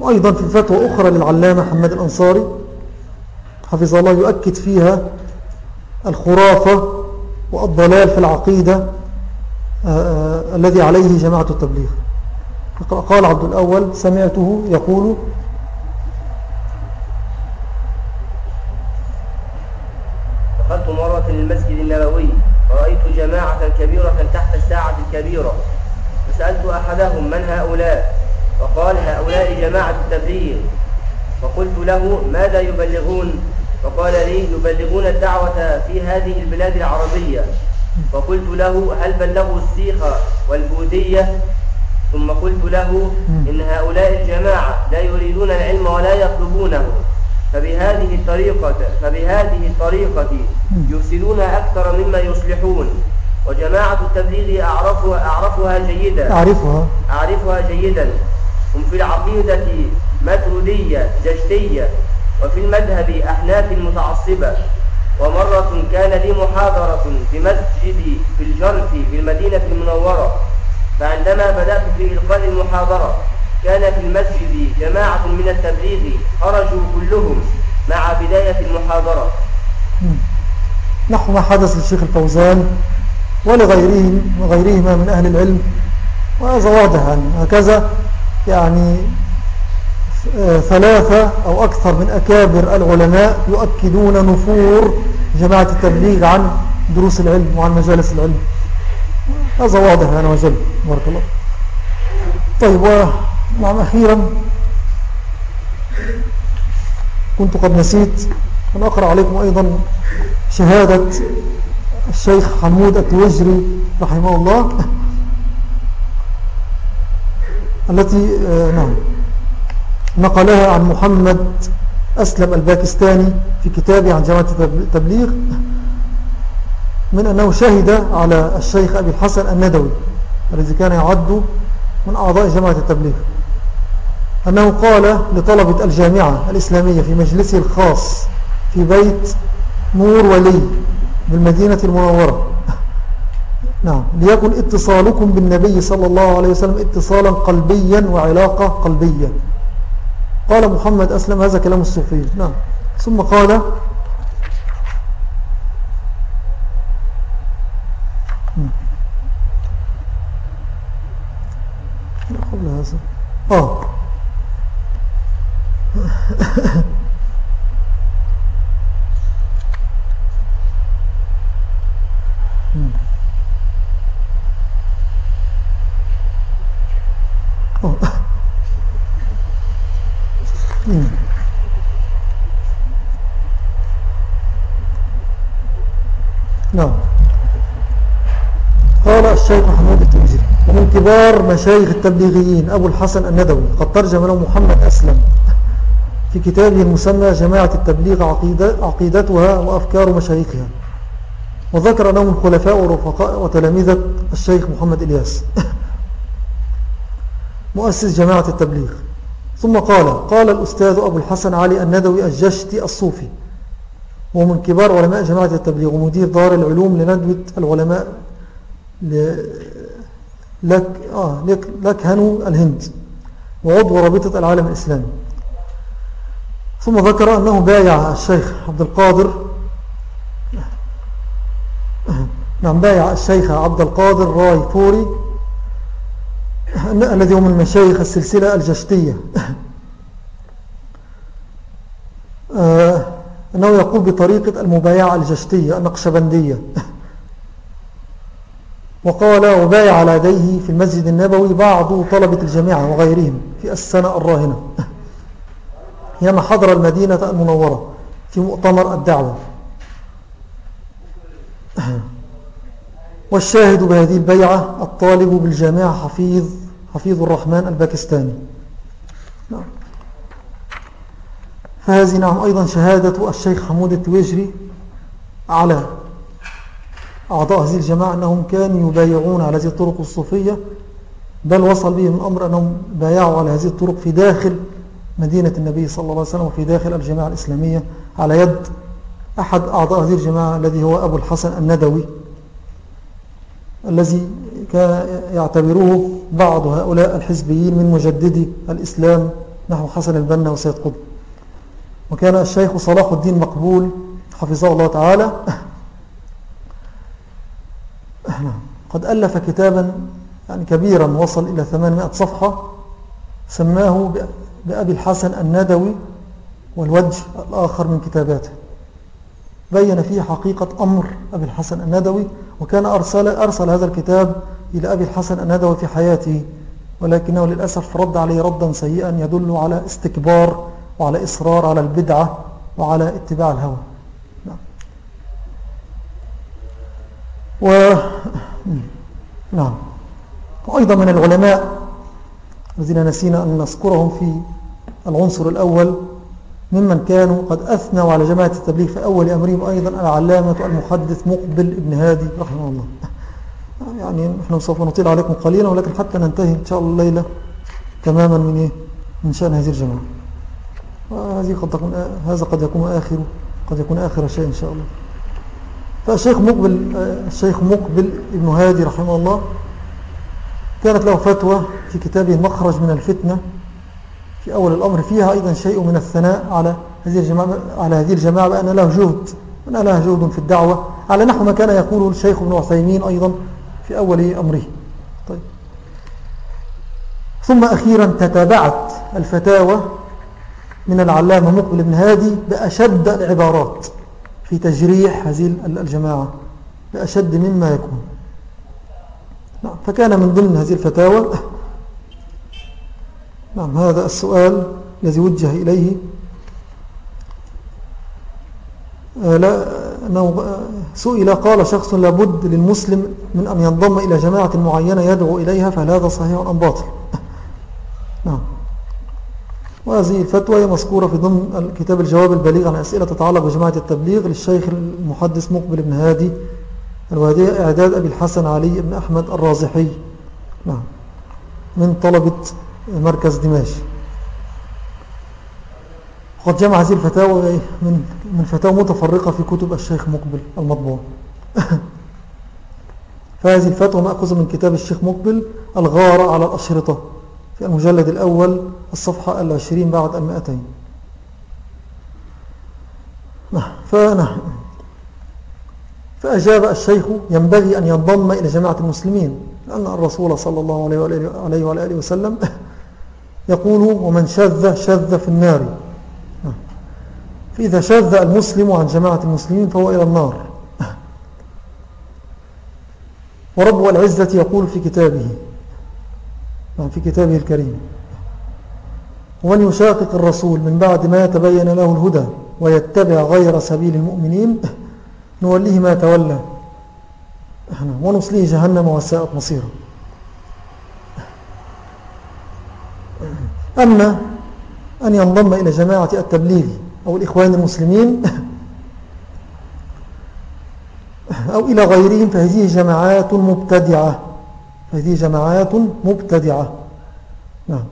[SPEAKER 1] وأيضا في فتوى أخرى للعلامة محمد الأنصاري حفظ الله يؤكد فيها الخرافة والضلال في العقيدة الذي عليه جماعة التبليغ. قال عبد الأول سمعته يقول
[SPEAKER 2] دخلت مرة المسجد النبوي ورأيت جماعة كبيرة تحت الساعة الكبيرة فسألت أحدهم من هؤلاء فقال هؤلاء جماعة التبليغ. فقلت له ماذا يبلغون؟ فقال لي يبلغون الدعوة في هذه البلاد العربية. فقلت له هل بلغوا السيخ والبودية ثم قلت له إن هؤلاء الجماعة لا يريدون العلم ولا يطلبونه. فبهذه الطريقة فبهذه الطريقة يفسدون أكثر مما يصلحون. وجماعة التبليغ أعرفها, أعرفها جيدا.
[SPEAKER 1] أعرفها.
[SPEAKER 2] أعرفها جيدا. هم في العقيدة متردية جشتية. وفي المذهب أحناف متعصبة. ومرة كان لي محاضرة في مسجد في الجرف في المدينة المنورة فعندما بدأت في إلقاء المحاضرة كان في المسجد جماعة من التبليغ خرجوا كلهم مع بداية المحاضرة.
[SPEAKER 1] نحو ما حدث للشيخ الفوزان وغيرهما من أهل العلم وهذا واضح يعني هكذا يعني آه، ثلاثة أو أكثر من أكابر العلماء يؤكدون نفور جماعة التبليغ عن دروس العلم وعن مجالس العلم. هذا واضح أنا وجل. بارك الله. طيب نعم أخيرا كنت قد نسيت أن أقرأ عليكم أيضا شهادة الشيخ حمود التوجري رحمه الله التي آه، نعم نقلها عن محمد أسلم الباكستاني في كتابه عن جماعة التبليغ من أنه شهد على الشيخ أبي الحسن الندوي الذي كان يعد من أعضاء جماعة التبليغ. أنه قال لطلبة الجامعة الإسلامية في مجلسه الخاص في بيت نور ولي بالمدينة المنورة. نعم ليكن اتصالكم بالنبي صلى الله عليه وسلم اتصالا قلبيا وعلاقة قلبية. قال محمد أسلم هذا كلام الصوفي نعم. ثم قال قبل هذا. آه نعم قال الشيخ محمود التنزيل ومن كبار مشايخ التبليغيين أبو الحسن الندوي قد ترجم له محمد أسلم. في كتابه المسمى جماعة التبليغ عقيدة عقيدتها وأفكار مشايخها. وذكر أنهم الخلفاء ورفقاء وتلامذة الشيخ محمد إلياس. مؤسس جماعة التبليغ. ثم قال قال الأستاذ أبو الحسن علي الندوي الجشتي الصوفي. ومن كبار علماء جماعة التبليغ ومدير دار العلوم لندوة العلماء لك, آه لك, لك هنو الهند وعضو رابطة العالم الإسلامي. ثم ذكر أنه بايع الشيخ عبد القادر نعم بايع الشيخ عبد القادر راي فوري الذي هو من مشايخ السلسلة الجشتية. آه، أنه يقول بطريقة المبايعة الجشتية النقشبندية. وقال وبايع على يديه في المسجد النبوي بعض طلبة الجامعة وغيرهم في السنة الراهنة. حينما حضر المدينة المنورة في مؤتمر الدعوة. والشاهد بهذه البيعة الطالب بالجامعة حفيظ حفيظ الرحمن الباكستاني. نعم. فهذه نعم أيضا شهادة الشيخ حمود التويجري على أعضاء هذه الجماعة أنهم كانوا يبايعون على هذه الطرق الصوفية بل وصل بهم الأمر أنهم بايعوا على هذه الطرق في داخل مدينة النبي صلى الله عليه وسلم وفي داخل الجماعة الإسلامية على يد أحد أعضاء هذه الجماعة الذي هو أبو الحسن الندوي الذي كان يعتبره بعض هؤلاء الحزبيين من مجددي الإسلام نحو حسن البنا وسيد قطب. وكان الشيخ صلاح الدين مقبول حفظه الله تعالى قد ألف كتابا يعني كبيرا وصل إلى 800 صفحة سماه بأبي الحسن الندوي والوجه الآخر من كتاباته. بين فيه حقيقة أمر أبي الحسن الندوي وكان أرسل, أرسل هذا الكتاب إلى أبي الحسن الندوي في حياته ولكنه للأسف رد عليه ردا سيئا يدل على استكبار وعلى إصرار على البدعة وعلى اتباع الهوى نعم و... نعم. وأيضا من العلماء الذين نسينا أن نذكرهم في العنصر الأول ممن كانوا قد أثنوا على جماعة التبليغ في أول أمرهم أيضا العلامة المحدث مقبل ابن هادي رحمه الله. يعني نحن سوف نطيل عليكم قليلا ولكن حتى ننتهي إن شاء الله الليلة تماما من إيه؟ من شأن هذه الجماعة. وهذه قد تكون هذا قد يكون آخر قد يكون آخر شيء إن شاء الله. فالشيخ مقبل الشيخ مقبل ابن هادي رحمه الله كانت له فتوى في كتابه المخرج من الفتنة في أول الأمر. فيها أيضا شيء من الثناء على هذه الجماعة, على هذه الجماعة بأن له جهد أن لها جهد في الدعوة على نحو ما كان يقوله الشيخ ابن عثيمين أيضا في أول أمره. طيب. ثم أخيرا تتابعت الفتاوى من العلامة مقبل بن هادي بأشد العبارات. في تجريح هذه الجماعة بأشد مما يكون. نعم فكان من ضمن هذه الفتاوى نعم هذا السؤال الذي وجه إليه. آه، لا أنه سئل قال شخص لابد للمسلم من أن ينضم إلى جماعة معينة يدعو إليها فهل هذا صحيح أم باطل؟ نعم. وهذه الفتوى هي مذكورة في ضمن الكتاب الجواب البليغ عن أسئلة تتعلق بجماعة التبليغ للشيخ المحدث مقبل بن هادي الوادية إعداد أبي الحسن علي بن أحمد الرازحي. نعم. من طلبة مركز دمشق. وقد جمع هذه الفتاوى من من فتاوى متفرقة في كتب الشيخ مقبل المطبوع. فهذه الفتوى مأخذة من كتاب الشيخ مقبل الغارة على الأشرطة. في المجلد الأول الصفحة العشرين بعد المائتين فنحن فأجاب الشيخ ينبغي أن ينضم إلى جماعة المسلمين لأن الرسول صلى الله عليه وآله وسلم يقول ومن شذ شذ في النار. فإذا شذ المسلم عن جماعة المسلمين فهو إلى النار. ورب العزة يقول في كتابه في كتابه الكريم. ومن يشاقق الرسول من بعد ما يتبين له الهدى ويتبع غير سبيل المؤمنين نوليه ما تولى. ونصليه جهنم وساءت مصيره. أما أن ينضم إلى جماعة التبليغ أو الإخوان المسلمين أو إلى غيرهم فهذه جماعات مبتدعة. فهذه جماعات مبتدعة. نعم.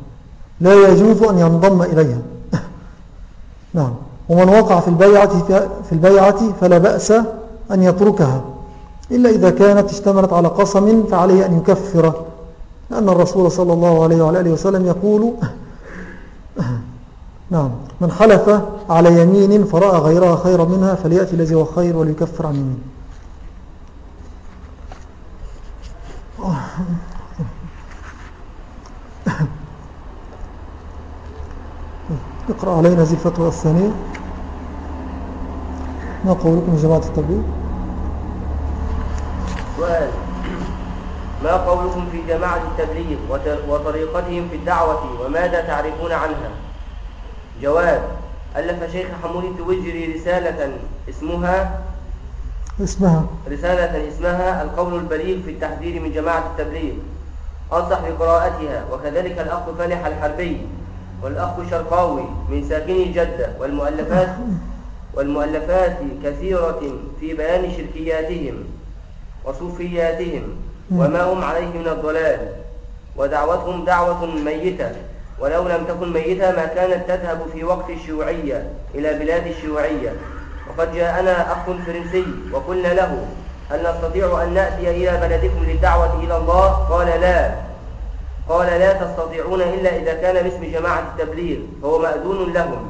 [SPEAKER 1] لا يجوز أن ينضم إليها. نعم. ومن وقع في البيعة, في البيعة فلا بأس أن يتركها. إلا إذا كانت اشتملت على قسم فعليه أن يكفر. لأن الرسول صلى الله عليه وعلى وسلم يقول نعم. من حلف على يمين فرأى غيرها خيرا منها فليأتي الذي هو خير وليكفر عن يمين. اقرأ علينا هذه الفتوى الثانية. ما قولكم جماعة التبليغ
[SPEAKER 2] سؤال. ما قولكم في جماعة التبليغ وطريقتهم في الدعوة وماذا تعرفون عنها؟ جواب. ألف شيخ حمود التوجري رسالة اسمها
[SPEAKER 1] اسمها.
[SPEAKER 2] رسالة اسمها القول البليغ في التحذير من جماعة التبليغ. أنصح بقراءتها وكذلك الأخ فالح الحربي والأخ شرقاوي من ساكني جدة والمؤلفات والمؤلفات كثيرة في بيان شركياتهم وصوفياتهم وما هم عليه من الضلال ودعوتهم دعوة ميتة. ولو لم تكن ميتة ما كانت تذهب في وقت الشيوعية إلى بلاد الشيوعية. وقد جاءنا أخ فرنسي وقلنا له هل نستطيع أن نأتي إلى بلدكم للدعوة إلى الله؟ قال لا. قال لا تستطيعون إلا إذا كان باسم جماعة التبليغ فهو مأذون لهم.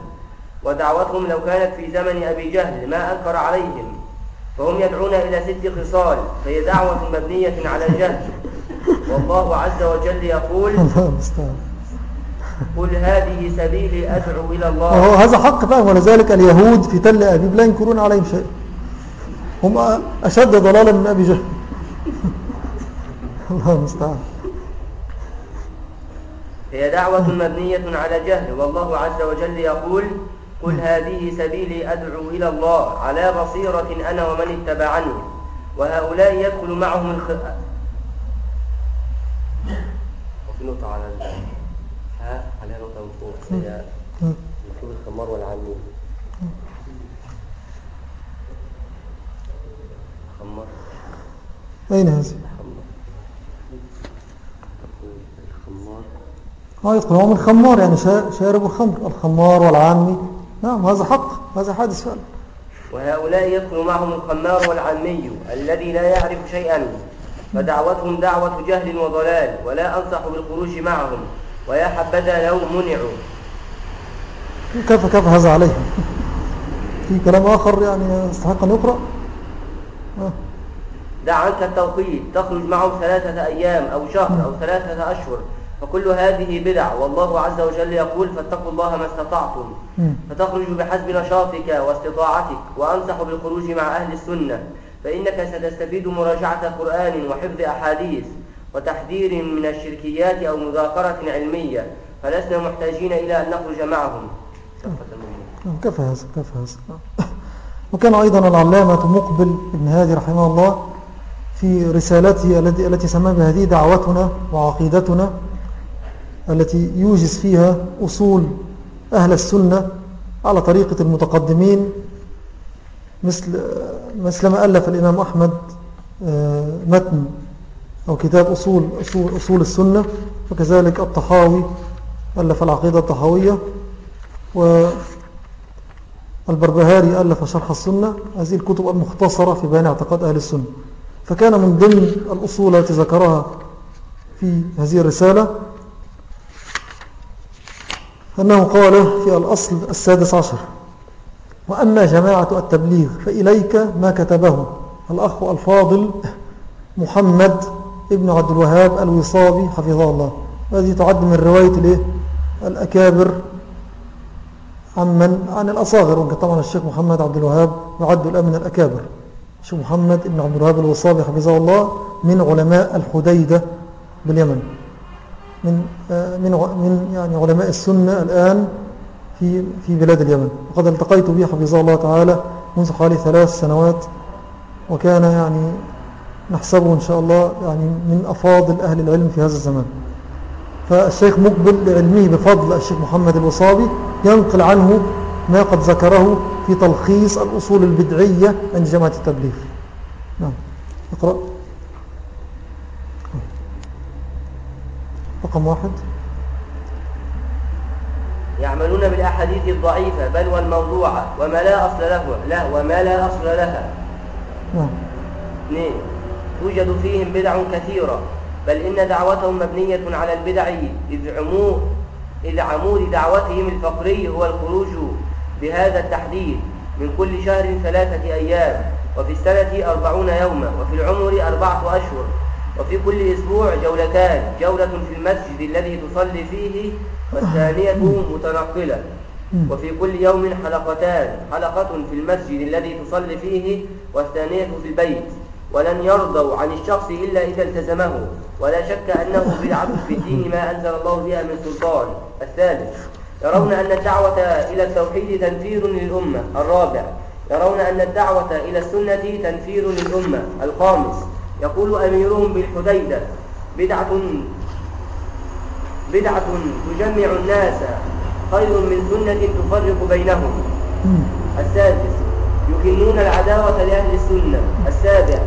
[SPEAKER 2] ودعوتهم لو كانت في زمن أبي جهل ما أنكر عليهم. فهم يدعون إلى ست خصال فهي دعوة مبنية على الجهل. والله عز وجل يقول قل هذه سبيلي أدعو إلى الله.
[SPEAKER 1] هذا حق فهم ولذلك اليهود في تل أبيب لا ينكرون عليهم شيء. هم أشد ضلالا من أبي جهل. الله المستعان.
[SPEAKER 2] هي دعوة مبنية على جهل والله عز وجل يقول قل هذه سبيلي أدعو إلى الله على بصيرة أنا ومن اتبعني. وهؤلاء يدخل معهم الخ... وفي نقطة على ذكور الخمار والعمي خمار
[SPEAKER 1] أين هذه؟
[SPEAKER 2] الخمار
[SPEAKER 1] آه يدخل هو من خمار يعني شارب الخمر. الخمار والعامي نعم هذا حق هذا حادث فعلا.
[SPEAKER 2] وهؤلاء يدخل معهم الخمار والعمي الذي لا يعرف شيئا فدعوتهم دعوة جهل وضلال ولا أنصح بالخروج معهم. ويا حبذا لو منعوا.
[SPEAKER 1] كيف كيف هذا عليهم؟ في كلام آخر يعني يستحق أن يقرأ؟
[SPEAKER 2] آه. دع عنك التوقيت تخرج معهم ثلاثة أيام أو شهر أو ثلاثة أشهر فكل هذه بدع والله عز وجل يقول فاتقوا الله ما استطعتم. فتخرج بحسب نشاطك واستطاعتك وأنصح بالخروج مع أهل السنة فإنك ستستفيد مراجعة قرآن وحفظ أحاديث وتحذير من الشركيات أو مذاكرة علمية فلسنا محتاجين إلى أن نخرج معهم.
[SPEAKER 1] كفى هذا؟ كفى هذا؟ وكان أيضا العلامة مقبل ابن هادي رحمه الله في رسالته التي التي سمى بهذه دعوتنا وعقيدتنا التي يوجز فيها أصول أهل السنة على طريقة المتقدمين مثل, مثل ما ألف الإمام أحمد آه، متن أو كتاب أصول, أصول, أصول السنة وكذلك الطحاوي ألف العقيدة الطحاوية. والبربهاري ألف شرح السنة هذه الكتب المختصرة في بيان اعتقاد أهل السنة. فكان من ضمن الأصول التي ذكرها في هذه الرسالة أنه قال في الأصل السادس عشر وأما جماعة التبليغ فإليك ما كتبه الأخ الفاضل محمد ابن عبد الوهاب الوصابي حفظه الله. هذه تعد من رواية الأكابر عن من؟ عن الأصاغر وكان طبعا الشيخ محمد عبد الوهاب يعد الآن من الأكابر. الشيخ محمد ابن عبد الوهاب الوصابي حفظه الله من علماء الحديدة باليمن. من آه، من من يعني علماء السنة الآن في في بلاد اليمن. وقد التقيت به حفظه الله تعالى منذ حوالي ثلاث سنوات. وكان يعني نحسبه إن شاء الله يعني من أفاضل أهل العلم في هذا الزمان. فالشيخ مقبل لعلمه بفضل الشيخ محمد الوصابي ينقل عنه ما قد ذكره في تلخيص الأصول البدعية عند جماعة التبليغ. نعم. اقرأ. رقم واحد.
[SPEAKER 2] يعملون بالأحاديث الضعيفة بل والموضوعة. وما لا أصل له لا وما لا أصل لها. نعم. اثنين توجد فيهم بدع كثيرة. بل إن دعوتهم مبنية على البدع إذ, عمو إذ عمود دعوتهم الفقري هو الخروج بهذا التحديد من كل شهر ثلاثة أيام وفي السنة أربعون يوما وفي العمر أربعة أشهر وفي كل أسبوع جولتان جولة في المسجد الذي تصلي فيه والثانية متنقلة وفي كل يوم حلقتان حلقة في المسجد الذي تصلي فيه والثانية في البيت. ولن يرضوا عن الشخص إلا إذا التزمه. ولا شك أنه بدعة في الدين ما أنزل الله بها من سلطان. الثالث يرون أن الدعوة إلى التوحيد تنفير للأمة. الرابع يرون أن الدعوة إلى السنة تنفير للأمة. الخامس يقول أميرهم بالحديدة بدعة بدعة تجمع الناس. خير من سنة تفرق بينهم. السادس يكنون العداوة لأهل السنة. السابع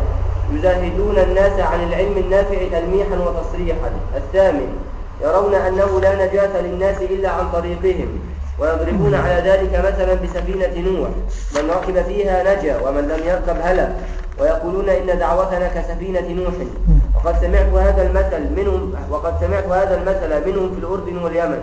[SPEAKER 2] يزاهدون الناس عن العلم النافع تلميحا وتصريحا. الثامن يرون أنه لا نجاة للناس إلا عن طريقهم ويضربون على ذلك مثلا بسفينة نوح. من ركب فيها نجا ومن لم يركب هلك ويقولون إن دعوتنا كسفينة نوح. وقد سمعت هذا المثل منهم وقد سمعت هذا المثل منهم في الأردن واليمن.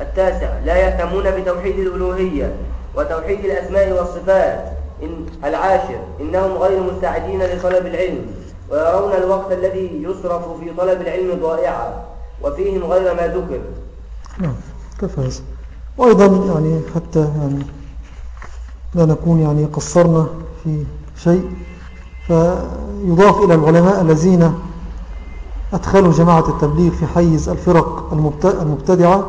[SPEAKER 2] التاسع لا يهتمون بتوحيد الألوهية وتوحيد الأسماء والصفات. إن العاشر. إنهم غير مستعدين لطلب العلم ويرون الوقت الذي يصرف في طلب العلم ضائعا وفيهم غير ما ذكر.
[SPEAKER 1] نعم كفى وأيضا يعني حتى يعني لا نكون يعني قصرنا في شيء فيضاف إلى العلماء الذين أدخلوا جماعة التبليغ في حيز الفرق المبتدعة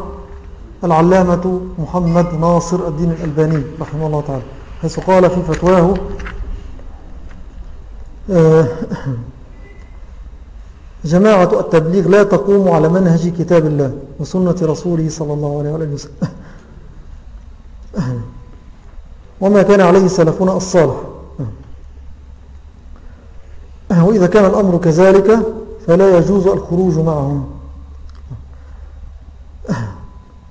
[SPEAKER 1] العلامة محمد ناصر الدين الألباني رحمه الله تعالى. حيث قال في فتواه آه، جماعة التبليغ لا تقوم على منهج كتاب الله وسنة رسوله صلى الله عليه وسلم. وما كان عليه سلفنا الصالح. وإذا كان الأمر كذلك فلا يجوز الخروج معهم.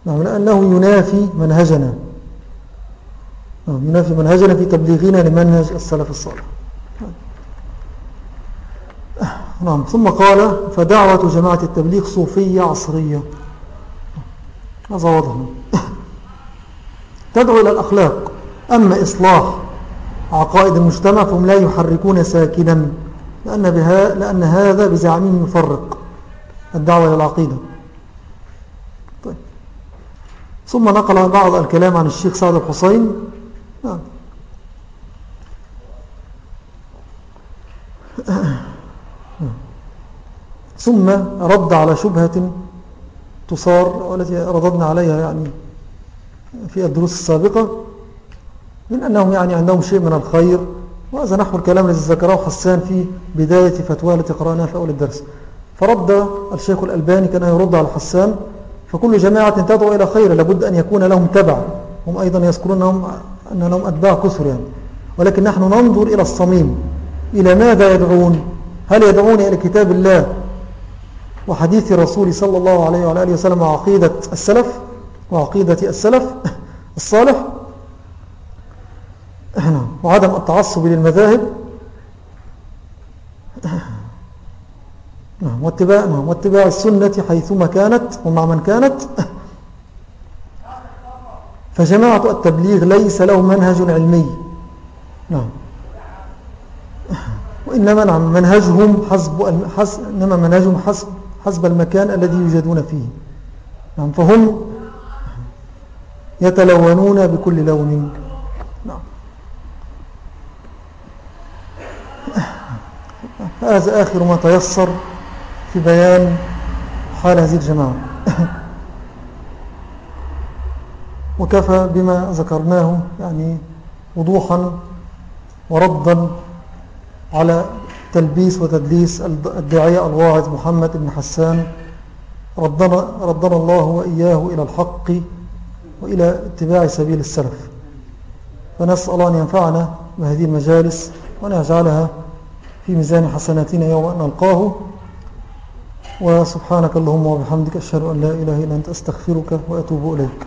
[SPEAKER 1] نعم لأنه ينافي منهجنا. ينافي منهجنا في تبليغنا لمنهج السلف الصالح. نعم ثم قال فدعوة جماعة التبليغ صوفية عصرية. هذا واضح تدعو إلى الأخلاق. أما إصلاح عقائد المجتمع فهم لا يحركون ساكنا لأن, بها لأن هذا بزعمهم يفرق الدعوة إلى العقيدة. طيب. ثم نقل بعض الكلام عن الشيخ سعد الحسين نعم ثم رد على شبهة تصار والتي رددنا عليها يعني في الدروس السابقة من أنهم يعني عندهم شيء من الخير وهذا نحو الكلام الذي ذكره حسان في بداية فتوى التي قرأناها في أول الدرس. فرد الشيخ الألباني كان يرد على حسان فكل جماعة تدعو إلى خير لابد أن يكون لهم تبع. هم أيضا يذكرون أن لهم أتباع كثر يعني ولكن نحن ننظر إلى الصميم. إلى ماذا يدعون؟ هل يدعون إلى كتاب الله وحديث الرسول صلى الله عليه وعلى آله وسلم وعقيدة السلف؟ وعقيدة السلف؟ الصالح؟ وعدم التعصب للمذاهب؟ نعم. واتباع, نعم. واتباع السنة حيثما كانت ومع من كانت؟ فجماعة التبليغ ليس له منهج علمي. نعم. وإنما نعم منهجهم حسب, حسب إنما منهجهم حسب, حسب المكان الذي يوجدون فيه. نعم فهم يتلونون بكل لون. نعم. هذا آخر ما تيسر في بيان حال هذه الجماعة. وكفى بما ذكرناه يعني وضوحا وردا على تلبيس وتدليس الداعية الواعظ محمد بن حسان. ردنا, ردنا الله وإياه إلى الحق وإلى اتباع سبيل السلف. فنسأل الله أن ينفعنا بهذه المجالس وأن يجعلها في ميزان حسناتنا يوم أن نلقاه. وسبحانك اللهم وبحمدك أشهد أن لا إله إلا أنت أستغفرك وأتوب إليك.